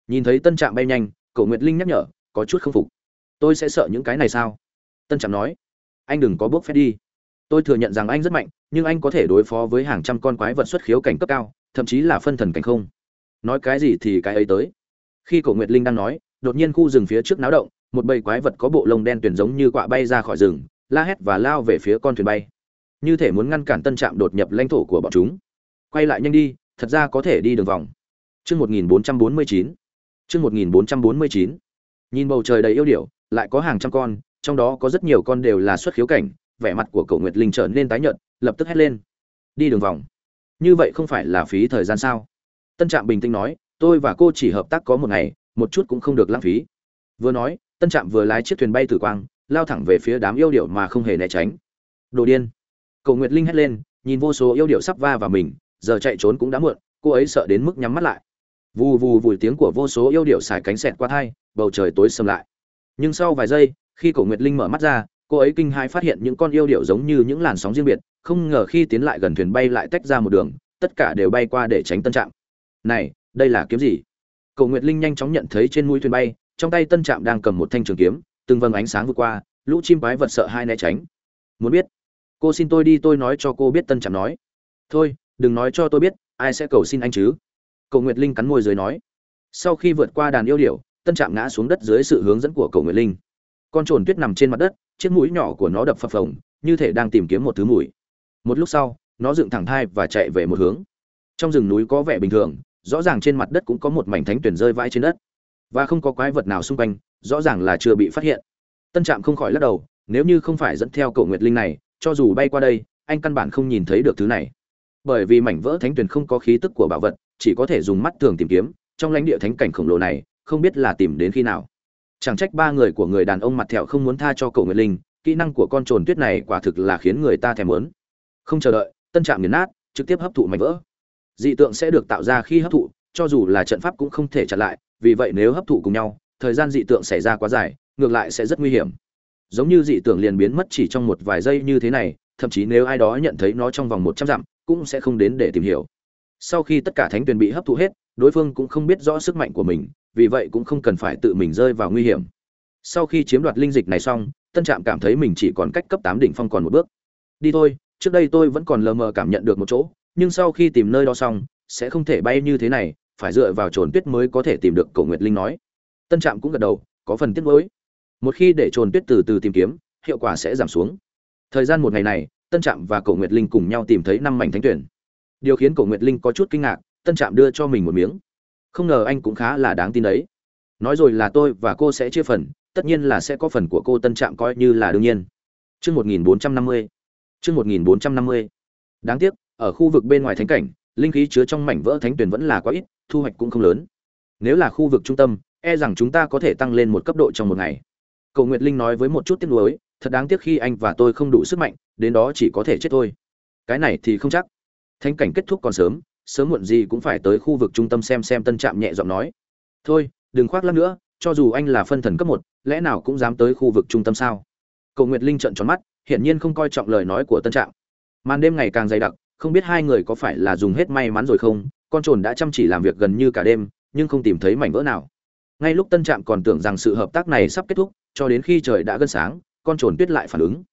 Nhìn thấy tân trạm bay nhanh, cậu nguyệt linh nhắc nhở có chút không phục. Tôi sẽ sợ những cái này sao? Tân trạm nói. Anh đừng có bước phép đi. Tôi thừa nhận rằng anh rất mạnh, nhưng anh có thể đối phó với hàng trăm con quái vật xuất khiếu cảnh cấp cao, thậm chí là phân thần cảnh không. Nói cái gì thì cái ấy tới. Khi cổ nguyệt linh đang nói, đột nhiên khu rừng phía trước náo động, một bầy quái vật có bộ lông đen tuyển giống như quạ bay ra khỏi rừng, la hét và lao về phía con thuyền bay. Như thể muốn ngăn cản tân trạm đột nhập lãnh thổ của bọn chúng. Quay lại nhanh đi, thật ra có thể đi đường vòng. Chương 1449 chương 1449 nhìn bầu trời đầy yêu điểu, lại có hàng trăm con, trong đó có rất nhiều con đều là xuất khiếu cảnh, vẻ mặt của cậu nguyệt linh trở nên tái nhợt, lập tức hét lên. Đi đường vòng. Như vậy không phải là phí thời gian sao? Tân trạm bình tĩnh nói, tôi và cô chỉ hợp tác có một ngày, một chút cũng không được lãng phí. Vừa nói, tân trạm vừa lái chiếc thuyền bay tử quang, lao thẳng về phía đám yêu điệu mà không hề né tránh. Đồ điên. Cầu nguyệt linh hét lên, nhìn vô số yêu điệu sắp va vào mình, giờ chạy trốn cũng đã muộn, cô ấy sợ đến mức nhắm mắt lại. Vù vù vùi tiếng của vô số yêu điệu xài cánh xẹt qua thai bầu trời tối sầm lại. Nhưng sau vài giây, khi cổ nguyệt linh mở mắt ra, cô ấy kinh hãi phát hiện những con yêu điệu giống như những làn sóng riêng biệt, không ngờ khi tiến lại gần thuyền bay lại tách ra một đường, tất cả đều bay qua để tránh tân trạm. Này, đây là kiếm gì? Cổ nguyệt linh nhanh chóng nhận thấy trên mũi thuyền bay, trong tay tân trạm đang cầm một thanh trường kiếm, từng vầng ánh sáng vượt qua, lũ chim quái vật sợ hai né tránh. Muốn biết? Cô xin tôi đi, tôi nói cho cô biết, tân trạm nói. Thôi, đừng nói cho tôi biết, ai sẽ cầu xin anh chứ? Cổ nguyệt linh cắn môi dưới nói. Sau khi vượt qua đàn yêu điểu tân trạm ngã xuống đất dưới sự hướng dẫn của cầu nguyệt linh. Con trồn tuyết nằm trên mặt đất, chiếc mũi nhỏ của nó đập phập phồng, như thể đang tìm kiếm một thứ mùi. Một lúc sau, nó dựng thẳng thai và chạy về một hướng. Trong rừng núi có vẻ bình thường, rõ ràng trên mặt đất cũng có một mảnh thánh tuyển rơi vãi trên đất. Và không có quái vật nào xung quanh, rõ ràng là chưa bị phát hiện. Tân trạm không khỏi lắc đầu, nếu như không phải dẫn theo cậu nguyệt linh này, cho dù bay qua đây, anh căn bản không nhìn thấy được thứ này. Bởi vì mảnh vỡ thánh tuyển không có khí tức của bảo vật, chỉ có thể dùng mắt thường tìm kiếm, trong lãnh địa thánh cảnh khổng lồ này không biết là tìm đến khi nào. Chẳng trách ba người của người đàn ông mặt thẹo không muốn tha cho cậu nguyệt linh, kỹ năng của con trồn tuyết này quả thực là khiến người ta thèm muốn. Không chờ đợi, tân trạm nghiền nát, trực tiếp hấp thụ mảnh vỡ. Dị tượng sẽ được tạo ra khi hấp thụ, cho dù là trận pháp cũng không thể chặn lại, vì vậy nếu hấp thụ cùng nhau, thời gian dị tượng xảy ra quá dài, ngược lại sẽ rất nguy hiểm. Giống như dị tượng liền biến mất chỉ trong một vài giây như thế này, thậm chí nếu ai đó nhận thấy nó trong vòng một trăm dặm, cũng sẽ không đến để tìm hiểu. Sau khi tất cả thánh tuyền bị hấp thụ hết, đối phương cũng không biết rõ sức mạnh của mình vì vậy cũng không cần phải tự mình rơi vào nguy hiểm. Sau khi chiếm đoạt linh dịch này xong, tân trạm cảm thấy mình chỉ còn cách cấp tám đỉnh phong còn một bước. Đi thôi, trước đây tôi vẫn còn lờ mờ cảm nhận được một chỗ, nhưng sau khi tìm nơi đó xong, sẽ không thể bay như thế này, phải dựa vào trồn tuyết mới có thể tìm được cầu nguyệt linh nói. Tân trạm cũng gật đầu, có phần tiếc nuối. Một khi để trồn tuyết từ từ tìm kiếm, hiệu quả sẽ giảm xuống. Thời gian một ngày này, tân trạm và cầu nguyệt linh cùng nhau tìm thấy năm mảnh thánh tuyển. Điều khiến cầu nguyệt linh có chút kinh ngạc, tân trạm đưa cho mình một miếng không ngờ anh cũng khá là đáng tin đấy nói rồi là tôi và cô sẽ chia phần tất nhiên là sẽ có phần của cô tân trạm coi như là đương nhiên Chương 1450. Chương 1450. Đáng tiếc, ở khu vực bên ngoài thánh cảnh, linh khí chứa trong mảnh vỡ thánh tuyển vẫn là quá ít, thu hoạch cũng không lớn. Nếu là khu vực trung tâm, e rằng chúng ta có thể tăng lên một cấp độ trong một ngày. Cầu Nguyệt Linh nói với một chút tiếc nuối, thật đáng tiếc khi anh và tôi không đủ sức mạnh, đến đó chỉ có thể chết thôi. Cái này thì không chắc. Thánh cảnh kết thúc còn sớm, sớm muộn gì cũng phải tới khu vực trung tâm xem xem Tân Trạm nhẹ giọng nói. Thôi, đừng khoác lắm nữa, cho dù anh là phân thần cấp một, lẽ nào cũng dám tới khu vực trung tâm sao? Cầu Nguyệt Linh trợn tròn mắt, hiển nhiên không coi trọng lời nói của Tân Trạm. Màn đêm ngày càng dày đặc, không biết hai người có phải là dùng hết may mắn rồi không, con trồn đã chăm chỉ làm việc gần như cả đêm, nhưng không tìm thấy mảnh vỡ nào. Ngay lúc Tân Trạm còn tưởng rằng sự hợp tác này sắp kết thúc, cho đến khi trời đã gần sáng, con trồn tuyết lại phản ứng.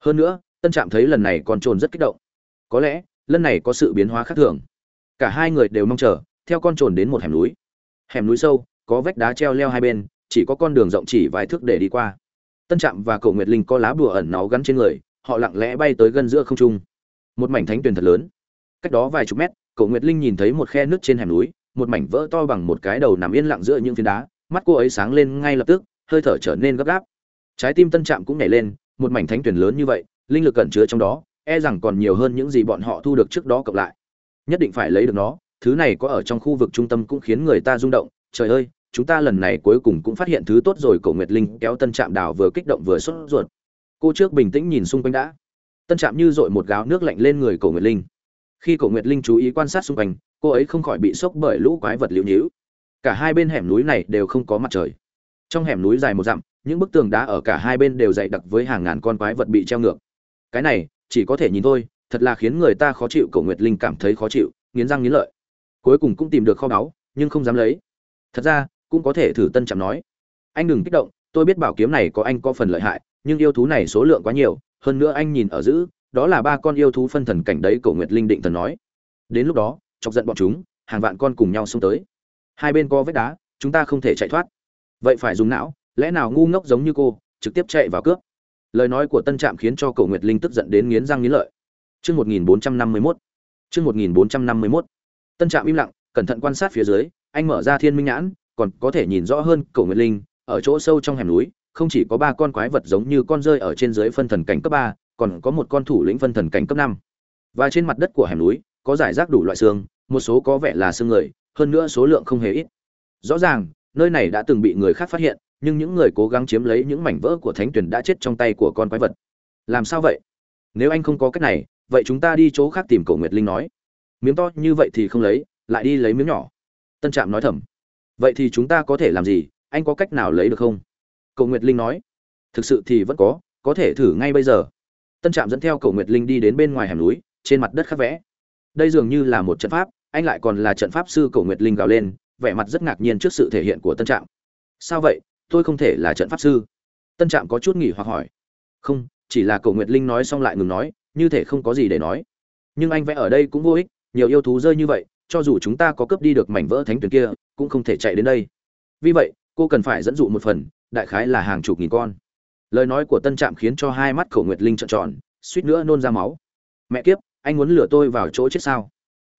Hơn nữa, Tân Trạm thấy lần này con trồn rất kích động. Có lẽ, lần này có sự biến hóa khác thường. Cả hai người đều mong chờ, theo con trồn đến một hẻm núi. Hẻm núi sâu, có vách đá treo leo hai bên, chỉ có con đường rộng chỉ vài thước để đi qua. Tân trạm và cậu nguyệt linh có lá bùa ẩn náu gắn trên người họ lặng lẽ bay tới gần giữa không trung. Một mảnh thánh tuyền thật lớn. Cách đó vài chục mét cậu nguyệt linh nhìn thấy một khe nước trên hẻm núi một mảnh vỡ to bằng một cái đầu nằm yên lặng giữa những phiến đá mắt cô ấy sáng lên ngay lập tức hơi thở trở nên gấp gáp. Trái tim tân trạm cũng nhảy lên một mảnh thánh tuyển lớn như vậy linh lực cẩn chứa trong đó e rằng còn nhiều hơn những gì bọn họ thu được trước đó cộng lại nhất định phải lấy được nó, thứ này có ở trong khu vực trung tâm cũng khiến người ta rung động. Trời ơi, chúng ta lần này cuối cùng cũng phát hiện thứ tốt rồi, cổ nguyệt linh kéo tân trạm đào vừa kích động vừa sốt ruột. Cô trước bình tĩnh nhìn xung quanh đã. Tân trạm như dội một gáo nước lạnh lên người cổ nguyệt linh. Khi cổ nguyệt linh chú ý quan sát xung quanh, cô ấy không khỏi bị sốc bởi lũ quái vật liễu nhíu cả hai bên hẻm núi này đều không có mặt trời. Trong hẻm núi dài một dặm, những bức tường đá ở cả hai bên đều dày đặc với hàng ngàn con quái vật bị treo ngược. Cái này, chỉ có thể nhìn thôi thật là khiến người ta khó chịu, cổ nguyệt linh cảm thấy khó chịu, nghiến răng nghiến lợi. Cuối cùng cũng tìm được kho báu, nhưng không dám lấy. Thật ra, cũng có thể thử tân trạm nói. Anh đừng kích động, tôi biết bảo kiếm này có anh có phần lợi hại, nhưng yêu thú này số lượng quá nhiều, hơn nữa anh nhìn ở giữ, đó là ba con yêu thú phân thần cảnh đấy, cổ nguyệt linh định thần nói. Đến lúc đó, chọc giận bọn chúng, hàng vạn con cùng nhau xông tới. Hai bên có vết đá, chúng ta không thể chạy thoát. Vậy phải dùng não, lẽ nào ngu ngốc giống như cô, trực tiếp chạy vào cướp? Lời nói của tân trạm khiến cho cổ nguyệt linh tức giận đến nghiến răng nghiến lợi. Chương 1451. Chương 1451. Tân Trạm im lặng, cẩn thận quan sát phía dưới, anh mở ra Thiên Minh nhãn, còn có thể nhìn rõ hơn cổ nguyệt linh ở chỗ sâu trong hẻm núi không chỉ có ba con quái vật giống như con rơi ở trên dưới phân thần cảnh cấp ba còn có một con thủ lĩnh phân thần cảnh cấp năm và trên mặt đất của hẻm núi có giải rác đủ loại xương một số có vẻ là xương người hơn nữa số lượng không hề ít rõ ràng nơi này đã từng bị người khác phát hiện nhưng những người cố gắng chiếm lấy những mảnh vỡ của thánh tuyển đã chết trong tay của con quái vật làm sao vậy nếu anh không có cách này, vậy chúng ta đi chỗ khác tìm cổ nguyệt linh nói. Miếng to như vậy thì không lấy, lại đi lấy miếng nhỏ. Tân trạm nói thầm. Vậy thì chúng ta có thể làm gì? Anh có cách nào lấy được không? Cậu nguyệt linh nói. Thực sự thì vẫn có có thể thử ngay bây giờ. Tân trạm dẫn theo cậu nguyệt linh đi đến bên ngoài hẻm núi, trên mặt đất khắc vẽ. Đây dường như là một trận pháp, anh lại còn là trận pháp sư cậu nguyệt linh gào lên, vẻ mặt rất ngạc nhiên trước sự thể hiện của tân trạm. Sao vậy? Tôi không thể là trận pháp sư. Tân trạm có chút nghỉ hoặc hỏi. Không chỉ là cậu nguyệt linh nói xong lại ngừng nói, như thể không có gì để nói. Nhưng anh vẽ ở đây cũng vô ích, nhiều yêu thú rơi như vậy, cho dù chúng ta có cướp đi được mảnh vỡ thánh tuyển kia, cũng không thể chạy đến đây. Vì vậy, cô cần phải dẫn dụ một phần, đại khái là hàng chục nghìn con. Lời nói của tân trạm khiến cho hai mắt cổ nguyệt linh trợn tròn, suýt nữa nôn ra máu. Mẹ kiếp, anh muốn lừa tôi vào chỗ chết sao?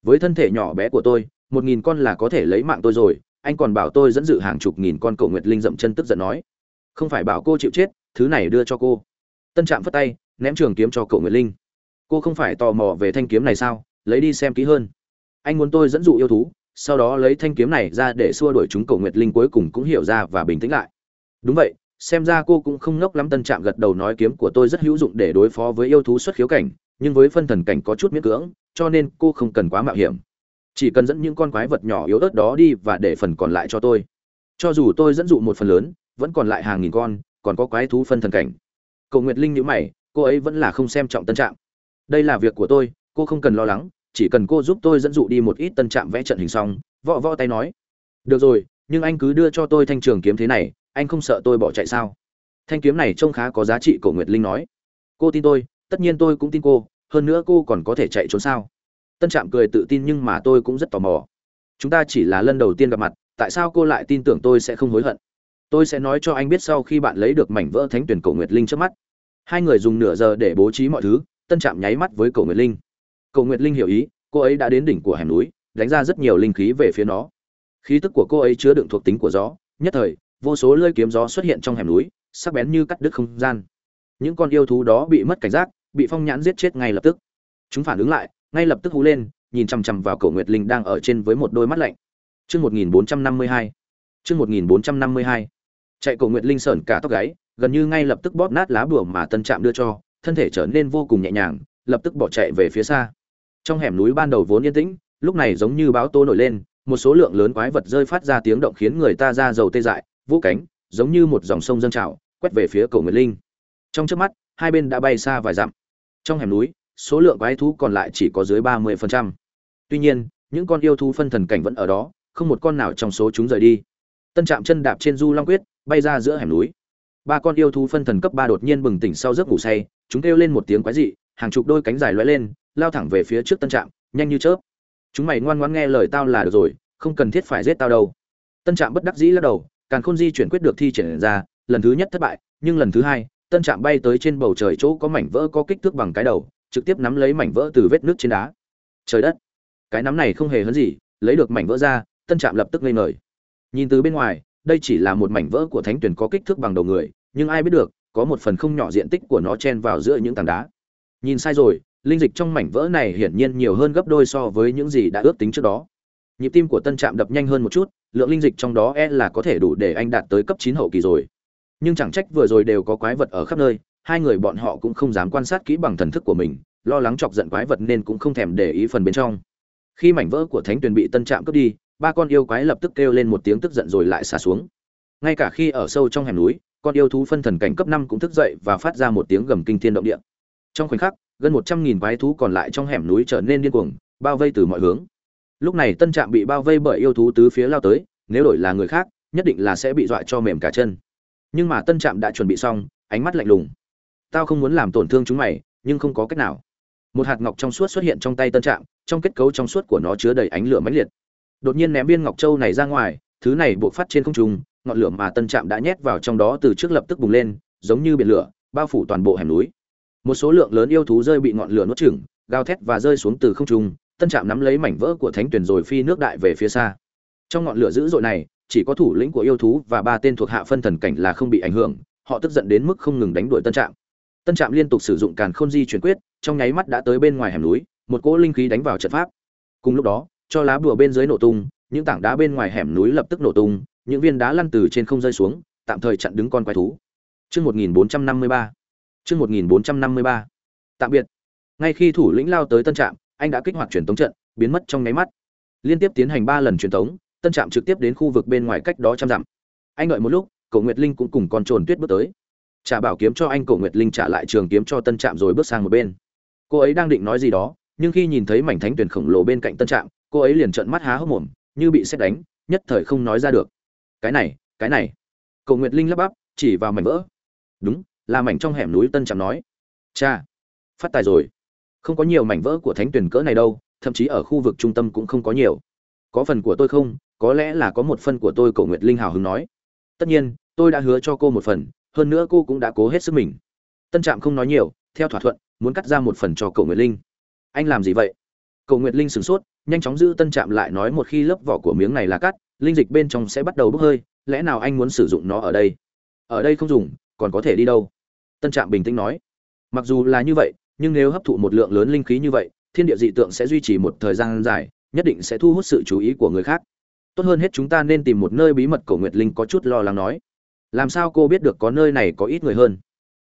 Với thân thể nhỏ bé của tôi, một nghìn con là có thể lấy mạng tôi rồi, anh còn bảo tôi dẫn dụ hàng chục nghìn con cậu nguyệt linh dậm chân tức giận nói. Không phải bảo cô chịu chết, thứ này đưa cho cô tân trạm phất tay, ném trường kiếm cho cậu nguyệt linh. Cô không phải tò mò về thanh kiếm này sao? Lấy đi xem kỹ hơn. Anh muốn tôi dẫn dụ yêu thú, sau đó lấy thanh kiếm này ra để xua đuổi chúng cậu nguyệt linh cuối cùng cũng hiểu ra và bình tĩnh lại. Đúng vậy, xem ra cô cũng không ngốc lắm. Tân trạm gật đầu nói kiếm của tôi rất hữu dụng để đối phó với yêu thú xuất khiếu cảnh, nhưng với phân thần cảnh có chút miễn cưỡng, cho nên cô không cần quá mạo hiểm. Chỉ cần dẫn những con quái vật nhỏ yếu ớt đó đi và để phần còn lại cho tôi. Cho dù tôi dẫn dụ một phần lớn, vẫn còn lại hàng nghìn con, còn có quái thú phân thần cảnh. Cổ nguyệt linh nhíu mày, cô ấy vẫn là không xem trọng tân trạm. Đây là việc của tôi, cô không cần lo lắng, chỉ cần cô giúp tôi dẫn dụ đi một ít tân trạm vẽ trận hình xong vọ vọ tay nói. Được rồi, nhưng anh cứ đưa cho tôi thanh trường kiếm thế này, anh không sợ tôi bỏ chạy sao? Thanh kiếm này trông khá có giá trị, cổ nguyệt linh nói. Cô tin tôi, tất nhiên tôi cũng tin cô, hơn nữa cô còn có thể chạy trốn sao? Tân trạm cười tự tin nhưng mà tôi cũng rất tò mò. Chúng ta chỉ là lần đầu tiên gặp mặt, tại sao cô lại tin tưởng tôi sẽ không hối hận? tôi sẽ nói cho anh biết sau khi bạn lấy được mảnh vỡ thánh tuyển cổ nguyệt linh trước mắt. Hai người dùng nửa giờ để bố trí mọi thứ, tân trạm nháy mắt với cổ nguyệt linh. Cổ nguyệt linh hiểu ý, cô ấy đã đến đỉnh của hẻm núi, đánh ra rất nhiều linh khí về phía nó. Khí tức của cô ấy chứa đựng thuộc tính của gió, nhất thời, vô số lơi kiếm gió xuất hiện trong hẻm núi, sắc bén như cắt đứt không gian. Những con yêu thú đó bị mất cảnh giác, bị phong nhãn giết chết ngay lập tức. Chúng phản ứng lại, ngay lập tức hú lên, nhìn chằm chằm vào cổ nguyệt linh đang ở trên với một đôi mắt lạnh. Chương 1452 chương 1452 chạy cổ nguyệt linh sởn cả tóc gáy, gần như ngay lập tức bóp nát lá bùa mà tân trạm đưa cho, thân thể trở nên vô cùng nhẹ nhàng, lập tức bỏ chạy về phía xa. Trong hẻm núi ban đầu vốn yên tĩnh, lúc này giống như báo tố nổi lên, một số lượng lớn quái vật rơi phát ra tiếng động khiến người ta ra dầu tê dại, vũ cánh, giống như một dòng sông dâng trào, quét về phía cầu nguyệt linh. Trong trước mắt, hai bên đã bay xa vài dặm. Trong hẻm núi, số lượng quái thú còn lại chỉ có dưới ba mươi phần trăm. tuy nhiên, những con yêu thú phân thần cảnh vẫn ở đó, không một con nào trong số chúng rời đi. Tân trạm chân đạp trên du long quyết bay ra giữa hẻm núi. Ba con yêu thú phân thần cấp ba đột nhiên bừng tỉnh sau giấc ngủ say, chúng kêu lên một tiếng quái dị, hàng chục đôi cánh dài lóe lên, lao thẳng về phía trước tân trạm, nhanh như chớp. Chúng mày ngoan ngoãn nghe lời tao là được rồi, không cần thiết phải giết tao đâu. Tân trạm bất đắc dĩ lắc đầu, càng khôn di chuyển quyết được thi triển ra, lần thứ nhất thất bại, nhưng lần thứ hai, tân trạm bay tới trên bầu trời chỗ có mảnh vỡ có kích thước bằng cái đầu, trực tiếp nắm lấy mảnh vỡ từ vết nước trên đá. Trời đất, cái nắm này không hề hấn gì, lấy được mảnh vỡ ra, tân trạm lập tức ngây ngời. Nhìn từ bên ngoài đây chỉ là một mảnh vỡ của thánh tuyển có kích thước bằng đầu người, nhưng ai biết được, có một phần không nhỏ diện tích của nó chen vào giữa những tảng đá. Nhìn sai rồi, linh dịch trong mảnh vỡ này hiển nhiên nhiều hơn gấp đôi so với những gì đã ước tính trước đó. Nhịp tim của tân trạm đập nhanh hơn một chút, lượng linh dịch trong đó e là có thể đủ để anh đạt tới cấp chín hậu kỳ rồi. Nhưng chẳng trách vừa rồi đều có quái vật ở khắp nơi, hai người bọn họ cũng không dám quan sát kỹ bằng thần thức của mình, lo lắng chọc giận quái vật nên cũng không thèm để ý phần bên trong. Khi mảnh vỡ của thánh tuyền bị tân trạm cướp đi ba con yêu quái lập tức kêu lên một tiếng tức giận rồi lại xả xuống. Ngay cả khi ở sâu trong hẻm núi, con yêu thú phân thần cảnh cấp năm cũng thức dậy và phát ra một tiếng gầm kinh thiên động địa. Trong khoảnh khắc, gần một trăm nghìn quái thú còn lại trong hẻm núi trở nên điên cuồng, bao vây từ mọi hướng. Lúc này tân trạm bị bao vây bởi yêu thú tứ phía lao tới, nếu đổi là người khác, nhất định là sẽ bị dọa cho mềm cả chân. Nhưng mà tân trạm đã chuẩn bị xong, ánh mắt lạnh lùng. Tao không muốn làm tổn thương chúng mày, nhưng không có cách nào. Một hạt ngọc trong suốt xuất hiện trong tay tân trạm, trong kết cấu trong suốt của nó chứa đầy ánh lửa mãnh liệt đột nhiên ném viên ngọc châu này ra ngoài, thứ này buộc phát trên không trung, ngọn lửa mà tân trạm đã nhét vào trong đó từ trước lập tức bùng lên, giống như biển lửa, bao phủ toàn bộ hẻm núi. Một số lượng lớn yêu thú rơi bị ngọn lửa nuốt chửng, gào thét và rơi xuống từ không trung, tân trạm nắm lấy mảnh vỡ của thánh tuyển rồi phi nước đại về phía xa. Trong ngọn lửa dữ dội này, chỉ có thủ lĩnh của yêu thú và ba tên thuộc hạ phân thần cảnh là không bị ảnh hưởng, họ tức giận đến mức không ngừng đánh đuổi tân trạm. Tân trạm liên tục sử dụng càn khôn di chuyển quyết, trong nháy mắt đã tới bên ngoài hẻm núi, một cỗ linh khí đánh vào trận pháp. Cùng lúc đó cho lá bùa bên dưới nổ tung những tảng đá bên ngoài hẻm núi lập tức nổ tung những viên đá lăn từ trên không rơi xuống tạm thời chặn đứng con quái thú Chương 1453. Chương 1453. Tạm biệt. Ngay khi thủ lĩnh lao tới tân trạm, anh đã kích hoạt truyền tống trận, biến mất trong nháy mắt. Liên tiếp tiến hành 3 lần truyền tống, tân trạm trực tiếp đến khu vực bên ngoài cách đó trăm dặm. Anh đợi một lúc, Cổ Nguyệt Linh cũng cùng con trồn tuyết bước tới. Trả bảo kiếm cho anh Cổ Nguyệt Linh trả lại trường kiếm cho tân trạm rồi bước sang một bên. Cô ấy đang định nói gì đó, nhưng khi nhìn thấy mảnh thánh tuyển khổng lồ bên cạnh tân trạm, cô ấy liền trợn mắt há hốc mồm, như bị sét đánh, nhất thời không nói ra được. Cái này, cái này. Cổ Nguyệt Linh lắp bắp, chỉ vào mảnh vỡ. Đúng là mảnh trong hẻm núi tân trạm nói. Cha phát tài rồi. Không có nhiều mảnh vỡ của thánh tuyển cỡ này đâu thậm chí ở khu vực trung tâm cũng không có nhiều. Có phần của tôi không? Có lẽ là có một phần của tôi cổ nguyệt linh hào hứng nói. Tất nhiên tôi đã hứa cho cô một phần hơn nữa cô cũng đã cố hết sức mình. Tân trạm không nói nhiều theo thỏa thuận muốn cắt ra một phần cho cậu nguyệt linh. Anh làm gì vậy? Cậu nguyệt linh sửng sốt nhanh chóng giữ tân trạm lại nói một khi lớp vỏ của miếng này là cắt, linh dịch bên trong sẽ bắt đầu bốc hơi, lẽ nào anh muốn sử dụng nó ở đây? Ở đây không dùng, còn có thể đi đâu? Tân trạm bình tĩnh nói. Mặc dù là như vậy, nhưng nếu hấp thụ một lượng lớn linh khí như vậy, thiên địa dị tượng sẽ duy trì một thời gian dài, nhất định sẽ thu hút sự chú ý của người khác. Tốt hơn hết chúng ta nên tìm một nơi bí mật cổ nguyệt linh có chút lo lắng nói. Làm sao cô biết được có nơi này có ít người hơn?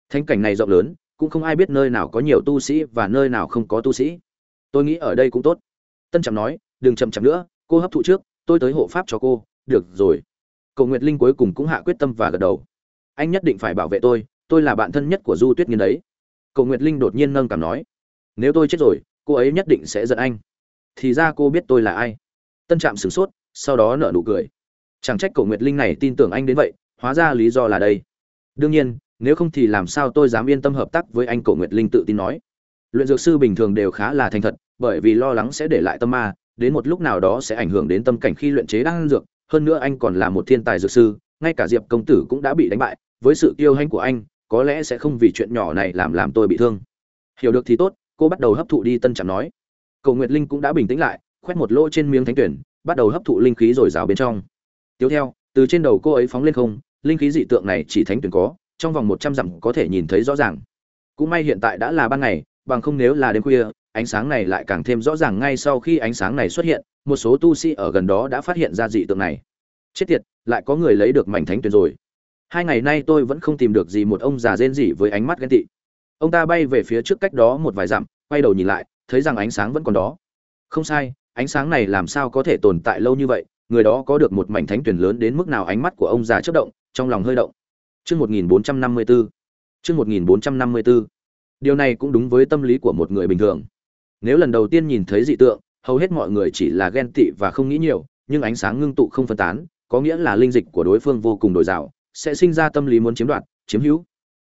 Thánh cảnh này rộng lớn, cũng không ai biết nơi nào có nhiều tu sĩ và nơi nào không có tu sĩ. Tôi nghĩ ở đây cũng tốt tân trạm nói, đừng chậm chậm nữa, cô hấp thụ trước, tôi tới hộ pháp cho cô, được rồi. Cầu nguyệt linh cuối cùng cũng hạ quyết tâm và gật đầu. Anh nhất định phải bảo vệ tôi tôi là bạn thân nhất của du tuyết nghiên đấy. Cầu nguyệt linh đột nhiên nâng cảm nói, nếu tôi chết rồi, cô ấy nhất định sẽ giận anh. Thì ra cô biết tôi là ai? Tân trạm sửng sốt, sau đó nở nụ cười. Chẳng trách cầu nguyệt linh này tin tưởng anh đến vậy, hóa ra lý do là đây. Đương nhiên, nếu không thì làm sao tôi dám yên tâm hợp tác với anh? Cầu nguyệt linh tự tin nói. Luyện dược sư bình thường đều khá là thành thật bởi vì lo lắng sẽ để lại tâm ma, đến một lúc nào đó sẽ ảnh hưởng đến tâm cảnh khi luyện chế đan dược. Hơn nữa anh còn là một thiên tài dược sư, ngay cả diệp công tử cũng đã bị đánh bại. Với sự kiêu hãnh của anh, có lẽ sẽ không vì chuyện nhỏ này làm làm tôi bị thương. Hiểu được thì tốt, cô bắt đầu hấp thụ đi, tân trạm nói. Cầu nguyệt linh cũng đã bình tĩnh lại, khoét một lỗ trên miếng thánh tuyển, bắt đầu hấp thụ linh khí rồi rào bên trong. Tiếp theo, từ trên đầu cô ấy phóng lên không, linh khí dị tượng này chỉ thánh tuyển có, trong vòng một trăm dặm có thể nhìn thấy rõ ràng. Cũng may hiện tại đã là ban ngày bằng không nếu là đêm khuya, ánh sáng này lại càng thêm rõ ràng ngay sau khi ánh sáng này xuất hiện, một số tu sĩ ở gần đó đã phát hiện ra dị tượng này. Chết tiệt, lại có người lấy được mảnh thánh tuyển rồi. Hai ngày nay tôi vẫn không tìm được gì một ông già rên rỉ với ánh mắt ghen tị. Ông ta bay về phía trước cách đó một vài dặm, quay đầu nhìn lại, thấy rằng ánh sáng vẫn còn đó. Không sai, ánh sáng này làm sao có thể tồn tại lâu như vậy? Người đó có được một mảnh thánh tuyển lớn đến mức nào ánh mắt của ông già chớp động, trong lòng hơi động. Chương 1454 chương 1454 điều này cũng đúng với tâm lý của một người bình thường. Nếu lần đầu tiên nhìn thấy dị tượng, hầu hết mọi người chỉ là ghen tị và không nghĩ nhiều, nhưng ánh sáng ngưng tụ không phân tán, có nghĩa là linh dịch của đối phương vô cùng dồi dào, sẽ sinh ra tâm lý muốn chiếm đoạt, chiếm hữu.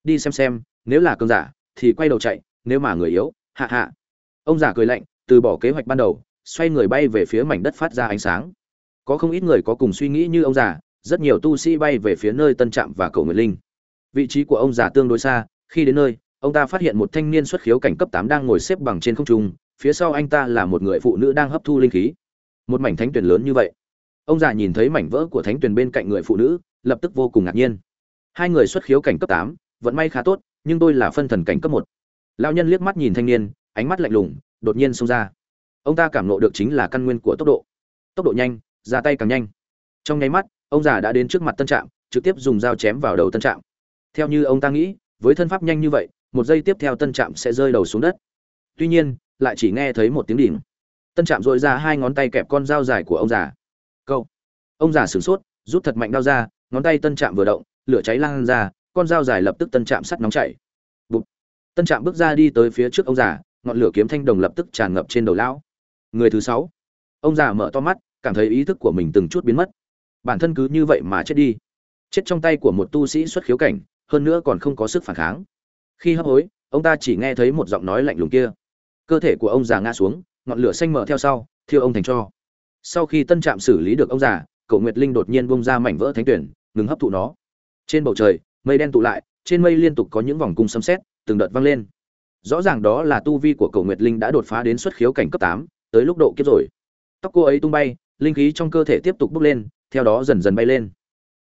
Đi xem xem, nếu là cơn giả, thì quay đầu chạy, nếu mà người yếu, hạ hạ. Ông giả cười lạnh, từ bỏ kế hoạch ban đầu, xoay người bay về phía mảnh đất phát ra ánh sáng. Có không ít người có cùng suy nghĩ như ông già, rất nhiều tu sĩ bay về phía nơi tân trạm và cầu nguyện linh. Vị trí của ông già tương đối xa, khi đến nơi ông ta phát hiện một thanh niên xuất khiếu cảnh cấp tám đang ngồi xếp bằng trên không trung, phía sau anh ta là một người phụ nữ đang hấp thu linh khí. Một mảnh thánh tuyển lớn như vậy. Ông già nhìn thấy mảnh vỡ của thánh tuyển bên cạnh người phụ nữ, lập tức vô cùng ngạc nhiên. Hai người xuất khiếu cảnh cấp tám, vận may khá tốt, nhưng tôi là phân thần cảnh cấp một. Lão nhân liếc mắt nhìn thanh niên, ánh mắt lạnh lùng, đột nhiên xông ra. Ông ta cảm nộ được chính là căn nguyên của tốc độ. Tốc độ nhanh, ra tay càng nhanh. Trong nháy mắt, ông già đã đến trước mặt tân trạm, trực tiếp dùng dao chém vào đầu tân trạm. Theo như ông ta nghĩ, với thân pháp nhanh như vậy một giây tiếp theo tân trạm sẽ rơi đầu xuống đất. Tuy nhiên, lại chỉ nghe thấy một tiếng đỉnh. Tân trạm dội ra hai ngón tay kẹp con dao dài của ông già. Câu ông già sửng sốt, rút thật mạnh đao ra, ngón tay tân trạm vừa động, lửa cháy lan ra, con dao dài lập tức tân trạm sắt nóng chảy. Bụt. tân trạm bước ra đi tới phía trước ông già, ngọn lửa kiếm thanh đồng lập tức tràn ngập trên đầu lão. Người thứ sáu. Ông già mở to mắt, cảm thấy ý thức của mình từng chút biến mất. Bản thân cứ như vậy mà chết đi. Chết trong tay của một tu sĩ xuất khiếu cảnh, hơn nữa còn không có sức phản kháng khi hấp hối, ông ta chỉ nghe thấy một giọng nói lạnh lùng kia. Cơ thể của ông già ngã xuống, ngọn lửa xanh mở theo sau, thiêu ông thành cho. Sau khi tân trạm xử lý được ông già, cậu nguyệt linh đột nhiên bông ra mảnh vỡ thánh tuyển, ngừng hấp thụ nó. Trên bầu trời, mây đen tụ lại, trên mây liên tục có những vòng cung sấm sét, từng đợt vang lên. Rõ ràng đó là tu vi của cậu nguyệt linh đã đột phá đến xuất khiếu cảnh cấp tám, tới lúc độ kiếp rồi. Tóc cô ấy tung bay, linh khí trong cơ thể tiếp tục bốc lên, theo đó dần dần bay lên.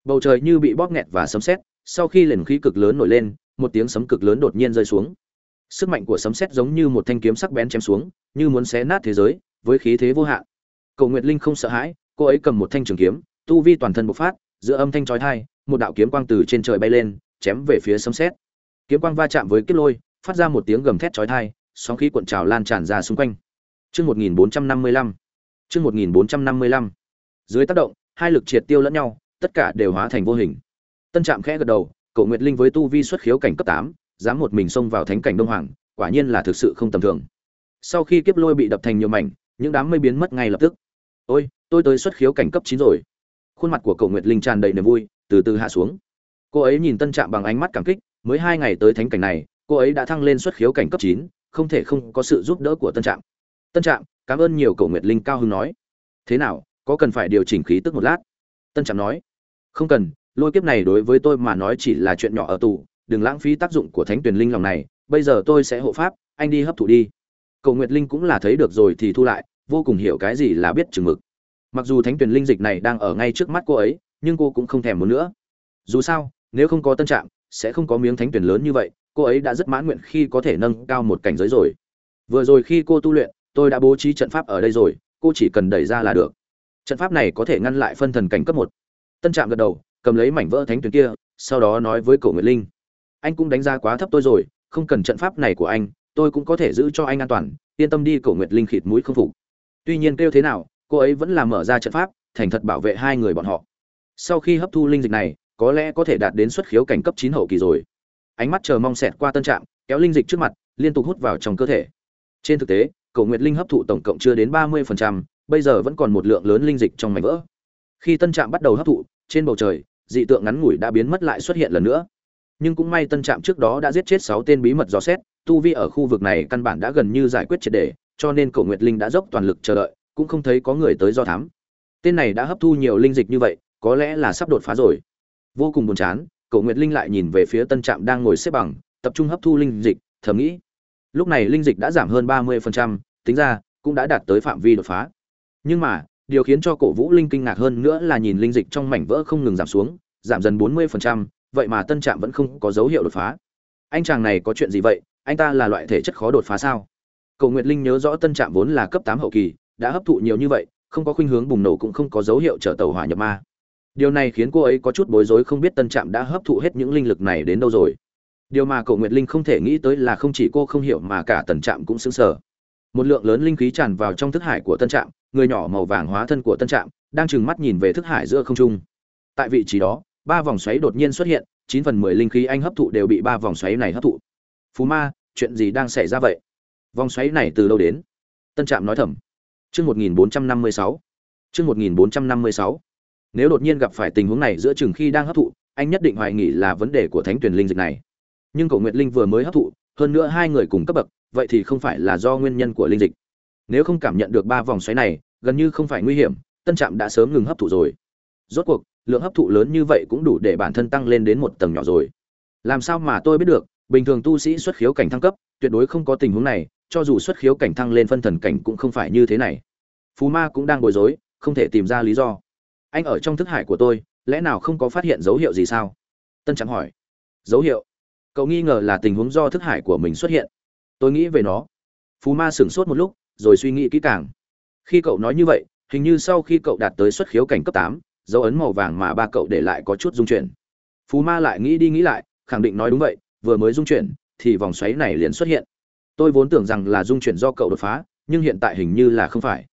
Bầu trời như bị bóp nghẹt và sấm sét, sau khi liền khí cực lớn nổi lên một tiếng sấm cực lớn đột nhiên rơi xuống sức mạnh của sấm sét giống như một thanh kiếm sắc bén chém xuống như muốn xé nát thế giới với khí thế vô hạn cầu nguyệt linh không sợ hãi cô ấy cầm một thanh trường kiếm tu vi toàn thân bộc phát giữa âm thanh chói tai một đạo kiếm quang từ trên trời bay lên chém về phía sấm sét kiếm quang va chạm với kiếp lôi phát ra một tiếng gầm thét chói tai sóng khí cuộn trào lan tràn ra xung quanh Chương 1455. Chương 1455. Dưới tác động, hai lực triệt tiêu lẫn nhau, tất cả đều hóa thành vô hình. Tân Trạm khẽ gật đầu, Cổ Nguyệt Linh với tu vi xuất khiếu cảnh cấp tám, dám một mình xông vào thánh cảnh Đông Hoàng, quả nhiên là thực sự không tầm thường. Sau khi kiếp lôi bị đập thành nhiều mảnh, những đám mây biến mất ngay lập tức. "Ôi, tôi tới xuất khiếu cảnh cấp chín rồi." Khuôn mặt của Cổ Nguyệt Linh tràn đầy niềm vui, từ từ hạ xuống. Cô ấy nhìn Tân Trạm bằng ánh mắt cảm kích, mới hai ngày tới thánh cảnh này, cô ấy đã thăng lên xuất khiếu cảnh cấp chín, không thể không có sự giúp đỡ của Tân Trạm tân trạm cảm ơn nhiều cậu nguyệt linh cao hưng nói thế nào có cần phải điều chỉnh khí tức một lát tân trạm nói không cần lôi kiếp này đối với tôi mà nói chỉ là chuyện nhỏ ở tù đừng lãng phí tác dụng của thánh tuyển linh lòng này bây giờ tôi sẽ hộ pháp anh đi hấp thụ đi. Cầu nguyệt linh cũng là thấy được rồi thì thu lại vô cùng hiểu cái gì là biết chừng mực. Mặc dù thánh tuyển linh dịch này đang ở ngay trước mắt cô ấy nhưng cô cũng không thèm muốn nữa. Dù sao nếu không có tân Trạng, sẽ không có miếng thánh tuyển lớn như vậy cô ấy đã rất mãn nguyện khi có thể nâng cao một cảnh giới rồi. Vừa rồi khi cô tu luyện tôi đã bố trí trận pháp ở đây rồi cô chỉ cần đẩy ra là được. Trận pháp này có thể ngăn lại phân thần cảnh cấp một. Tân trạm gật đầu cầm lấy mảnh vỡ thánh tuyến kia sau đó nói với cổ nguyệt linh anh cũng đánh giá quá thấp tôi rồi không cần trận pháp này của anh tôi cũng có thể giữ cho anh an toàn yên tâm đi cổ nguyệt linh khịt mũi không phục. Tuy nhiên kêu thế nào cô ấy vẫn là mở ra trận pháp thành thật bảo vệ hai người bọn họ. Sau khi hấp thu linh dịch này có lẽ có thể đạt đến xuất khiếu cảnh cấp chín hậu kỳ rồi. Ánh mắt chờ mong xẹt qua tân trạm kéo linh dịch trước mặt liên tục hút vào trong cơ thể. Trên thực tế Cổ Nguyệt Linh hấp thụ tổng cộng chưa đến 30%, bây giờ vẫn còn một lượng lớn linh dịch trong mảnh vỡ. Khi Tân Trạm bắt đầu hấp thụ, trên bầu trời, dị tượng ngắn ngủi đã biến mất lại xuất hiện lần nữa. Nhưng cũng may Tân Trạm trước đó đã giết chết sáu tên bí mật dò xét, tu vi ở khu vực này căn bản đã gần như giải quyết triệt để, cho nên Cổ Nguyệt Linh đã dốc toàn lực chờ đợi, cũng không thấy có người tới do thám. Tên này đã hấp thu nhiều linh dịch như vậy, có lẽ là sắp đột phá rồi. Vô cùng buồn chán, Cổ Nguyệt Linh lại nhìn về phía Tân Trạm đang ngồi xếp bằng, tập trung hấp thu linh dịch, thầm nghĩ: Lúc này linh dịch đã giảm hơn 30%, tính ra cũng đã đạt tới phạm vi đột phá. Nhưng mà, điều khiến cho Cổ Vũ Linh kinh ngạc hơn nữa là nhìn linh dịch trong mảnh vỡ không ngừng giảm xuống, giảm dần 40%, vậy mà Tân Trạm vẫn không có dấu hiệu đột phá. Anh chàng này có chuyện gì vậy? Anh ta là loại thể chất khó đột phá sao? Cổ Nguyệt Linh nhớ rõ Tân Trạm vốn là cấp 8 hậu kỳ, đã hấp thụ nhiều như vậy, không có khuynh hướng bùng nổ cũng không có dấu hiệu trở tàu hỏa nhập ma. Điều này khiến cô ấy có chút bối rối không biết Tân Trạm đã hấp thụ hết những linh lực này đến đâu rồi điều mà cậu nguyệt linh không thể nghĩ tới là không chỉ cô không hiểu mà cả tần trạm cũng xứng sở một lượng lớn linh khí tràn vào trong thức hải của tân trạm, người nhỏ màu vàng hóa thân của tân trạm đang trừng mắt nhìn về thức hải giữa không trung. Tại vị trí đó, ba vòng xoáy đột nhiên xuất hiện, chín phần mười linh khí anh hấp thụ đều bị ba vòng xoáy này hấp thụ. Phú ma, chuyện gì đang xảy ra vậy? Vòng xoáy này từ đâu đến? Tân trạm nói thầm. Chương một nghìn bốn trăm năm mươi sáu. Chương một nghìn bốn trăm năm mươi sáu. Nếu đột nhiên gặp phải tình huống này giữa chừng khi đang hấp thụ, anh nhất định hoài nghỉ là vấn đề của thánh tuyển linh dịch này. Nhưng cậu nguyệt linh vừa mới hấp thụ, hơn nữa hai người cùng cấp bậc vậy thì không phải là do nguyên nhân của linh dịch. Nếu không cảm nhận được ba vòng xoáy này, gần như không phải nguy hiểm, tân trạm đã sớm ngừng hấp thụ rồi. Rốt cuộc, lượng hấp thụ lớn như vậy cũng đủ để bản thân tăng lên đến một tầng nhỏ rồi. Làm sao mà tôi biết được, bình thường tu sĩ xuất khiếu cảnh thăng cấp, tuyệt đối không có tình huống này, cho dù xuất khiếu cảnh thăng lên phân thần cảnh cũng không phải như thế này. Phú ma cũng đang bối rối, không thể tìm ra lý do. Anh ở trong thức hải của tôi, lẽ nào không có phát hiện dấu hiệu gì sao? Tân trạm hỏi. Dấu hiệu? Cậu nghi ngờ là tình huống do thức hải của mình xuất hiện tôi nghĩ về nó. Phú ma sửng sốt một lúc rồi suy nghĩ kỹ càng. Khi cậu nói như vậy hình như sau khi cậu đạt tới xuất khiếu cảnh cấp tám dấu ấn màu vàng mà ba cậu để lại có chút dung chuyển. Phú ma lại nghĩ đi nghĩ lại khẳng định nói đúng vậy vừa mới dung chuyển thì vòng xoáy này liền xuất hiện. Tôi vốn tưởng rằng là dung chuyển do cậu đột phá nhưng hiện tại hình như là không phải.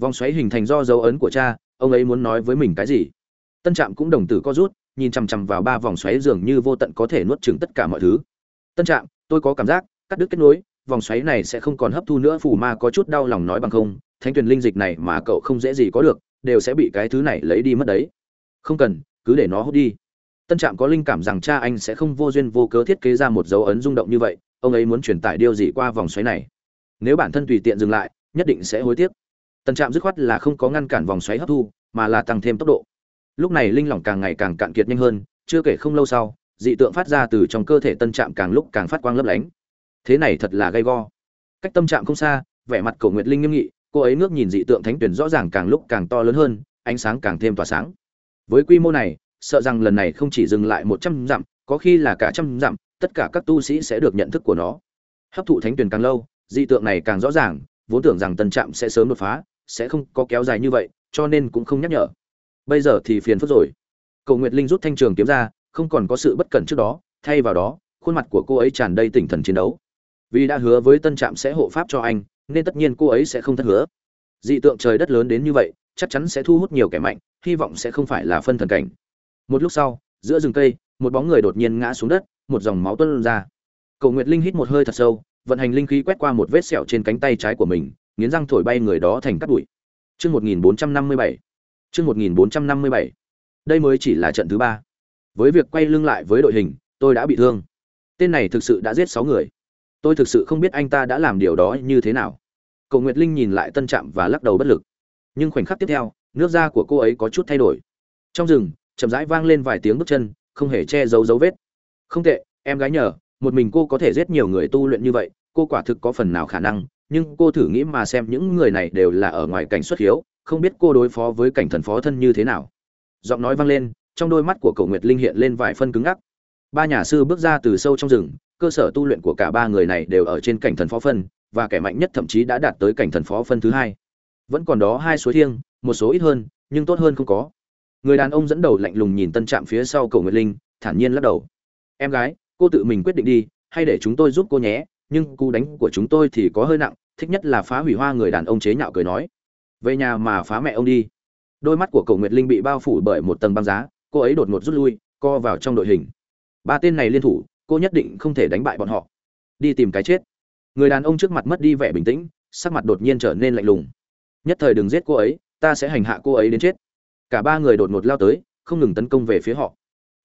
Vòng xoáy hình thành do dấu ấn của cha ông ấy muốn nói với mình cái gì? Tân trạm cũng đồng tử co rút nhìn chằm chằm vào ba vòng xoáy dường như vô tận có thể nuốt chửng tất cả mọi thứ. Tân Trạm, tôi có cảm giác, cắt đứt kết nối, vòng xoáy này sẽ không còn hấp thu nữa, phù ma có chút đau lòng nói bằng không, thánh truyền linh dịch này mà cậu không dễ gì có được, đều sẽ bị cái thứ này lấy đi mất đấy. Không cần, cứ để nó hút đi. Tân Trạm có linh cảm rằng cha anh sẽ không vô duyên vô cớ thiết kế ra một dấu ấn rung động như vậy, ông ấy muốn truyền tải điều gì qua vòng xoáy này. Nếu bản thân tùy tiện dừng lại, nhất định sẽ hối tiếc. Tân Trạm dứt khoát là không có ngăn cản vòng xoáy hấp thu, mà là tăng thêm tốc độ lúc này linh lỏng càng ngày càng cạn kiệt nhanh hơn chưa kể không lâu sau dị tượng phát ra từ trong cơ thể tân trạm càng lúc càng phát quang lấp lánh thế này thật là gay go. Cách tâm trạng không xa, vẻ mặt cổ nguyệt linh nghiêm nghị, cô ấy ngước nhìn dị tượng thánh tuyển rõ ràng càng lúc càng to lớn hơn, ánh sáng càng thêm tỏa sáng. Với quy mô này, sợ rằng lần này không chỉ dừng lại một trăm dặm, có khi là cả trăm dặm, tất cả các tu sĩ sẽ được nhận thức của nó. Hấp thụ thánh tuyển càng lâu, dị tượng này càng rõ ràng, vốn tưởng rằng tân trạm sẽ sớm đột phá, sẽ không có kéo dài như vậy, cho nên cũng không nhắc nhở. Bây giờ thì phiền phức rồi. Cầu nguyệt linh rút thanh trường kiếm ra, không còn có sự bất cẩn trước đó, thay vào đó, khuôn mặt của cô ấy tràn đầy tinh thần chiến đấu vì đã hứa với tân trạm sẽ hộ pháp cho anh, nên tất nhiên cô ấy sẽ không thất hứa. Dị tượng trời đất lớn đến như vậy, chắc chắn sẽ thu hút nhiều kẻ mạnh, hy vọng sẽ không phải là phân thần cảnh. Một lúc sau, giữa rừng cây, một bóng người đột nhiên ngã xuống đất, một dòng máu tuôn ra. Cầu nguyệt linh hít một hơi thật sâu, vận hành linh khí quét qua một vết sẹo trên cánh tay trái của mình, nghiến răng thổi bay người đó thành cát bụi. Chương một nghìn bốn trăm năm mươi bảy. Chương một nghìn bốn trăm năm mươi bảy. Đây mới chỉ là trận thứ ba. Với việc quay lưng lại với đội hình, tôi đã bị thương. Tên này thực sự đã giết sáu người tôi thực sự không biết anh ta đã làm điều đó như thế nào. Cầu nguyệt linh nhìn lại tân trạm và lắc đầu bất lực. Nhưng khoảnh khắc tiếp theo, nước da của cô ấy có chút thay đổi. Trong rừng, chậm rãi vang lên vài tiếng bước chân, không hề che giấu dấu vết. Không tệ, em gái nhờ, một mình cô có thể giết nhiều người tu luyện như vậy, cô quả thực có phần nào khả năng, nhưng cô thử nghĩ mà xem những người này đều là ở ngoài cảnh xuất hiếu, không biết cô đối phó với cảnh thần phó thân như thế nào. Giọng nói vang lên, trong đôi mắt của cậu nguyệt linh hiện lên vài phân cứng ngắc. Ba nhà sư bước ra từ sâu trong rừng cơ sở tu luyện của cả ba người này đều ở trên cảnh thần phó phân, và kẻ mạnh nhất thậm chí đã đạt tới cảnh thần phó phân thứ hai. Vẫn còn đó hai suối thiêng, một số ít hơn, nhưng tốt hơn không có. Người đàn ông dẫn đầu lạnh lùng nhìn tân trạm phía sau cầu nguyệt linh, thản nhiên lắc đầu. Em gái, cô tự mình quyết định đi, hay để chúng tôi giúp cô nhé, nhưng cú đánh của chúng tôi thì có hơi nặng, thích nhất là phá hủy hoa người đàn ông chế nhạo cười nói. Về nhà mà phá mẹ ông đi. Đôi mắt của cầu nguyệt linh bị bao phủ bởi một tầng băng giá, cô ấy đột ngột rút lui, co vào trong đội hình. Ba tên này liên thủ cô nhất định không thể đánh bại bọn họ. Đi tìm cái chết. Người đàn ông trước mặt mất đi vẻ bình tĩnh, sắc mặt đột nhiên trở nên lạnh lùng. Nhất thời đừng giết cô ấy, ta sẽ hành hạ cô ấy đến chết. Cả ba người đột ngột lao tới, không ngừng tấn công về phía họ.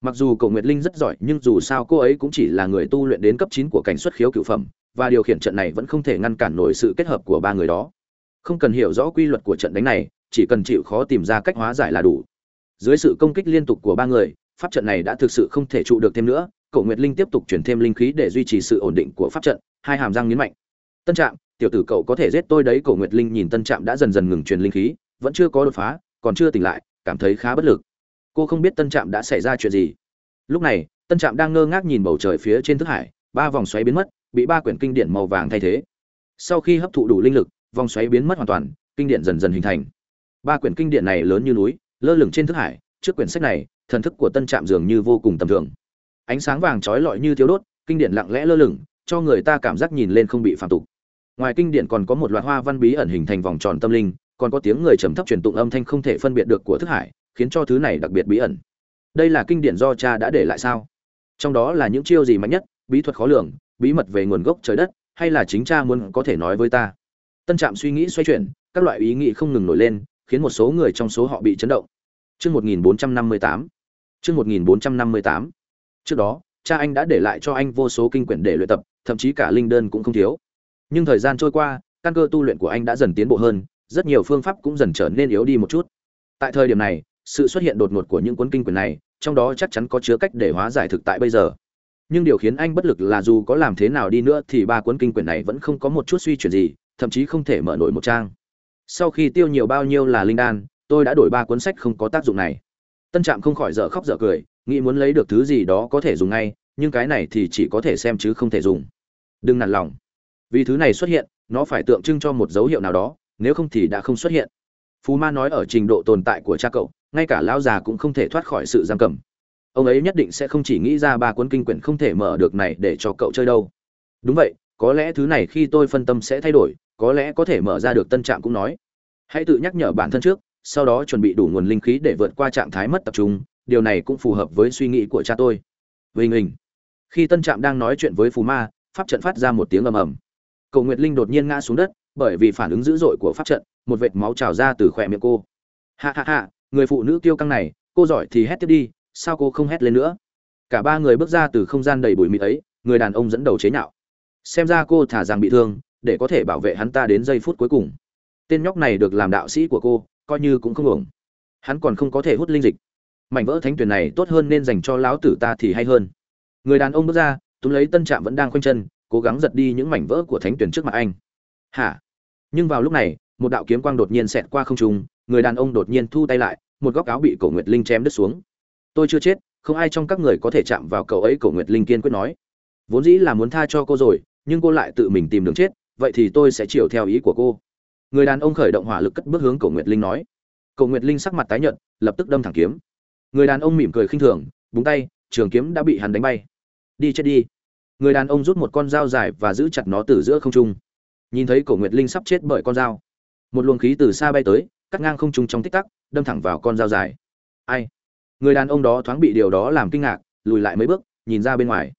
Mặc dù cậu nguyệt linh rất giỏi, nhưng dù sao cô ấy cũng chỉ là người tu luyện đến cấp chín của cảnh xuất khiếu cựu phẩm, và điều khiển trận này vẫn không thể ngăn cản nổi sự kết hợp của ba người đó. Không cần hiểu rõ quy luật của trận đánh này, chỉ cần chịu khó tìm ra cách hóa giải là đủ. Dưới sự công kích liên tục của ba người, pháp trận này đã thực sự không thể trụ được thêm nữa cậu nguyệt linh tiếp tục chuyển thêm linh khí để duy trì sự ổn định của pháp trận, hai hàm răng nhấn mạnh. Tân trạm, tiểu tử cậu có thể giết tôi đấy cậu nguyệt linh nhìn tân trạm đã dần dần ngừng truyền linh khí, vẫn chưa có đột phá, còn chưa tỉnh lại, cảm thấy khá bất lực. Cô không biết tân trạm đã xảy ra chuyện gì. Lúc này, tân trạm đang ngơ ngác nhìn bầu trời phía trên thức hải, ba vòng xoáy biến mất, bị ba quyển kinh điển màu vàng thay thế. Sau khi hấp thụ đủ linh lực, vòng xoáy biến mất hoàn toàn, kinh điển dần dần hình thành. Ba quyển kinh điển này lớn như núi, lơ lửng trên thức hải, trước quyển sách này, thần thức của tân trạm dường như vô cùng tầm thường ánh sáng vàng trói lọi như thiếu đốt, kinh điển lặng lẽ lơ lửng, cho người ta cảm giác nhìn lên không bị phạm tục. Ngoài kinh điển còn có một loạt hoa văn bí ẩn hình thành vòng tròn tâm linh, còn có tiếng người trầm thấp truyền tụng âm thanh không thể phân biệt được của thức hải, khiến cho thứ này đặc biệt bí ẩn. Đây là kinh điển do cha đã để lại sao? Trong đó là những chiêu gì mạnh nhất? Bí thuật khó lường, bí mật về nguồn gốc trời đất, hay là chính cha muốn có thể nói với ta? Tân trạm suy nghĩ xoay chuyển, các loại ý nghĩ không ngừng nổi lên, khiến một số người trong số họ bị chấn động. Trước 1458. Chương 1458. Trước đó, cha anh đã để lại cho anh vô số kinh quyển để luyện tập, thậm chí cả linh đơn cũng không thiếu. Nhưng thời gian trôi qua, căn cơ tu luyện của anh đã dần tiến bộ hơn, rất nhiều phương pháp cũng dần trở nên yếu đi một chút. Tại thời điểm này, sự xuất hiện đột ngột của những cuốn kinh quyển này, trong đó chắc chắn có chứa cách để hóa giải thực tại bây giờ. Nhưng điều khiến anh bất lực là dù có làm thế nào đi nữa thì ba cuốn kinh quyển này vẫn không có một chút suy chuyển gì, thậm chí không thể mở nổi một trang. Sau khi tiêu nhiều bao nhiêu là linh đan, tôi đã đổi ba cuốn sách không có tác dụng này tân trạm không khỏi dở khóc dở cười nghĩ muốn lấy được thứ gì đó có thể dùng ngay, nhưng cái này thì chỉ có thể xem chứ không thể dùng. Đừng nản lòng. Vì thứ này xuất hiện, nó phải tượng trưng cho một dấu hiệu nào đó, nếu không thì đã không xuất hiện. Phú ma nói ở trình độ tồn tại của cha cậu, ngay cả lão già cũng không thể thoát khỏi sự giam cầm. Ông ấy nhất định sẽ không chỉ nghĩ ra ba cuốn kinh quyển không thể mở được này để cho cậu chơi đâu. Đúng vậy, có lẽ thứ này khi tôi phân tâm sẽ thay đổi, có lẽ có thể mở ra được tân trạm cũng nói. Hãy tự nhắc nhở bản thân trước, sau đó chuẩn bị đủ nguồn linh khí để vượt qua trạng thái mất tập trung điều này cũng phù hợp với suy nghĩ của cha tôi. Vinh hình. Khi tân trạm đang nói chuyện với phù ma, pháp trận phát ra một tiếng ầm ầm. Cầu nguyệt linh đột nhiên ngã xuống đất, bởi vì phản ứng dữ dội của pháp trận, một vệt máu trào ra từ khỏe miệng cô. Hạ hạ hạ người phụ nữ tiêu căng này, cô giỏi thì hét tiếp đi, sao cô không hét lên nữa? Cả ba người bước ra từ không gian đầy bụi mịt ấy, người đàn ông dẫn đầu chế nhạo. Xem ra cô thả rằng bị thương, để có thể bảo vệ hắn ta đến giây phút cuối cùng. Tên nhóc này được làm đạo sĩ của cô, coi như cũng không ổng hắn còn không có thể hút linh dịch mảnh vỡ thánh tuyển này tốt hơn nên dành cho lão tử ta thì hay hơn. Người đàn ông bước ra, túm lấy tân trạm vẫn đang khoanh chân, cố gắng giật đi những mảnh vỡ của thánh tuyển trước mặt anh. Hả? Nhưng vào lúc này, một đạo kiếm quang đột nhiên xẹt qua không trung, người đàn ông đột nhiên thu tay lại, một góc áo bị cổ nguyệt linh chém đứt xuống. Tôi chưa chết, không ai trong các người có thể chạm vào cậu ấy, cổ nguyệt linh kiên quyết nói. Vốn dĩ là muốn tha cho cô rồi, nhưng cô lại tự mình tìm đường chết, vậy thì tôi sẽ chiều theo ý của cô. Người đàn ông khởi động hỏa lực cất bước hướng cổ nguyệt linh nói. Cổ nguyệt linh sắc mặt tái nhợt, lập tức đâm thẳng kiếm người đàn ông mỉm cười khinh thường búng tay trường kiếm đã bị hắn đánh bay. Đi chết đi. Người đàn ông rút một con dao dài và giữ chặt nó từ giữa không trung. Nhìn thấy cổ nguyệt linh sắp chết bởi con dao. Một luồng khí từ xa bay tới cắt ngang không trung trong tích tắc đâm thẳng vào con dao dài. Ai? Người đàn ông đó thoáng bị điều đó làm kinh ngạc lùi lại mấy bước nhìn ra bên ngoài.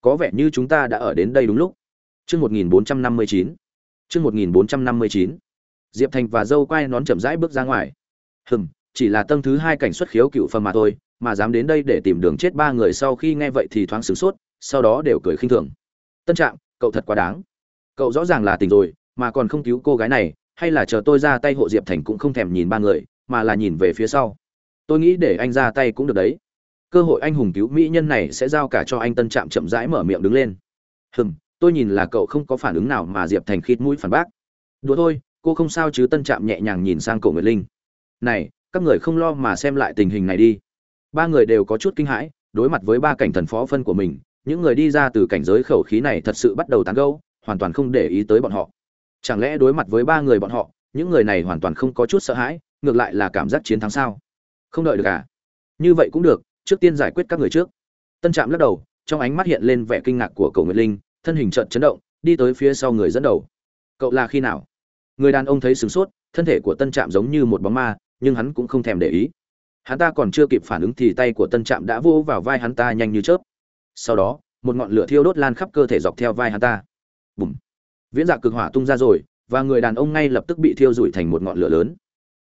Có vẻ như chúng ta đã ở đến đây đúng lúc. Chương 1459. Chương 1459. Diệp Thành và dâu quay nón chậm rãi bước ra ngoài. Hừm, chỉ là tầng thứ hai cảnh xuất khiếu cựu phần mà thôi, mà dám đến đây để tìm đường chết ba người sau khi nghe vậy thì thoáng sửng sốt, sau đó đều cười khinh thường. Tân Trạm, cậu thật quá đáng. Cậu rõ ràng là tình rồi, mà còn không cứu cô gái này, hay là chờ tôi ra tay hộ Diệp Thành cũng không thèm nhìn ba người, mà là nhìn về phía sau. Tôi nghĩ để anh ra tay cũng được đấy. Cơ hội anh hùng cứu mỹ nhân này sẽ giao cả cho anh Tân Trạm chậm rãi mở miệng đứng lên. Hừm, tôi nhìn là cậu không có phản ứng nào mà diệp thành khít mũi phản bác đùa thôi cô không sao chứ tân trạm nhẹ nhàng nhìn sang cậu nguyệt linh này các người không lo mà xem lại tình hình này đi. Ba người đều có chút kinh hãi đối mặt với ba cảnh thần phó phân của mình những người đi ra từ cảnh giới khẩu khí này thật sự bắt đầu tán gâu hoàn toàn không để ý tới bọn họ. Chẳng lẽ đối mặt với ba người bọn họ những người này hoàn toàn không có chút sợ hãi ngược lại là cảm giác chiến thắng sao? Không đợi được à? Như vậy cũng được trước tiên giải quyết các người trước. Tân trạm lắc đầu trong ánh mắt hiện lên vẻ kinh ngạc của cậu nguyệt linh thân hình chợt chấn động, đi tới phía sau người dẫn đầu. Cậu là khi nào? Người đàn ông thấy sửng sốt, thân thể của Tân Trạm giống như một bóng ma, nhưng hắn cũng không thèm để ý. Hắn ta còn chưa kịp phản ứng thì tay của Tân Trạm đã vô vào vai hắn ta nhanh như chớp. Sau đó, một ngọn lửa thiêu đốt lan khắp cơ thể dọc theo vai hắn ta. Bùm. Viễn dạ cực hỏa tung ra rồi, và người đàn ông ngay lập tức bị thiêu rụi thành một ngọn lửa lớn.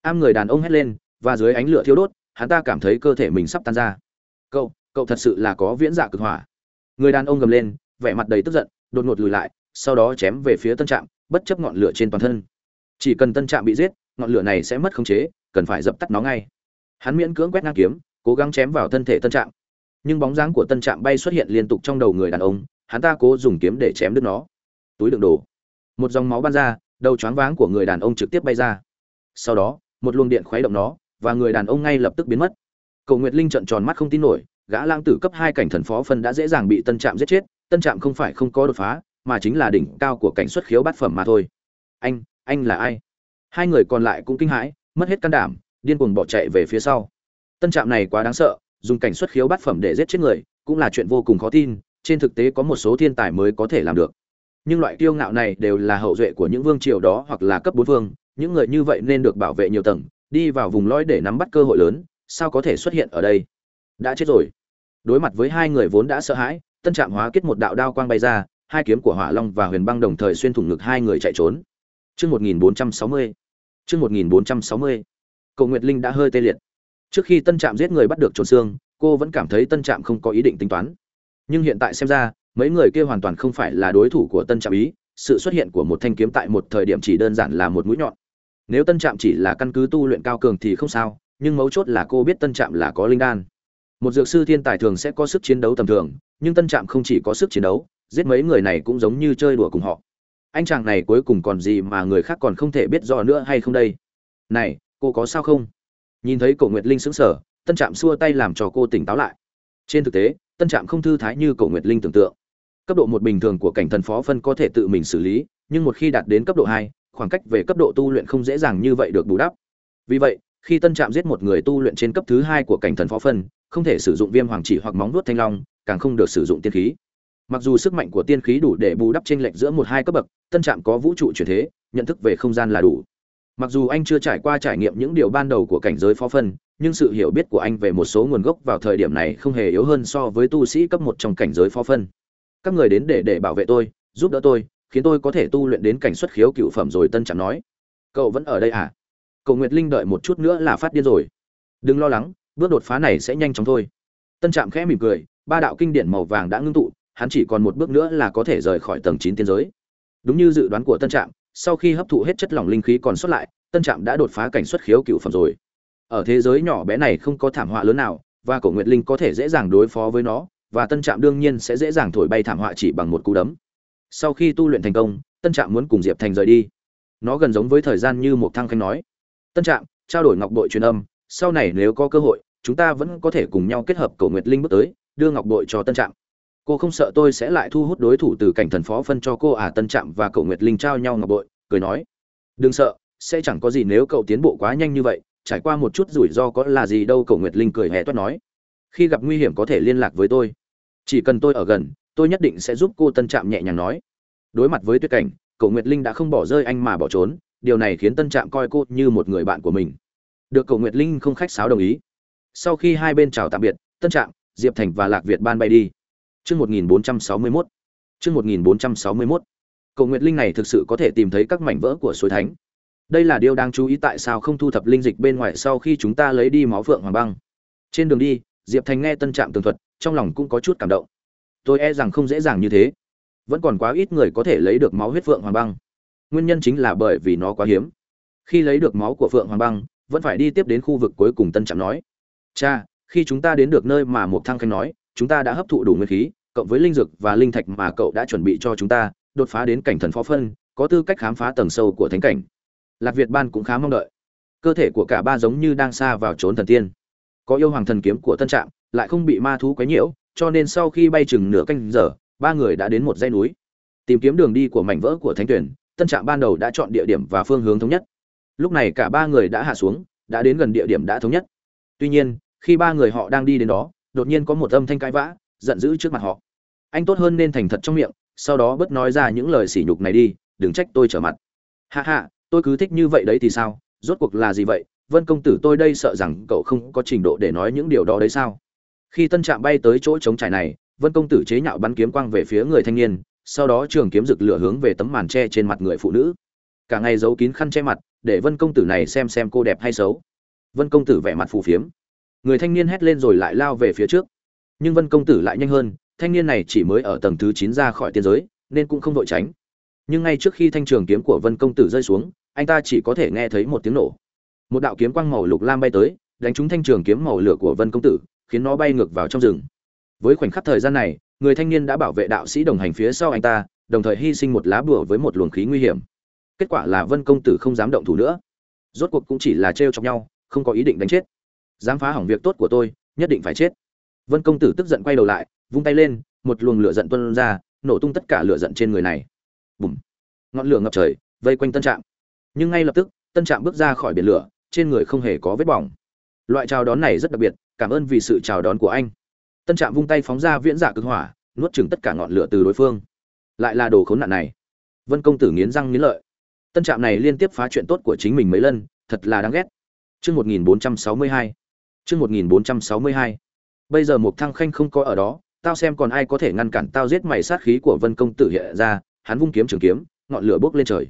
Am người đàn ông hét lên, và dưới ánh lửa thiêu đốt, hắn ta cảm thấy cơ thể mình sắp tan ra. "Cậu, cậu thật sự là có viễn dạ cực hỏa." Người đàn ông gầm lên, vẻ mặt đầy tức giận đột ngột lùi lại sau đó chém về phía tân trạm bất chấp ngọn lửa trên toàn thân chỉ cần tân trạm bị giết ngọn lửa này sẽ mất khống chế, cần phải dập tắt nó ngay. Hắn miễn cưỡng quét ngang kiếm, cố gắng chém vào thân thể tân trạm. Nhưng bóng dáng của tân trạm bay xuất hiện liên tục trong đầu người đàn ông, hắn ta cố dùng kiếm để chém đứt nó. Túi đựng đồ. Một dòng máu ban ra, đầu choáng váng của người đàn ông trực tiếp bay ra. Sau đó, một luồng điện khuấy động nó, và người đàn ông ngay lập tức biến mất. Cầu nguyệt linh trợn tròn mắt không tin nổi, gã lang tử cấp hai cảnh thần phó phân đã dễ dàng bị tân trạm giết chết, tân trạm không phải không có đột phá, mà chính là đỉnh cao của cảnh xuất khiếu bát phẩm mà thôi. Anh anh là ai? Hai người còn lại cũng kinh hãi, mất hết can đảm, điên cuồng bỏ chạy về phía sau. Tân trạm này quá đáng sợ, dùng cảnh xuất khiếu bát phẩm để giết chết người, cũng là chuyện vô cùng khó tin, trên thực tế có một số thiên tài mới có thể làm được. Nhưng loại kiêu ngạo này đều là hậu duệ của những vương triều đó hoặc là cấp bốn vương, những người như vậy nên được bảo vệ nhiều tầng, đi vào vùng lõi để nắm bắt cơ hội lớn, sao có thể xuất hiện ở đây? Đã chết rồi. Đối mặt với hai người vốn đã sợ hãi, tân trạm hóa kết một đạo đao quang bay ra, hai kiếm của hỏa long và huyền băng đồng thời xuyên thủng ngực hai người chạy trốn chương một nghìn bốn trăm sáu mươi. Chương một nghìn bốn trăm sáu mươi. Cầu nguyệt linh đã hơi tê liệt. Trước khi tân trạm giết người bắt được trốn xương cô vẫn cảm thấy tân trạm không có ý định tính toán. Nhưng hiện tại xem ra, mấy người kia hoàn toàn không phải là đối thủ của tân trạm ý, sự xuất hiện của một thanh kiếm tại một thời điểm chỉ đơn giản là một mũi nhọn. Nếu tân trạm chỉ là căn cứ tu luyện cao cường thì không sao, nhưng mấu chốt là cô biết tân trạm là có linh đan. Một dược sư thiên tài thường sẽ có sức chiến đấu tầm thường, nhưng tân trạm không chỉ có sức chiến đấu, giết mấy người này cũng giống như chơi đùa cùng họ anh chàng này cuối cùng còn gì mà người khác còn không thể biết rõ nữa hay không đây? Này, cô có sao không? Nhìn thấy cổ nguyệt linh sững sờ, tân trạm xua tay làm cho cô tỉnh táo lại. Trên thực tế, tân trạm không thư thái như cổ nguyệt linh tưởng tượng. Cấp độ một bình thường của cảnh thần phó phân có thể tự mình xử lý, nhưng một khi đạt đến cấp độ hai, khoảng cách về cấp độ tu luyện không dễ dàng như vậy được bù đắp. Vì vậy, khi tân trạm giết một người tu luyện trên cấp thứ hai của cảnh thần phó phân, không thể sử dụng viêm hoàng chỉ hoặc móng nuốt thanh long, càng không được sử dụng tiên khí mặc dù sức mạnh của tiên khí đủ để bù đắp chênh lệch giữa một hai cấp bậc, tân trạm có vũ trụ chuyển thế, nhận thức về không gian là đủ. Mặc dù anh chưa trải qua trải nghiệm những điều ban đầu của cảnh giới phó phân, nhưng sự hiểu biết của anh về một số nguồn gốc vào thời điểm này không hề yếu hơn so với tu sĩ cấp một trong cảnh giới phó phân. Các người đến để để bảo vệ tôi, giúp đỡ tôi, khiến tôi có thể tu luyện đến cảnh xuất khiếu cựu phẩm rồi tân trạm nói. Cậu vẫn ở đây à? Cậu nguyệt linh đợi một chút nữa là phát điên rồi. Đừng lo lắng, bước đột phá này sẽ nhanh chóng thôi. Tân trạm khẽ mỉm cười, ba đạo kinh điển màu vàng đã ngưng tụ hắn chỉ còn một bước nữa là có thể rời khỏi tầng chín tiên giới. Đúng như dự đoán của tân trạm, sau khi hấp thụ hết chất lỏng linh khí còn sót lại, tân trạm đã đột phá cảnh xuất khiếu cựu phẩm rồi. Ở thế giới nhỏ bé này không có thảm họa lớn nào, và cổ nguyệt linh có thể dễ dàng đối phó với nó, và tân trạm đương nhiên sẽ dễ dàng thổi bay thảm họa chỉ bằng một cú đấm. Sau khi tu luyện thành công, tân trạm muốn cùng diệp thành rời đi. Nó gần giống với thời gian như một thăng khanh nói. Tân trạm, trao đổi ngọc bội truyền âm, sau này nếu có cơ hội, chúng ta vẫn có thể cùng nhau kết hợp cổ nguyệt linh bước tới, đưa ngọc bội cho tân trạm cô không sợ tôi sẽ lại thu hút đối thủ từ cảnh thần phó phân cho cô à? Tân trạm và cậu nguyệt linh trao nhau ngọc bội, cười nói. Đừng sợ, sẽ chẳng có gì nếu cậu tiến bộ quá nhanh như vậy. Trải qua một chút rủi ro có là gì đâu, cậu nguyệt linh cười hẹ toát nói. Khi gặp nguy hiểm có thể liên lạc với tôi. Chỉ cần tôi ở gần, tôi nhất định sẽ giúp cô tân trạm nhẹ nhàng nói. Đối mặt với tuyết cảnh, cậu nguyệt linh đã không bỏ rơi anh mà bỏ trốn. Điều này khiến tân trạm coi cô như một người bạn của mình. Được cậu nguyệt linh không khách sáo đồng ý. Sau khi hai bên chào tạm biệt, tân trạm, diệp thành và lạc việt ban bay đi chương một nghìn bốn trăm sáu mươi mốt. Chương 1461, cầu nguyệt linh này thực sự có thể tìm thấy các mảnh vỡ của suối thánh. Đây là điều đáng chú ý tại sao không thu thập linh dịch bên ngoài sau khi chúng ta lấy đi máu phượng hoàng băng. Trên đường đi diệp thành nghe tân trạm tường thuật trong lòng cũng có chút cảm động. Tôi e rằng không dễ dàng như thế. Vẫn còn quá ít người có thể lấy được máu huyết phượng hoàng băng. Nguyên nhân chính là bởi vì nó quá hiếm. Khi lấy được máu của phượng hoàng băng vẫn phải đi tiếp đến khu vực cuối cùng tân trạm nói. Cha khi chúng ta đến được nơi mà một thăng khanh nói chúng ta đã hấp thụ đủ nguyên khí cộng với linh dược và linh thạch mà cậu đã chuẩn bị cho chúng ta, đột phá đến cảnh thần phó phân, có tư cách khám phá tầng sâu của thánh cảnh. Lạc việt ban cũng khá mong đợi. Cơ thể của cả ba giống như đang xa vào trốn thần tiên. Có yêu hoàng thần kiếm của tân trạm, lại không bị ma thú quấy nhiễu, cho nên sau khi bay chừng nửa canh giờ, ba người đã đến một dãy núi. Tìm kiếm đường đi của mảnh vỡ của thánh tuyển, tân trạm ban đầu đã chọn địa điểm và phương hướng thống nhất. Lúc này cả ba người đã hạ xuống, đã đến gần địa điểm đã thống nhất. Tuy nhiên, khi ba người họ đang đi đến đó, đột nhiên có một âm thanh cãi vã, giận dữ trước mặt họ anh tốt hơn nên thành thật trong miệng, sau đó bớt nói ra những lời sỉ nhục này đi, đừng trách tôi trở mặt. Hạ hạ tôi cứ thích như vậy đấy thì sao? Rốt cuộc là gì vậy? Vân công tử tôi đây sợ rằng cậu không có trình độ để nói những điều đó đấy sao? Khi tân trạm bay tới chỗ trống trải này, vân công tử chế nhạo bắn kiếm quang về phía người thanh niên, sau đó trường kiếm rực lửa hướng về tấm màn tre trên mặt người phụ nữ. Cả ngày giấu kín khăn che mặt, để vân công tử này xem xem cô đẹp hay xấu. Vân công tử vẻ mặt phù phiếm. Người thanh niên hét lên rồi lại lao về phía trước. Nhưng vân công tử lại nhanh hơn thanh niên này chỉ mới ở tầng thứ chín ra khỏi tiên giới, nên cũng không vội tránh. Nhưng ngay trước khi thanh trường kiếm của vân công tử rơi xuống, anh ta chỉ có thể nghe thấy một tiếng nổ. Một đạo kiếm quang màu lục lam bay tới, đánh trúng thanh trường kiếm màu lửa của vân công tử, khiến nó bay ngược vào trong rừng. Với khoảnh khắc thời gian này, người thanh niên đã bảo vệ đạo sĩ đồng hành phía sau anh ta, đồng thời hy sinh một lá bùa với một luồng khí nguy hiểm. Kết quả là vân công tử không dám động thủ nữa. Rốt cuộc cũng chỉ là trêu chọc nhau, không có ý định đánh chết. Dám phá hỏng việc tốt của tôi, nhất định phải chết. Vân công tử tức giận quay đầu lại vung tay lên một luồng lửa giận tuôn ra nổ tung tất cả lửa giận trên người này. Bùm! Ngọn lửa ngập trời vây quanh tân trạm. Nhưng ngay lập tức tân trạm bước ra khỏi biển lửa trên người không hề có vết bỏng. Loại chào đón này rất đặc biệt cảm ơn vì sự chào đón của anh. Tân trạm vung tay phóng ra viễn dạ cực hỏa nuốt chừng tất cả ngọn lửa từ đối phương. Lại là đồ khốn nạn này. Vân công tử nghiến răng nghiến lợi. Tân trạm này liên tiếp phá chuyện tốt của chính mình mấy lần thật là đáng ghét. Chương 1462. Chương 1462. Bây giờ Mục Thăng Khanh không có ở đó, tao xem còn ai có thể ngăn cản tao giết mày sát khí của Vân công tử hiện ra, hắn vung kiếm trường kiếm, ngọn lửa bốc lên trời.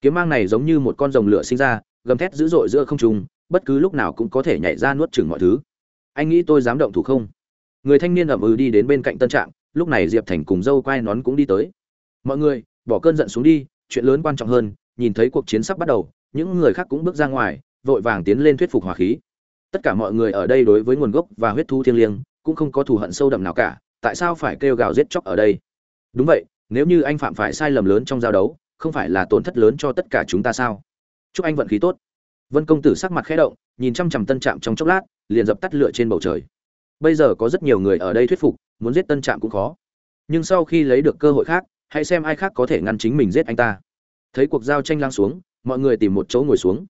Kiếm mang này giống như một con rồng lửa sinh ra, gầm thét dữ dội giữa không trung, bất cứ lúc nào cũng có thể nhảy ra nuốt chửng mọi thứ. Anh nghĩ tôi dám động thủ không? Người thanh niên ẩm ừ đi đến bên cạnh Tân Trạm, lúc này Diệp Thành cùng dâu Quai nón cũng đi tới. Mọi người, bỏ cơn giận xuống đi, chuyện lớn quan trọng hơn, nhìn thấy cuộc chiến sắp bắt đầu, những người khác cũng bước ra ngoài, vội vàng tiến lên thuyết phục hòa khí tất cả mọi người ở đây đối với nguồn gốc và huyết thu thiêng liêng cũng không có thù hận sâu đậm nào cả, tại sao phải kêu gào giết chóc ở đây? Đúng vậy, nếu như anh phạm phải sai lầm lớn trong giao đấu, không phải là tổn thất lớn cho tất cả chúng ta sao? Chúc anh vận khí tốt. Vân công tử sắc mặt khẽ động, nhìn chăm chằm tân trạm trong chốc lát, liền dập tắt lửa trên bầu trời. Bây giờ có rất nhiều người ở đây thuyết phục, muốn giết tân trạm cũng khó. Nhưng sau khi lấy được cơ hội khác, hãy xem ai khác có thể ngăn chính mình giết anh ta. Thấy cuộc giao tranh lang xuống, mọi người tìm một chỗ ngồi xuống.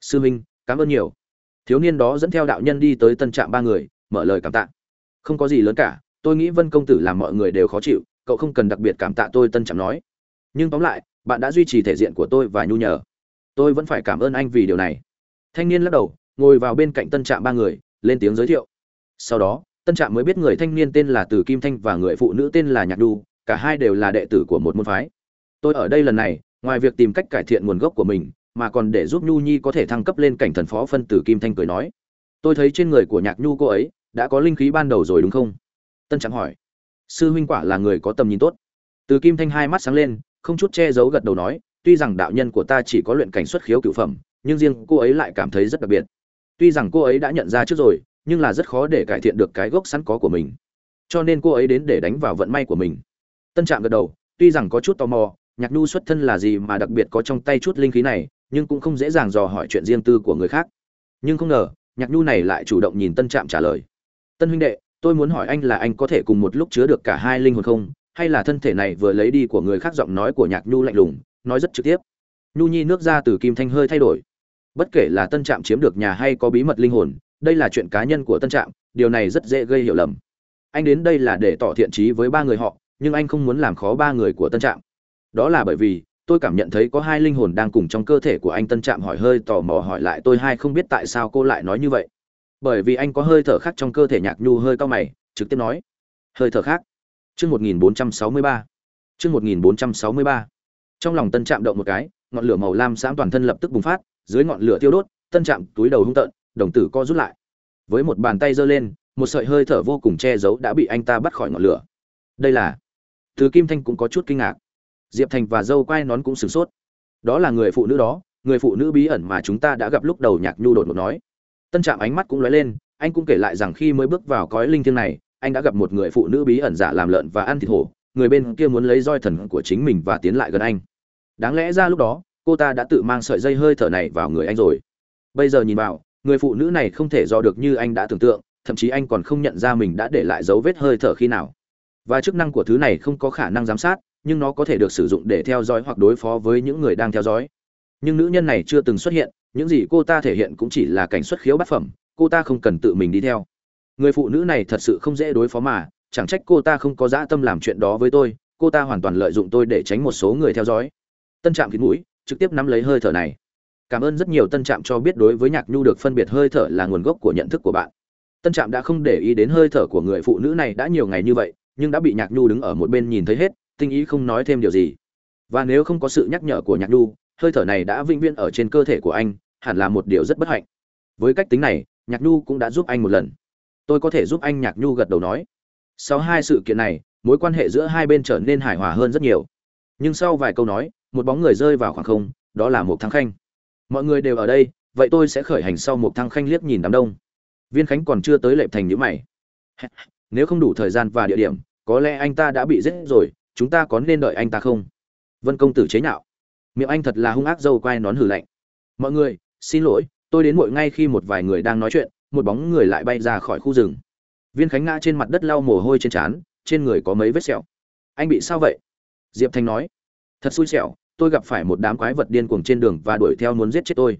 Sư minh, cảm ơn nhiều. Thiếu niên đó dẫn theo đạo nhân đi tới tân trạm ba người, mở lời cảm tạ không có gì lớn cả, tôi nghĩ vân công tử làm mọi người đều khó chịu, cậu không cần đặc biệt cảm tạ tôi tân trạm nói. Nhưng tóm lại, bạn đã duy trì thể diện của tôi và nhu nhờ. Tôi vẫn phải cảm ơn anh vì điều này. Thanh niên lắc đầu, ngồi vào bên cạnh tân trạm ba người, lên tiếng giới thiệu. Sau đó, tân trạm mới biết người thanh niên tên là từ kim thanh và người phụ nữ tên là nhạc đu, cả hai đều là đệ tử của một môn phái. Tôi ở đây lần này, ngoài việc tìm cách cải thiện nguồn gốc của mình, mà còn để giúp nhu nhi có thể thăng cấp lên cảnh thần phó phân tử kim thanh cười nói. Tôi thấy trên người của nhạc nhu cô ấy đã có linh khí ban đầu rồi đúng không? Tân trạng hỏi. Sư huynh quả là người có tầm nhìn tốt. Từ kim thanh hai mắt sáng lên, không chút che giấu gật đầu nói, tuy rằng đạo nhân của ta chỉ có luyện cảnh xuất khiếu cựu phẩm, nhưng riêng cô ấy lại cảm thấy rất đặc biệt. Tuy rằng cô ấy đã nhận ra trước rồi, nhưng là rất khó để cải thiện được cái gốc sẵn có của mình. Cho nên cô ấy đến để đánh vào vận may của mình. Tân trạm gật đầu, tuy rằng có chút tò mò, nhạc nhu xuất thân là gì mà đặc biệt có trong tay chút linh khí này, nhưng cũng không dễ dàng dò hỏi chuyện riêng tư của người khác. Nhưng không ngờ, nhạc nhu này lại chủ động nhìn tân trạm trả lời tân huynh đệ, tôi muốn hỏi anh là anh có thể cùng một lúc chứa được cả hai linh hồn không? Hay là thân thể này vừa lấy đi của người khác giọng nói của nhạc nhu lạnh lùng, nói rất trực tiếp. Nhu nhi nước ra từ kim thanh hơi thay đổi. Bất kể là tân trạm chiếm được nhà hay có bí mật linh hồn, đây là chuyện cá nhân của tân trạm, điều này rất dễ gây hiểu lầm. Anh đến đây là để tỏ thiện trí với ba người họ, nhưng anh không muốn làm khó ba người của tân trạm. Đó là bởi vì, tôi cảm nhận thấy có hai linh hồn đang cùng trong cơ thể của anh. Tân trạm hỏi hơi tò mò hỏi lại, tôi hai không biết tại sao cô lại nói như vậy? Bởi vì anh có hơi thở khác trong cơ thể nhạc nhu hơi cao mày, trực tiếp nói. Hơi thở khác. Chương một nghìn bốn trăm sáu mươi ba. Chương một nghìn bốn trăm sáu mươi ba. Trong lòng tân trạm động một cái, ngọn lửa màu lam sáng toàn thân lập tức bùng phát, dưới ngọn lửa tiêu đốt, tân trạm túi đầu hung tợn, đồng tử co rút lại. Với một bàn tay giơ lên, một sợi hơi thở vô cùng che giấu đã bị anh ta bắt khỏi ngọn lửa. Đây là thứ kim thanh cũng có chút kinh ngạc. Diệp thành và dâu quai nón cũng sửng sốt. Đó là người phụ nữ đó, người phụ nữ bí ẩn mà chúng ta đã gặp lúc đầu nhạc nhu đột ngột nói tân trạm ánh mắt cũng lóe lên, anh cũng kể lại rằng khi mới bước vào cõi linh thiêng này, anh đã gặp một người phụ nữ bí ẩn giả làm lợn và ăn thịt hổ, người bên kia muốn lấy roi thần của chính mình và tiến lại gần anh. Đáng lẽ ra lúc đó, cô ta đã tự mang sợi dây hơi thở này vào người anh rồi. Bây giờ nhìn vào, người phụ nữ này không thể dò được như anh đã tưởng tượng, thậm chí anh còn không nhận ra mình đã để lại dấu vết hơi thở khi nào. Và chức năng của thứ này không có khả năng giám sát, nhưng nó có thể được sử dụng để theo dõi hoặc đối phó với những người đang theo dõi. Nhưng nữ nhân này chưa từng xuất hiện những gì cô ta thể hiện cũng chỉ là cảnh xuất khiếu bát phẩm, cô ta không cần tự mình đi theo. Người phụ nữ này thật sự không dễ đối phó mà, chẳng trách cô ta không có dã tâm làm chuyện đó với tôi, cô ta hoàn toàn lợi dụng tôi để tránh một số người theo dõi. Tân trạm kín mũi, trực tiếp nắm lấy hơi thở này. Cảm ơn rất nhiều tân trạm cho biết đối với nhạc nhu được phân biệt hơi thở là nguồn gốc của nhận thức của bạn. Tân trạm đã không để ý đến hơi thở của người phụ nữ này đã nhiều ngày như vậy, nhưng đã bị nhạc nhu đứng ở một bên nhìn thấy hết, tinh ý không nói thêm điều gì. Và nếu không có sự nhắc nhở của nhạc nhu, hơi thở này đã vĩnh viễn ở trên cơ thể của anh hẳn là một điều rất bất hạnh. Với cách tính này, nhạc nhu cũng đã giúp anh một lần. Tôi có thể giúp anh, nhạc nhu gật đầu nói. Sau hai sự kiện này, mối quan hệ giữa hai bên trở nên hài hòa hơn rất nhiều. Nhưng sau vài câu nói, một bóng người rơi vào khoảng không, đó là một thăng khanh. Mọi người đều ở đây, vậy tôi sẽ khởi hành sau một thăng khanh liếc nhìn đám đông. Viên khánh còn chưa tới lệp thành nhữ mày. Nếu không đủ thời gian và địa điểm, có lẽ anh ta đã bị giết rồi, chúng ta có nên đợi anh ta không? Vân công tử chế nhạo. Miệng anh thật là hung ác dâu quai nón hử lạnh. Mọi người xin lỗi, tôi đến muội ngay khi một vài người đang nói chuyện. Một bóng người lại bay ra khỏi khu rừng. Viên khánh ngã trên mặt đất lau mồ hôi trên trán, trên người có mấy vết sẹo. Anh bị sao vậy? Diệp thanh nói. Thật xui xẻo, tôi gặp phải một đám quái vật điên cuồng trên đường và đuổi theo muốn giết chết tôi.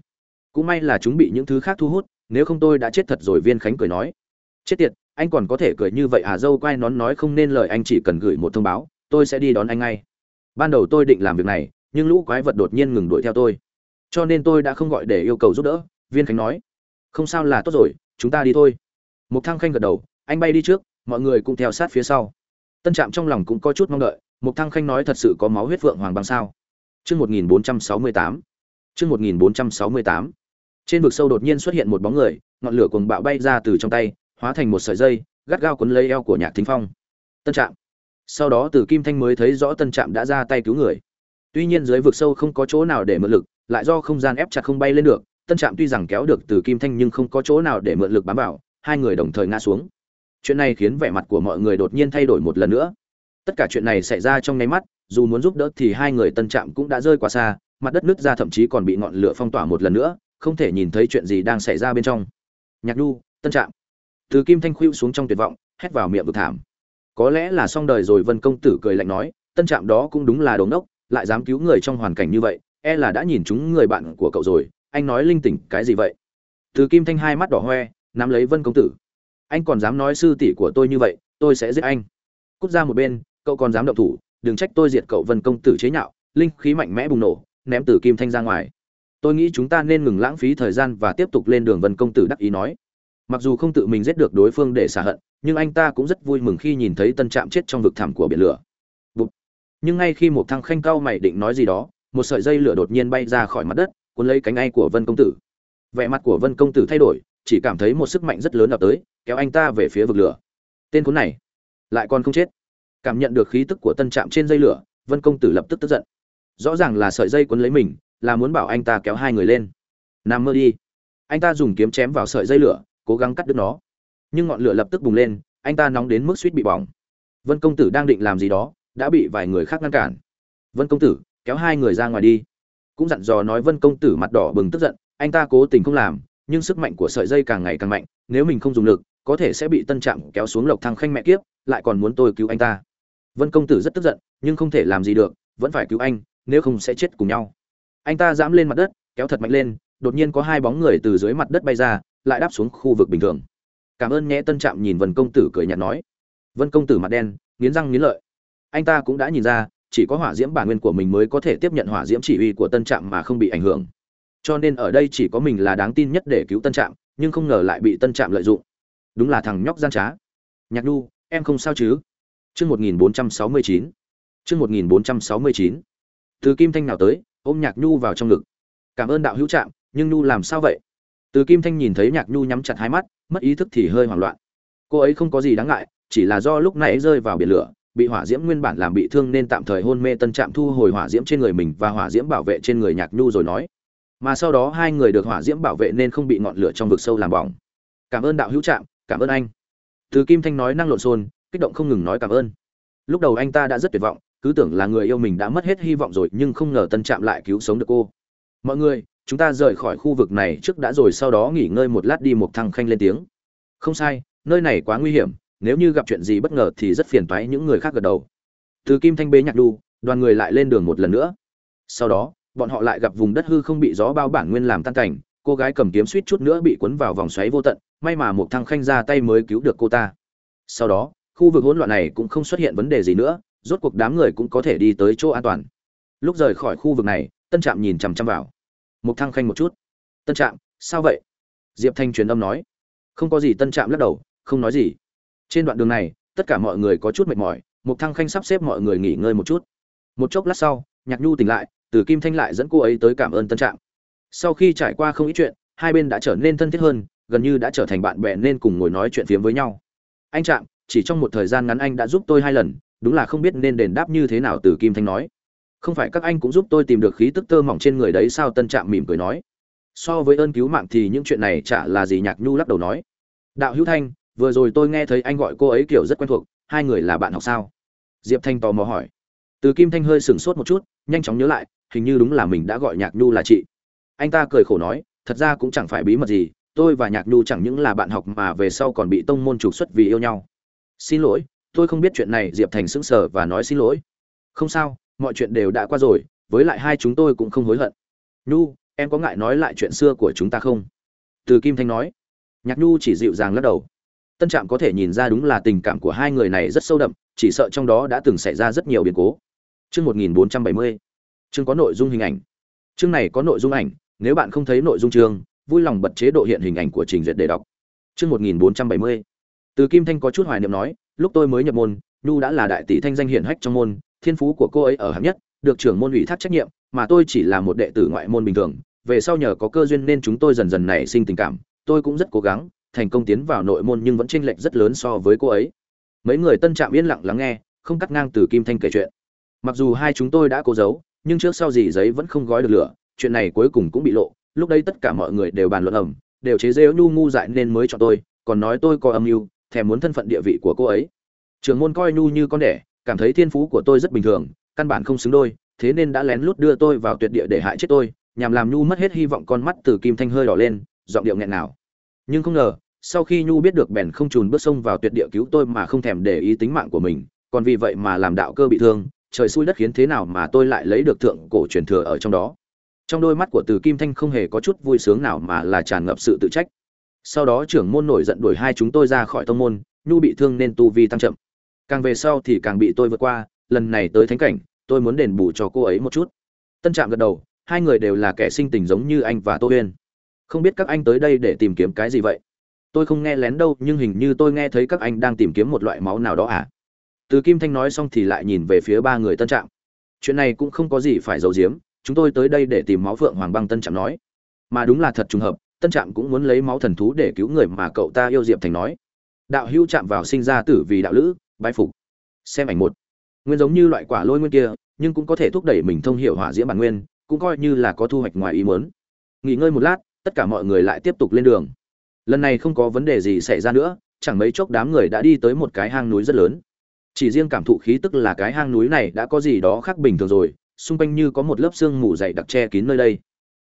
Cũng may là chúng bị những thứ khác thu hút, nếu không tôi đã chết thật rồi, viên khánh cười nói. Chết tiệt, anh còn có thể cười như vậy à? Dâu quai nón nói không nên lời, anh chỉ cần gửi một thông báo, tôi sẽ đi đón anh ngay. Ban đầu tôi định làm việc này, nhưng lũ quái vật đột nhiên ngừng đuổi theo tôi cho nên tôi đã không gọi để yêu cầu giúp đỡ, viên khánh nói. Không sao là tốt rồi, chúng ta đi thôi. Mục thăng khanh gật đầu, anh bay đi trước, mọi người cũng theo sát phía sau. Tân trạm trong lòng cũng có chút mong đợi Mục thăng khanh nói thật sự có máu huyết phượng hoàng bằng sao? Chương một nghìn bốn trăm sáu mươi tám, chương một nghìn bốn trăm sáu mươi tám. Trên vực sâu đột nhiên xuất hiện một bóng người, ngọn lửa cuồng bạo bay ra từ trong tay, hóa thành một sợi dây, gắt gao quấn lấy eo của nhạc thính phong. Tân trạm. Sau đó từ kim thanh mới thấy rõ tân trạm đã ra tay cứu người. Tuy nhiên dưới vực sâu không có chỗ nào để mượn lực lại do không gian ép chặt không bay lên được, tân trạm tuy rằng kéo được từ kim thanh nhưng không có chỗ nào để mượn lực bám vào, hai người đồng thời ngã xuống. Chuyện này khiến vẻ mặt của mọi người đột nhiên thay đổi một lần nữa. Tất cả chuyện này xảy ra trong nháy mắt, dù muốn giúp đỡ thì hai người tân trạm cũng đã rơi quá xa, mặt đất nứt ra thậm chí còn bị ngọn lửa phong tỏa một lần nữa, không thể nhìn thấy chuyện gì đang xảy ra bên trong. Nhạc nhu, tân trạm. Từ kim thanh khuỵu xuống trong tuyệt vọng, hét vào miệng vực thảm. Có lẽ là xong đời rồi, vân công tử cười lạnh nói, tân trạm đó cũng đúng là đống đốc, lại dám cứu người trong hoàn cảnh như vậy e là đã nhìn chúng người bạn của cậu rồi, anh nói linh tỉnh cái gì vậy? Từ kim thanh hai mắt đỏ hoe, nắm lấy vân công tử. Anh còn dám nói sư tỷ của tôi như vậy, tôi sẽ giết anh. Cút ra một bên, cậu còn dám động thủ, đừng trách tôi diệt cậu vân công tử chế nhạo, linh khí mạnh mẽ bùng nổ, ném từ kim thanh ra ngoài. Tôi nghĩ chúng ta nên ngừng lãng phí thời gian và tiếp tục lên đường, vân công tử đắc ý nói. Mặc dù không tự mình giết được đối phương để xả hận, nhưng anh ta cũng rất vui mừng khi nhìn thấy tân trạm chết trong vực thẳm của biển lửa. Bụt. nhưng ngay khi một thằng khanh cao mày định nói gì đó một sợi dây lửa đột nhiên bay ra khỏi mặt đất, cuốn lấy cánh ai của vân công tử. Vẻ mặt của vân công tử thay đổi, chỉ cảm thấy một sức mạnh rất lớn ập tới, kéo anh ta về phía vực lửa. Tên cuốn này, lại còn không chết. Cảm nhận được khí tức của tân trạm trên dây lửa, vân công tử lập tức tức giận. Rõ ràng là sợi dây cuốn lấy mình, là muốn bảo anh ta kéo hai người lên. Nằm mơ đi. Anh ta dùng kiếm chém vào sợi dây lửa, cố gắng cắt đứt nó. Nhưng ngọn lửa lập tức bùng lên, anh ta nóng đến mức suýt bị bỏng. Vân công tử đang định làm gì đó, đã bị vài người khác ngăn cản. Vân công tử kéo hai người ra ngoài đi. Cũng dặn dò nói vân công tử mặt đỏ bừng tức giận, anh ta cố tình không làm, nhưng sức mạnh của sợi dây càng ngày càng mạnh, nếu mình không dùng lực, có thể sẽ bị tân trạm kéo xuống lộc thăng khanh mẹ kiếp, lại còn muốn tôi cứu anh ta. Vân công tử rất tức giận, nhưng không thể làm gì được, vẫn phải cứu anh, nếu không sẽ chết cùng nhau. Anh ta dám lên mặt đất, kéo thật mạnh lên, đột nhiên có hai bóng người từ dưới mặt đất bay ra, lại đáp xuống khu vực bình thường. Cảm ơn nhé, tân trạm nhìn vân công tử cười nhạt nói. Vân công tử mặt đen, nghiến răng nghiến lợi. Anh ta cũng đã nhìn ra chỉ có hỏa diễm bản nguyên của mình mới có thể tiếp nhận hỏa diễm chỉ uy của tân trạm mà không bị ảnh hưởng. Cho nên ở đây chỉ có mình là đáng tin nhất để cứu tân trạm, nhưng không ngờ lại bị tân trạm lợi dụng. Đúng là thằng nhóc gian trá. Nhạc nhu, em không sao chứ? Chương một nghìn bốn trăm sáu mươi chín. Chương một nghìn bốn trăm sáu mươi chín. Từ kim thanh nào tới, ôm nhạc nhu vào trong ngực. Cảm ơn đạo hữu trạm, nhưng nhu làm sao vậy? Từ kim thanh nhìn thấy nhạc nhu nhắm chặt hai mắt, mất ý thức thì hơi hoảng loạn. Cô ấy không có gì đáng ngại, chỉ là do lúc nãy rơi vào biển lửa bị hỏa diễm nguyên bản làm bị thương nên tạm thời hôn mê tân trạm thu hồi hỏa diễm trên người mình và hỏa diễm bảo vệ trên người nhạc nhu rồi nói. Mà sau đó hai người được hỏa diễm bảo vệ nên không bị ngọn lửa trong vực sâu làm bỏng. Cảm ơn đạo hữu trạm, cảm ơn anh. Từ kim thanh nói năng lộn xôn kích động không ngừng nói cảm ơn. Lúc đầu anh ta đã rất tuyệt vọng, cứ tưởng là người yêu mình đã mất hết hy vọng rồi nhưng không ngờ tân trạm lại cứu sống được cô. Mọi người, chúng ta rời khỏi khu vực này trước đã rồi sau đó nghỉ ngơi một lát đi một thăng khanh lên tiếng. Không sai, nơi này quá nguy hiểm nếu như gặp chuyện gì bất ngờ thì rất phiền toái những người khác gật đầu. Từ kim thanh bế nhạc đu, đoàn người lại lên đường một lần nữa. Sau đó, bọn họ lại gặp vùng đất hư không bị gió bao bản nguyên làm tan cảnh, cô gái cầm kiếm suýt chút nữa bị cuốn vào vòng xoáy vô tận, may mà một thăng khanh ra tay mới cứu được cô ta. Sau đó, khu vực hỗn loạn này cũng không xuất hiện vấn đề gì nữa, rốt cuộc đám người cũng có thể đi tới chỗ an toàn. Lúc rời khỏi khu vực này, tân trạm nhìn chằm chằm vào. Một thăng khanh một chút. Tân trạm, sao vậy? Diệp thanh truyền âm nói. Không có gì. Tân trạm lắc đầu, không nói gì trên đoạn đường này, tất cả mọi người có chút mệt mỏi Mục thăng khanh sắp xếp mọi người nghỉ ngơi một chút. Một chốc lát sau, nhạc nhu tỉnh lại, từ kim thanh lại dẫn cô ấy tới cảm ơn tân Trạng. sau khi trải qua không ít chuyện, hai bên đã trở nên thân thiết hơn, gần như đã trở thành bạn bè nên cùng ngồi nói chuyện phiếm với nhau. Anh trạm, chỉ trong một thời gian ngắn anh đã giúp tôi hai lần, đúng là không biết nên đền đáp như thế nào, từ kim thanh nói. Không phải các anh cũng giúp tôi tìm được khí tức tơ mỏng trên người đấy sao? Tân trạm mỉm cười nói. So với ơn cứu mạng thì những chuyện này chả là gì, nhạc nhu lắc đầu nói. Đạo hữu thanh vừa rồi tôi nghe thấy anh gọi cô ấy kiểu rất quen thuộc, hai người là bạn học sao? Diệp thanh tò mò hỏi. Từ kim thanh hơi sửng sốt một chút, nhanh chóng nhớ lại, hình như đúng là mình đã gọi nhạc nhu là chị. Anh ta cười khổ nói, thật ra cũng chẳng phải bí mật gì, tôi và nhạc nhu chẳng những là bạn học mà về sau còn bị tông môn trục xuất vì yêu nhau. Xin lỗi, tôi không biết chuyện này, diệp thành sững sờ và nói xin lỗi. Không sao, mọi chuyện đều đã qua rồi, với lại hai chúng tôi cũng không hối hận. Nhu, em có ngại nói lại chuyện xưa của chúng ta không? Từ kim thanh nói. Nhạc nhu chỉ dịu dàng lắc đầu tân trạm có thể nhìn ra đúng là tình cảm của hai người này rất sâu đậm, chỉ sợ trong đó đã từng xảy ra rất nhiều biến cố. Chương một nghìn bốn trăm bảy mươi. Chương có nội dung hình ảnh. Chương này có nội dung ảnh, nếu bạn không thấy nội dung chương, vui lòng bật chế độ hiện hình ảnh của trình duyệt để đọc. Chương một nghìn bốn trăm bảy mươi. Từ kim thanh có chút hoài niệm nói, lúc tôi mới nhập môn nhu đã là đại tỷ thanh danh hiển hách trong môn, thiên phú của cô ấy ở hạng nhất, được trưởng môn ủy thác trách nhiệm, mà tôi chỉ là một đệ tử ngoại môn bình thường, về sau nhờ có cơ duyên nên chúng tôi dần dần nảy sinh tình cảm, tôi cũng rất cố gắng thành công tiến vào nội môn nhưng vẫn chênh lệch rất lớn so với cô ấy. Mấy người tân trạm yên lặng lắng nghe không cắt ngang từ kim thanh kể chuyện. Mặc dù hai chúng tôi đã cố giấu nhưng trước sau gì giấy vẫn không gói được lửa chuyện này cuối cùng cũng bị lộ lúc đấy tất cả mọi người đều bàn luận ầm, đều chế giễu nhu ngu dại nên mới cho tôi còn nói tôi có âm mưu thèm muốn thân phận địa vị của cô ấy. Trường môn coi nhu như con đẻ cảm thấy thiên phú của tôi rất bình thường căn bản không xứng đôi thế nên đã lén lút đưa tôi vào tuyệt địa để hại chết tôi nhằm làm nhu mất hết hy vọng con mắt từ kim thanh hơi đỏ lên giọng điệu nghẹn nào nhưng không ngờ sau khi nhu biết được bèn không trùn bước sông vào tuyệt địa cứu tôi mà không thèm để ý tính mạng của mình, còn vì vậy mà làm đạo cơ bị thương, trời xui đất khiến thế nào mà tôi lại lấy được thượng cổ truyền thừa ở trong đó. Trong đôi mắt của từ kim thanh không hề có chút vui sướng nào mà là tràn ngập sự tự trách. Sau đó trưởng môn nổi giận đuổi hai chúng tôi ra khỏi tông môn, nhu bị thương nên tu vi tăng chậm. Càng về sau thì càng bị tôi vượt qua, lần này tới thánh cảnh, tôi muốn đền bù cho cô ấy một chút. Tân trạm gật đầu, hai người đều là kẻ sinh tình giống như anh và tô huyên. Không biết các anh tới đây để tìm kiếm cái gì vậy? Tôi không nghe lén đâu, nhưng hình như tôi nghe thấy các anh đang tìm kiếm một loại máu nào đó à? Từ kim thanh nói xong thì lại nhìn về phía ba người tân trạm. Chuyện này cũng không có gì phải giấu giếm, chúng tôi tới đây để tìm máu phượng hoàng băng tân trạm nói. Mà đúng là thật trùng hợp, tân trạm cũng muốn lấy máu thần thú để cứu người mà cậu ta yêu diệp thành nói. Đạo hữu chạm vào sinh ra tử vì đạo lữ, bái phục. Xem ảnh một. Nguyên giống như loại quả lôi nguyên kia, nhưng cũng có thể thúc đẩy mình thông hiểu hỏa diễm bản nguyên, cũng coi như là có thu hoạch ngoài ý mớn nghỉ ngơi một lát, tất cả mọi người lại tiếp tục lên đường lần này không có vấn đề gì xảy ra nữa, chẳng mấy chốc đám người đã đi tới một cái hang núi rất lớn. Chỉ riêng cảm thụ khí tức là cái hang núi này đã có gì đó khác bình thường rồi, xung quanh như có một lớp sương mù dày đặc che kín nơi đây.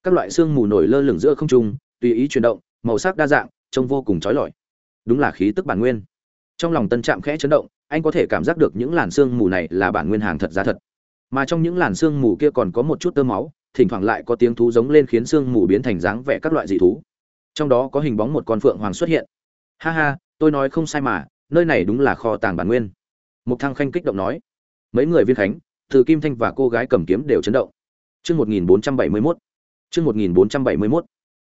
Các loại sương mù nổi lơ lửng giữa không trung, tùy ý chuyển động, màu sắc đa dạng, trông vô cùng trói lọi. Đúng là khí tức bản nguyên. Trong lòng tân trạm khẽ chấn động, anh có thể cảm giác được những làn sương mù này là bản nguyên hàng thật giá thật. Mà trong những làn sương mù kia còn có một chút tơ máu, thỉnh thoảng lại có tiếng thú giống lên khiến sương mù biến thành dáng vẻ các loại dị thú trong đó có hình bóng một con phượng hoàng xuất hiện. Ha ha, tôi nói không sai mà, nơi này đúng là kho tàng bản nguyên. Mục thăng khanh kích động nói. Mấy người viên khánh, từ kim thanh và cô gái cầm kiếm đều chấn động. Chương một nghìn bốn trăm bảy mươi mốt. Chương một nghìn bốn trăm bảy mươi mốt.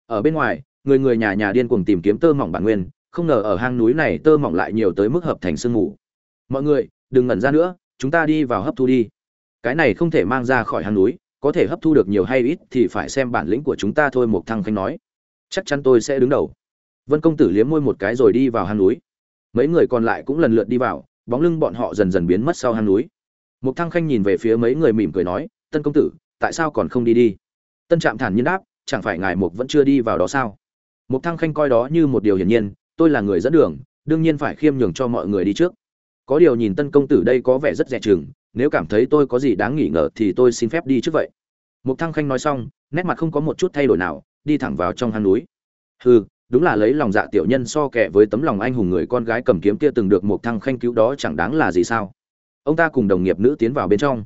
Ở bên ngoài, người người nhà nhà điên cuồng tìm kiếm tơ mỏng bản nguyên, không ngờ ở hang núi này tơ mỏng lại nhiều tới mức hợp thành sương mù. Mọi người, đừng ngẩn ra nữa, chúng ta đi vào hấp thu đi. Cái này không thể mang ra khỏi hang núi, có thể hấp thu được nhiều hay ít thì phải xem bản lĩnh của chúng ta thôi, Mục thăng khanh nói chắc chắn tôi sẽ đứng đầu. Vân công tử liếm môi một cái rồi đi vào hang núi. Mấy người còn lại cũng lần lượt đi vào, bóng lưng bọn họ dần dần biến mất sau hang núi. Một thăng khanh nhìn về phía mấy người mỉm cười nói, tân công tử, tại sao còn không đi đi? Tân trạm thản nhiên đáp, chẳng phải ngài mục vẫn chưa đi vào đó sao? Một thăng khanh coi đó như một điều hiển nhiên, tôi là người dẫn đường, đương nhiên phải khiêm nhường cho mọi người đi trước. Có điều nhìn tân công tử đây có vẻ rất dè chừng, nếu cảm thấy tôi có gì đáng nghi ngờ thì tôi xin phép đi trước vậy. Mục thăng khanh nói xong, nét mặt không có một chút thay đổi nào đi thẳng vào trong hang núi. Hừ, đúng là lấy lòng dạ tiểu nhân so kẻ với tấm lòng anh hùng người con gái cầm kiếm kia từng được một thăng khanh cứu đó chẳng đáng là gì sao? Ông ta cùng đồng nghiệp nữ tiến vào bên trong.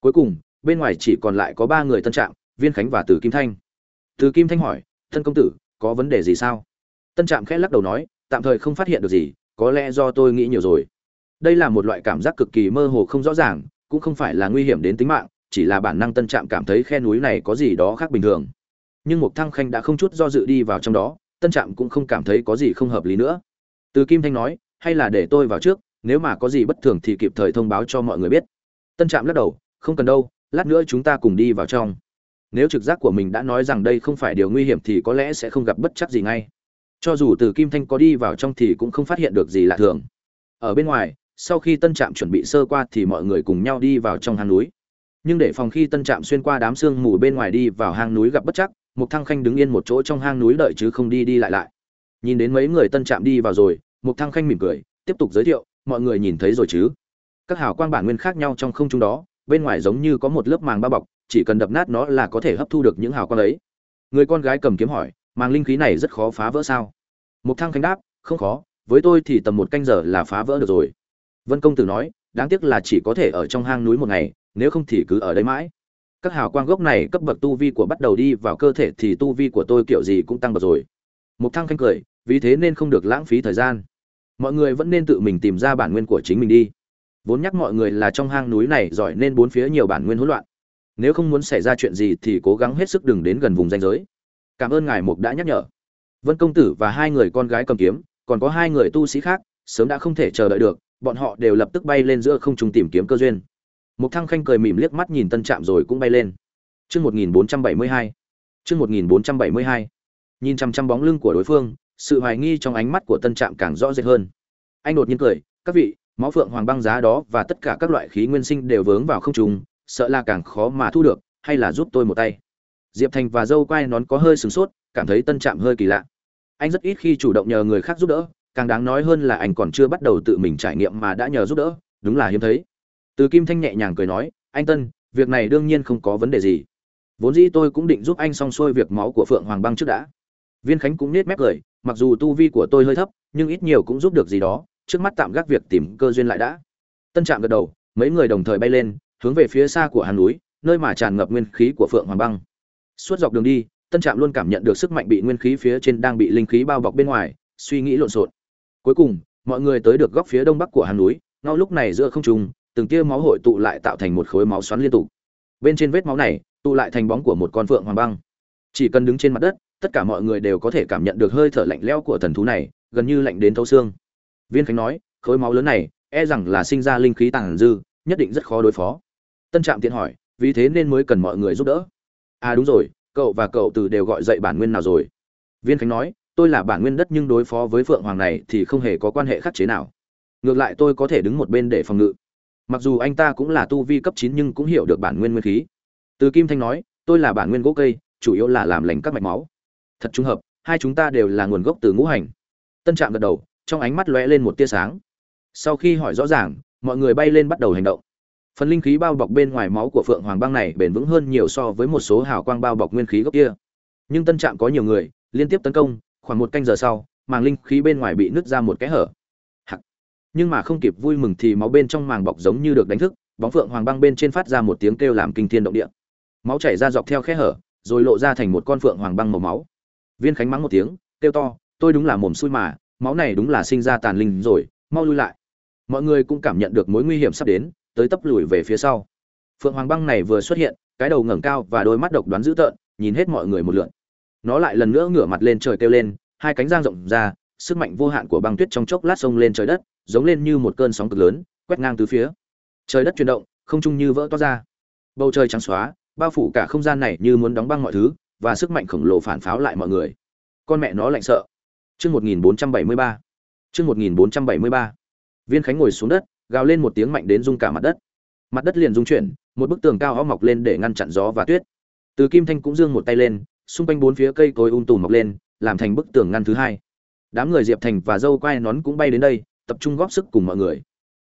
Cuối cùng, bên ngoài chỉ còn lại có ba người tân trạm, viên khánh và từ kim thanh. Từ kim thanh hỏi thân công tử, có vấn đề gì sao? Tân trạm khẽ lắc đầu nói, tạm thời không phát hiện được gì, có lẽ do tôi nghĩ nhiều rồi. Đây là một loại cảm giác cực kỳ mơ hồ không rõ ràng, cũng không phải là nguy hiểm đến tính mạng, chỉ là bản năng tân trạm cảm thấy khe núi này có gì đó khác bình thường nhưng mục thăng khanh đã không chút do dự đi vào trong đó, tân trạm cũng không cảm thấy có gì không hợp lý nữa. Từ kim thanh nói, hay là để tôi vào trước, nếu mà có gì bất thường thì kịp thời thông báo cho mọi người biết. Tân trạm lắc đầu, không cần đâu, lát nữa chúng ta cùng đi vào trong. Nếu trực giác của mình đã nói rằng đây không phải điều nguy hiểm thì có lẽ sẽ không gặp bất chắc gì ngay. Cho dù từ kim thanh có đi vào trong thì cũng không phát hiện được gì lạ thường. Ở bên ngoài, sau khi tân trạm chuẩn bị sơ qua thì mọi người cùng nhau đi vào trong hang núi. Nhưng để phòng khi tân trạm xuyên qua đám sương mù bên ngoài đi vào hang núi gặp bất chắc mục thăng khanh đứng yên một chỗ trong hang núi đợi chứ không đi đi lại lại. Nhìn đến mấy người tân trạm đi vào rồi, mục thăng khanh mỉm cười, tiếp tục giới thiệu, mọi người nhìn thấy rồi chứ? Các hào quang bản nguyên khác nhau trong không trung đó, bên ngoài giống như có một lớp màng bao bọc, chỉ cần đập nát nó là có thể hấp thu được những hào quang ấy. Người con gái cầm kiếm hỏi, màng linh khí này rất khó phá vỡ sao? Mục thăng khanh đáp, không khó, với tôi thì tầm một canh giờ là phá vỡ được rồi. Vân công tử nói, đáng tiếc là chỉ có thể ở trong hang núi một ngày, nếu không thì cứ ở đây mãi các hào quang gốc này cấp bậc tu vi của bắt đầu đi vào cơ thể thì tu vi của tôi kiểu gì cũng tăng bậc rồi. Mục thăng khanh cười, vì thế nên không được lãng phí thời gian. Mọi người vẫn nên tự mình tìm ra bản nguyên của chính mình đi. Vốn nhắc mọi người là trong hang núi này giỏi nên bốn phía nhiều bản nguyên hỗn loạn. Nếu không muốn xảy ra chuyện gì thì cố gắng hết sức đừng đến gần vùng danh giới. Cảm ơn ngài mục đã nhắc nhở. Vân công tử và hai người con gái cầm kiếm, còn có hai người tu sĩ khác, sớm đã không thể chờ đợi được, bọn họ đều lập tức bay lên giữa không trung tìm kiếm cơ duyên. Mục Thăng Khanh cười mỉm liếc mắt nhìn Tân Trạm rồi cũng bay lên. Chương 1472. Chương 1472. Nhìn chăm chăm bóng lưng của đối phương, sự hoài nghi trong ánh mắt của Tân Trạm càng rõ rệt hơn. Anh đột nhiên cười, "Các vị, máu phượng hoàng băng giá đó và tất cả các loại khí nguyên sinh đều vướng vào không trung, sợ là càng khó mà thu được, hay là giúp tôi một tay." Diệp Thành và dâu quai nón có hơi sửng sốt, cảm thấy Tân Trạm hơi kỳ lạ. Anh rất ít khi chủ động nhờ người khác giúp đỡ, càng đáng nói hơn là anh còn chưa bắt đầu tự mình trải nghiệm mà đã nhờ giúp đỡ, đúng là hiếm thấy từ kim thanh nhẹ nhàng cười nói, anh tân, việc này đương nhiên không có vấn đề gì. Vốn dĩ tôi cũng định giúp anh xong xuôi việc máu của phượng hoàng băng trước đã. Viên khánh cũng nết mép cười, mặc dù tu vi của tôi hơi thấp, nhưng ít nhiều cũng giúp được gì đó, trước mắt tạm gác việc tìm cơ duyên lại đã. Tân trạm gật đầu, mấy người đồng thời bay lên, hướng về phía xa của hàn núi, nơi mà tràn ngập nguyên khí của phượng hoàng băng. Suốt dọc đường đi, tân trạm luôn cảm nhận được sức mạnh bị nguyên khí phía trên đang bị linh khí bao bọc bên ngoài, suy nghĩ lộn xộn. Cuối cùng, mọi người tới được góc phía đông bắc của hàn núi ngay lúc này giữa không trung từng tia máu hội tụ lại tạo thành một khối máu xoắn liên tục. Bên trên vết máu này, tụ lại thành bóng của một con phượng hoàng băng. Chỉ cần đứng trên mặt đất, tất cả mọi người đều có thể cảm nhận được hơi thở lạnh lẽo của thần thú này, gần như lạnh đến thấu xương. Viên khánh nói, khối máu lớn này e rằng là sinh ra linh khí tàng dư, nhất định rất khó đối phó. Tân trạm tiện hỏi, vì thế nên mới cần mọi người giúp đỡ? À đúng rồi, cậu và cậu từ đều gọi dậy bản nguyên nào rồi? Viên khánh nói, tôi là bản nguyên đất nhưng đối phó với phượng hoàng này thì không hề có quan hệ khắc chế nào. Ngược lại tôi có thể đứng một bên để phòng ngự mặc dù anh ta cũng là tu vi cấp chín nhưng cũng hiểu được bản nguyên nguyên khí. Từ kim thanh nói, tôi là bản nguyên gỗ cây, chủ yếu là làm lành các mạch máu. Thật trùng hợp, hai chúng ta đều là nguồn gốc từ ngũ hành. Tân trạm gật đầu, trong ánh mắt lóe lên một tia sáng. Sau khi hỏi rõ ràng, mọi người bay lên bắt đầu hành động. Phần linh khí bao bọc bên ngoài máu của phượng hoàng băng này bền vững hơn nhiều so với một số hào quang bao bọc nguyên khí gốc kia. Nhưng tân trạm có nhiều người, liên tiếp tấn công, khoảng một canh giờ sau, màng linh khí bên ngoài bị nứt ra một cái hở nhưng mà không kịp vui mừng thì máu bên trong màng bọc giống như được đánh thức, bóng phượng hoàng băng bên trên phát ra một tiếng kêu làm kinh thiên động địa. Máu chảy ra dọc theo khe hở, rồi lộ ra thành một con phượng hoàng băng màu máu. Viên khánh mắng một tiếng, kêu to, tôi đúng là mồm xui mà, máu này đúng là sinh ra tàn linh rồi, mau lui lại. Mọi người cũng cảm nhận được mối nguy hiểm sắp đến, tới tấp lùi về phía sau. Phượng hoàng băng này vừa xuất hiện, cái đầu ngẩng cao và đôi mắt độc đoán dữ tợn, nhìn hết mọi người một lượn. Nó lại lần nữa ngửa mặt lên trời kêu lên, hai cánh giang rộng ra, sức mạnh vô hạn của băng tuyết trong chốc lát sông lên trời đất giống lên như một cơn sóng cực lớn, quét ngang từ phía. Trời đất chuyển động, không trung như vỡ toát ra. Bầu trời trắng xóa, bao phủ cả không gian này như muốn đóng băng mọi thứ, và sức mạnh khổng lồ phản pháo lại mọi người. Con mẹ nó lạnh sợ. Chương 1473 chương 1473 viên khánh ngồi xuống đất, gào lên một tiếng mạnh đến rung cả mặt đất. Mặt đất liền rung chuyển, một bức tường cao ó mọc lên để ngăn chặn gió và tuyết. Từ kim thanh cũng giương một tay lên, xung quanh bốn phía cây cối um tùm mọc lên, làm thành bức tường ngăn thứ hai. Đám người diệp thành và dâu quai nón cũng bay đến đây tập trung góp sức cùng mọi người.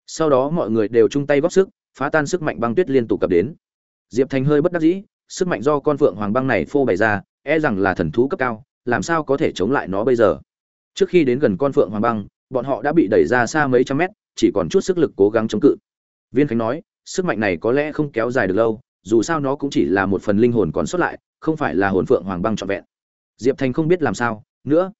Sau đó mọi người đều chung tay góp sức, phá tan sức mạnh băng tuyết liên tục cập đến. Diệp thành hơi bất đắc dĩ, sức mạnh do con phượng hoàng băng này phô bày ra e rằng là thần thú cấp cao, làm sao có thể chống lại nó bây giờ? Trước khi đến gần con phượng hoàng băng, bọn họ đã bị đẩy ra xa mấy trăm mét, chỉ còn chút sức lực cố gắng chống cự. Viên khánh nói, sức mạnh này có lẽ không kéo dài được lâu, dù sao nó cũng chỉ là một phần linh hồn còn sót lại, không phải là hồn phượng hoàng băng trọn vẹn. Diệp thành không biết làm sao, nữa